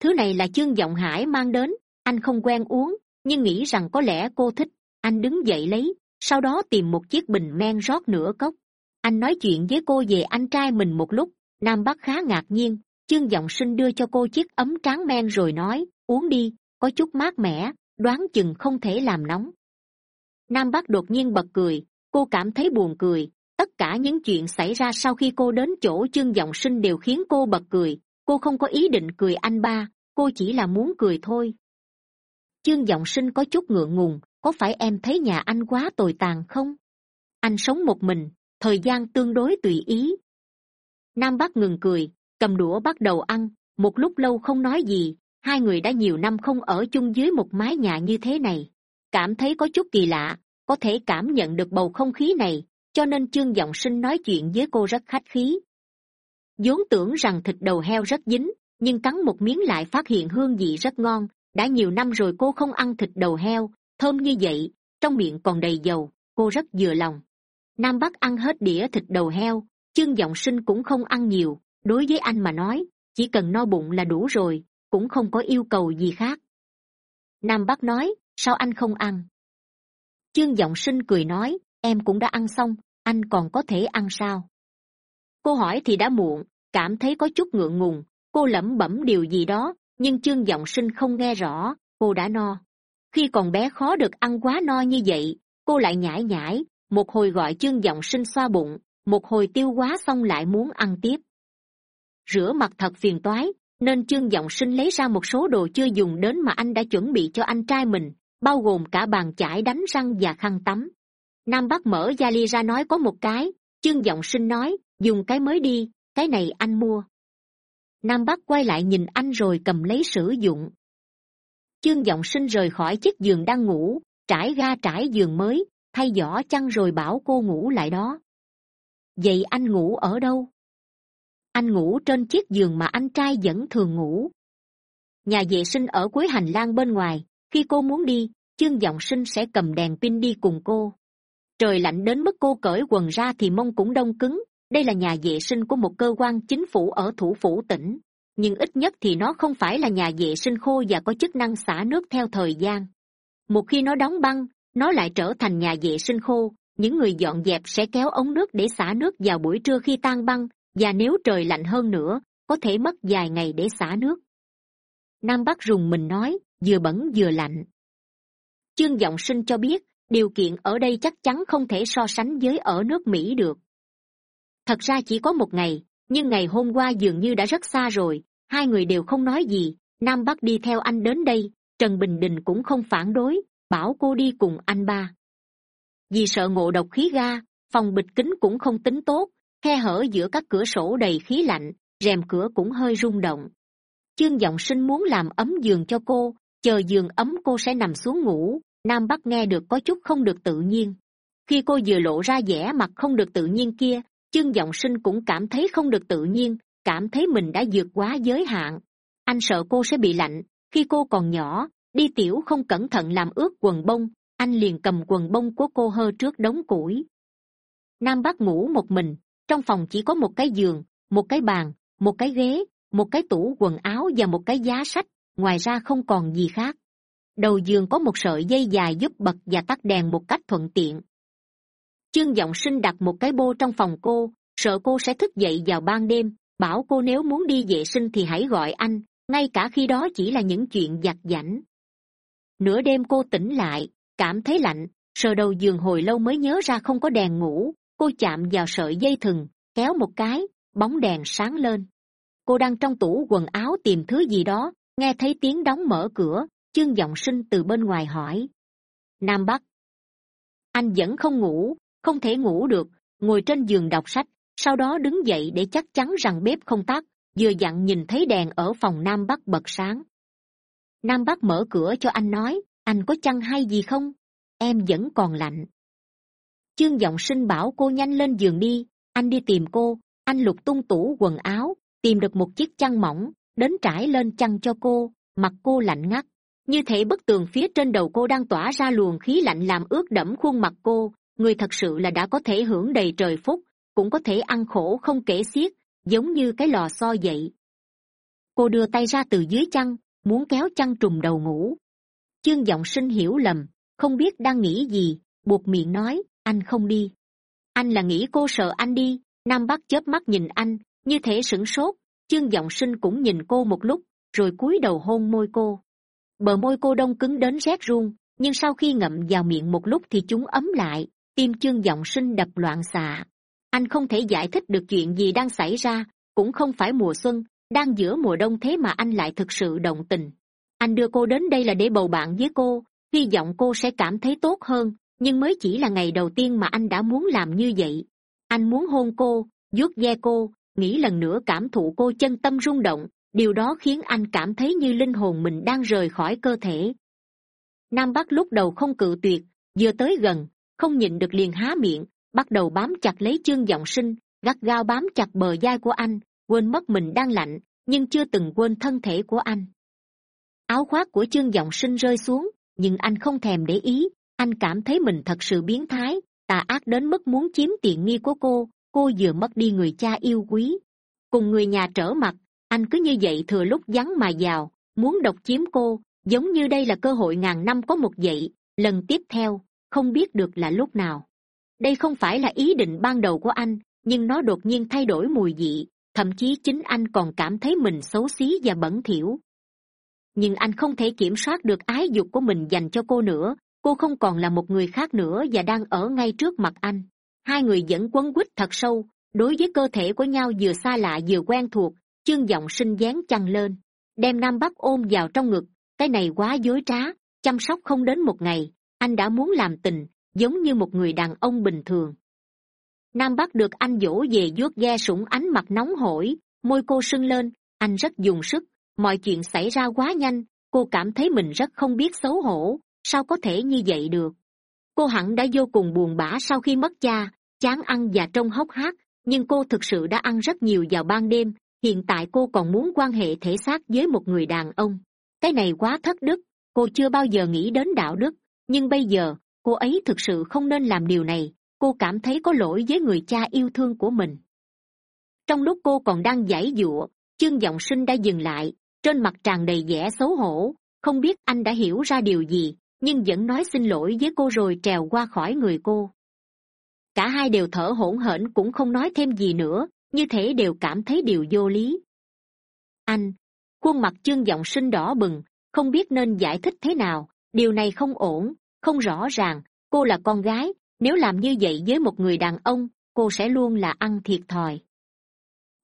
thứ này là chương vọng hải mang đến, anh không quen uống, nhưng nghĩ rằng có lẽ cô thích. Anh đứng dậy lấy, sau đó tìm một chiếc bình men rót nửa cốc. Anh nói chuyện với cô về anh trai mình một lúc, nam bắc khá ngạc nhiên. Chương giọng sinh đưa cho cô chiếc ấm tráng men rồi nói, uống đi, có chút mát mẻ, đoán chừng không thể làm nóng. Nam bắc đột nhiên bật cười, cô cảm thấy buồn cười. Tất cả những chuyện xảy ra sau khi cô đến chỗ chương giọng sinh đều khiến cô bật cười cô không có ý định cười anh ba, cô chỉ là muốn cười thôi. Chương g sinh có chút ngượng ngùng, có phải em thấy nhà anh quá tồi tàn không? Anh sống một mình, thời gian tương đối tùy ý. Nam bắc ngừng cười, cầm đũa bắt đầu ăn, một lúc lâu không nói gì, hai người đã nhiều năm không ở chung dưới một mái nhà như thế này. Cảm thấy có chút kỳ lạ, có thể cảm nhận được bầu không khí này, cho nên chương g sinh nói chuyện với cô rất khách khí vốn tưởng rằng thịt đầu heo rất dính, nhưng cắn một miếng lại phát hiện hương vị rất ngon. Đã nhiều năm rồi cô không ăn thịt đầu heo, thơm như vậy, trong miệng còn đầy dầu, cô rất vừa lòng. Nam bắc ăn hết đĩa thịt đầu heo chương g sinh cũng không ăn nhiều. Đối với anh mà nói, chỉ cần no bụng là đủ rồi, cũng không có yêu cầu gì khác. Nam bắc nói, sao anh không ăn? Chương g sinh cười nói, em cũng đã ăn xong, anh còn có thể ăn sao? Cô hỏi thì đã muộn, cảm thấy có chút ngượng ngùng. Cô lẩm bẩm điều gì đó, nhưng chương g sinh không nghe rõ. Cô đã no. Khi còn bé khó được ăn quá no như vậy, cô lại nhải nhải một hồi gọi chương g sinh xoa bụng, một hồi tiêu quá xong lại muốn ăn tiếp. Rửa mặt thật phiền toái, nên chương giọng sinh lấy ra một số đồ chưa dùng đến mà anh đã chuẩn bị cho anh trai mình, bao gồm cả bàn chải đánh răng và khăn tắm. Nam bắc mở gia ly ra nói có một cái chương giọng sinh nói dùng cái mới đi, cái này anh mua. Nam bắc quay lại nhìn anh rồi cầm lấy sử dụng. Chương giọng sinh rời khỏi chiếc giường đang ngủ, trải ga trải giường mới, thay giỏ chăn rồi bảo cô ngủ lại đó. Vậy anh ngủ ở đâu? Anh ngủ trên chiếc giường mà anh trai vẫn thường ngủ. Nhà vệ sinh ở cuối hành lang bên ngoài, khi cô muốn đi, chương giọng sinh sẽ cầm đèn pin đi cùng cô. Trời lạnh đến mức cô cởi quần ra thì mông cũng đông cứng đây là nhà vệ sinh của một cơ quan chính phủ ở thủ phủ tỉnh, nhưng ít nhất thì nó không phải là nhà vệ sinh khô và có chức năng xả nước theo thời gian. Một khi nó đóng băng, nó lại trở thành nhà vệ sinh khô, những người dọn dẹp sẽ kéo ống nước để xả nước vào buổi trưa khi tan băng, và nếu trời lạnh hơn nữa, có thể mất vài ngày để xả nước. Nam bắc rùng mình nói, vừa bẩn vừa lạnh. Chương giọng sinh cho biết, điều kiện ở đây chắc chắn không thể so sánh với ở nước mỹ được thật ra chỉ có một ngày, nhưng ngày hôm qua dường như đã rất xa rồi, hai người đều không nói gì, nam bắc đi theo anh đến đây, trần bình đình cũng không phản đối, bảo cô đi cùng anh ba. Vì sợ ngộ độc khí ga, phòng bịch kính cũng không tính tốt, khe hở giữa các cửa sổ đầy khí lạnh, rèm cửa cũng hơi rung động. Chương giọng sinh muốn làm ấm giường cho cô, chờ giường ấm cô sẽ nằm xuống ngủ, nam bắc nghe được có chút không được tự nhiên. Khi cô vừa lộ ra vẻ mặt không được tự nhiên kia chương giọng sinh cũng cảm thấy không được tự nhiên, cảm thấy mình đã vượt quá giới hạn. Anh sợ cô sẽ bị lạnh, khi cô còn nhỏ, đi tiểu không cẩn thận làm ướt quần bông, anh liền cầm quần bông của cô hơ trước đống củi. Nam bác ngủ một mình, trong phòng chỉ có một cái giường, một cái bàn, một cái ghế, một cái tủ quần áo và một cái giá sách, ngoài ra không còn gì khác. Đầu giường có một sợi dây dài giúp bật và tắt đèn một cách thuận tiện chương g sinh đặt một cái bô trong phòng cô, sợ cô sẽ thức dậy vào ban đêm, bảo cô nếu muốn đi vệ sinh thì hãy gọi anh, ngay cả khi đó chỉ là những chuyện giặt giảnh nửa đêm cô tỉnh lại, cảm thấy lạnh, sờ đầu giường hồi lâu mới nhớ ra không có đèn ngủ, cô chạm vào sợi dây thừng, kéo một cái, bóng đèn sáng lên. Cô đang trong tủ quần áo tìm thứ gì đó, nghe thấy tiếng đóng mở cửa, chương g sinh từ bên ngoài hỏi. Nam bắc. Anh vẫn không ngủ không thể ngủ được, ngồi trên giường đọc sách, sau đó đứng dậy để chắc chắn rằng bếp không tắt vừa dặn nhìn thấy đèn ở phòng nam bắc bật sáng. Nam bắc mở cửa cho anh nói, anh có chăn hay gì không? Em vẫn còn lạnh. Chương giọng sinh bảo cô nhanh lên giường đi, anh đi tìm cô, anh lục tung tủ quần áo, tìm được một chiếc chăn mỏng, đến trải lên chăn cho cô, mặt cô lạnh ngắt. Như thể bức tường phía trên đầu cô đang tỏa ra luồng khí lạnh làm ướt đẫm khuôn mặt cô người thật sự là đã có thể hưởng đầy trời phúc, cũng có thể ăn khổ không kể xiết, giống như cái lò xo vậy. Cô đưa tay ra từ dưới chăn, muốn kéo chăn trùng đầu ngủ. Chương g sinh hiểu lầm, không biết đang nghĩ gì, buộc miệng nói, anh không đi. Anh là nghĩ cô sợ anh đi. Nam bắc chớp mắt nhìn anh, như thể sửng sốt. Chương giọng sinh cũng nhìn cô một lúc, rồi cúi đầu hôn môi cô. Bờ môi cô đông cứng đến rét run, nhưng sau khi ngậm vào miệng một lúc thì chúng ấm lại tim chương giọng sinh đập loạn xạ. Anh không thể giải thích được chuyện gì đang xảy ra, cũng không phải mùa xuân, đang giữa mùa đông thế mà anh lại thực sự động tình. Anh đưa cô đến đây là để bầu bạn với cô, hy vọng cô sẽ cảm thấy tốt hơn, nhưng mới chỉ là ngày đầu tiên mà anh đã muốn làm như vậy. Anh muốn hôn cô, vuốt ve cô, nghĩ lần nữa cảm thụ cô chân tâm rung động, điều đó khiến anh cảm thấy như linh hồn mình đang rời khỏi cơ thể. Nam bắc lúc đầu không cự tuyệt, vừa tới gần không nhịn được liền há miệng, bắt đầu bám chặt lấy chương g sinh, gắt gao bám chặt bờ vai của anh, quên mất mình đang lạnh, nhưng chưa từng quên thân thể của anh. Áo khoác của chương g sinh rơi xuống, nhưng anh không thèm để ý, anh cảm thấy mình thật sự biến thái, tà ác đến mức muốn chiếm tiện nghi của cô cô vừa mất đi người cha yêu quý. Cùng người nhà trở mặt, anh cứ như vậy thừa lúc vắng mà vào muốn độc chiếm cô, giống như đây là cơ hội ngàn năm có một vậy lần tiếp theo không biết được là lúc nào. Đây không phải là ý định ban đầu của anh, nhưng nó đột nhiên thay đổi mùi vị, thậm chí chính anh còn cảm thấy mình xấu xí và bẩn thỉu. Nhưng anh không thể kiểm soát được ái dục của mình dành cho cô nữa, cô không còn là một người khác nữa và đang ở ngay trước mặt anh. Hai người vẫn quấn quýt thật sâu, đối với cơ thể của nhau vừa xa lạ vừa quen thuộc, chương giọng sinh dáng chăn lên, đem nam bắc ôm vào trong ngực, cái này quá dối trá, chăm sóc không đến một ngày anh đã muốn làm tình, giống như một người đàn ông bình thường. Nam bắc được anh dỗ về vuốt ghe sủng ánh mặt nóng hổi, môi cô sưng lên, anh rất dùng sức, mọi chuyện xảy ra quá nhanh, cô cảm thấy mình rất không biết xấu hổ, sao có thể như vậy được. Cô hẳn đã vô cùng buồn bã sau khi mất cha, chán ăn và trông hốc hác, nhưng cô thực sự đã ăn rất nhiều vào ban đêm, hiện tại cô còn muốn quan hệ thể xác với một người đàn ông. Cái này quá thất đức, cô chưa bao giờ nghĩ đến đạo đức nhưng bây giờ, cô ấy thực sự không nên làm điều này. Cô cảm thấy có lỗi với người cha yêu thương của mình. Trong lúc cô còn đang giải giụa chương giọng sinh đã dừng lại. Trên mặt tràn đầy vẻ xấu hổ. Không biết anh đã hiểu ra điều gì, nhưng vẫn nói xin lỗi với cô rồi trèo qua khỏi người cô. Cả hai đều thở hổn hển, cũng không nói thêm gì nữa. Như thể đều cảm thấy điều vô lý. Anh, khuôn mặt chương giọng sinh đỏ bừng, không biết nên giải thích thế nào điều này không ổn, không rõ ràng. Cô là con gái, nếu làm như vậy với một người đàn ông, cô sẽ luôn là ăn thiệt thòi.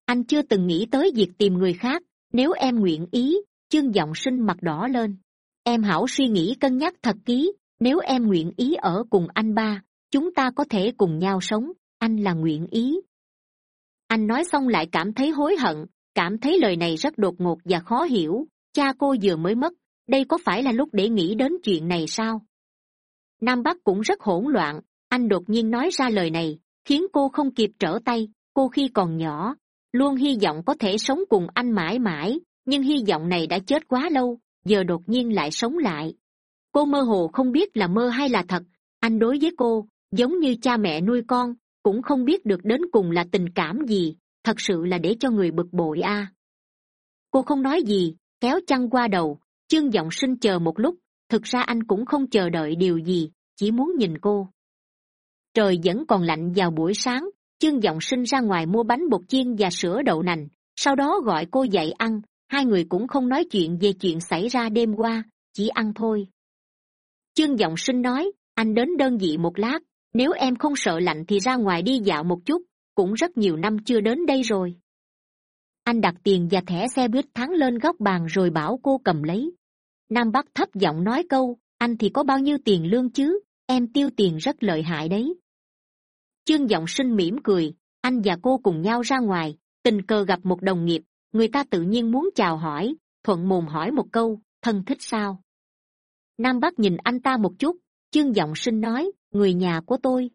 Anh chưa từng nghĩ tới việc tìm người khác, nếu em nguyện ý, chương giọng sinh mặt đỏ lên. Em hảo suy nghĩ cân nhắc thật kỹ, nếu em nguyện ý ở cùng anh ba, chúng ta có thể cùng nhau sống, anh là nguyện ý. Anh nói xong lại cảm thấy hối hận, cảm thấy lời này rất đột ngột và khó hiểu, cha cô vừa mới mất đây có phải là lúc để nghĩ đến chuyện này sao? Nam bắc cũng rất hỗn loạn. Anh đột nhiên nói ra lời này, khiến cô không kịp trở tay. Cô khi còn nhỏ, luôn hy vọng có thể sống cùng anh mãi mãi, nhưng hy vọng này đã chết quá lâu, giờ đột nhiên lại sống lại. Cô mơ hồ không biết là mơ hay là thật. Anh đối với cô, giống như cha mẹ nuôi con, cũng không biết được đến cùng là tình cảm gì, thật sự là để cho người bực bội a. Cô không nói gì, kéo chăn qua đầu chương g sinh chờ một lúc, thực ra anh cũng không chờ đợi điều gì, chỉ muốn nhìn cô. Trời vẫn còn lạnh vào buổi sáng, chương g sinh ra ngoài mua bánh bột chiên và sữa đậu nành, sau đó gọi cô dậy ăn, hai người cũng không nói chuyện về chuyện xảy ra đêm qua, chỉ ăn thôi. Chương g sinh nói, anh đến đơn vị một lát, nếu em không sợ lạnh thì ra ngoài đi dạo một chút, cũng rất nhiều năm chưa đến đây rồi. Anh đặt tiền và thẻ xe buýt thắng lên góc bàn rồi bảo cô cầm lấy nam bắc thấp giọng nói câu, anh thì có bao nhiêu tiền lương chứ? Em tiêu tiền rất lợi hại đấy. Chương giọng sinh mỉm cười, anh và cô cùng nhau ra ngoài, tình cờ gặp một đồng nghiệp, người ta tự nhiên muốn chào hỏi, thuận mồm hỏi một câu, thân thích sao? Nam bắc nhìn anh ta một chút chương giọng sinh nói, người nhà của tôi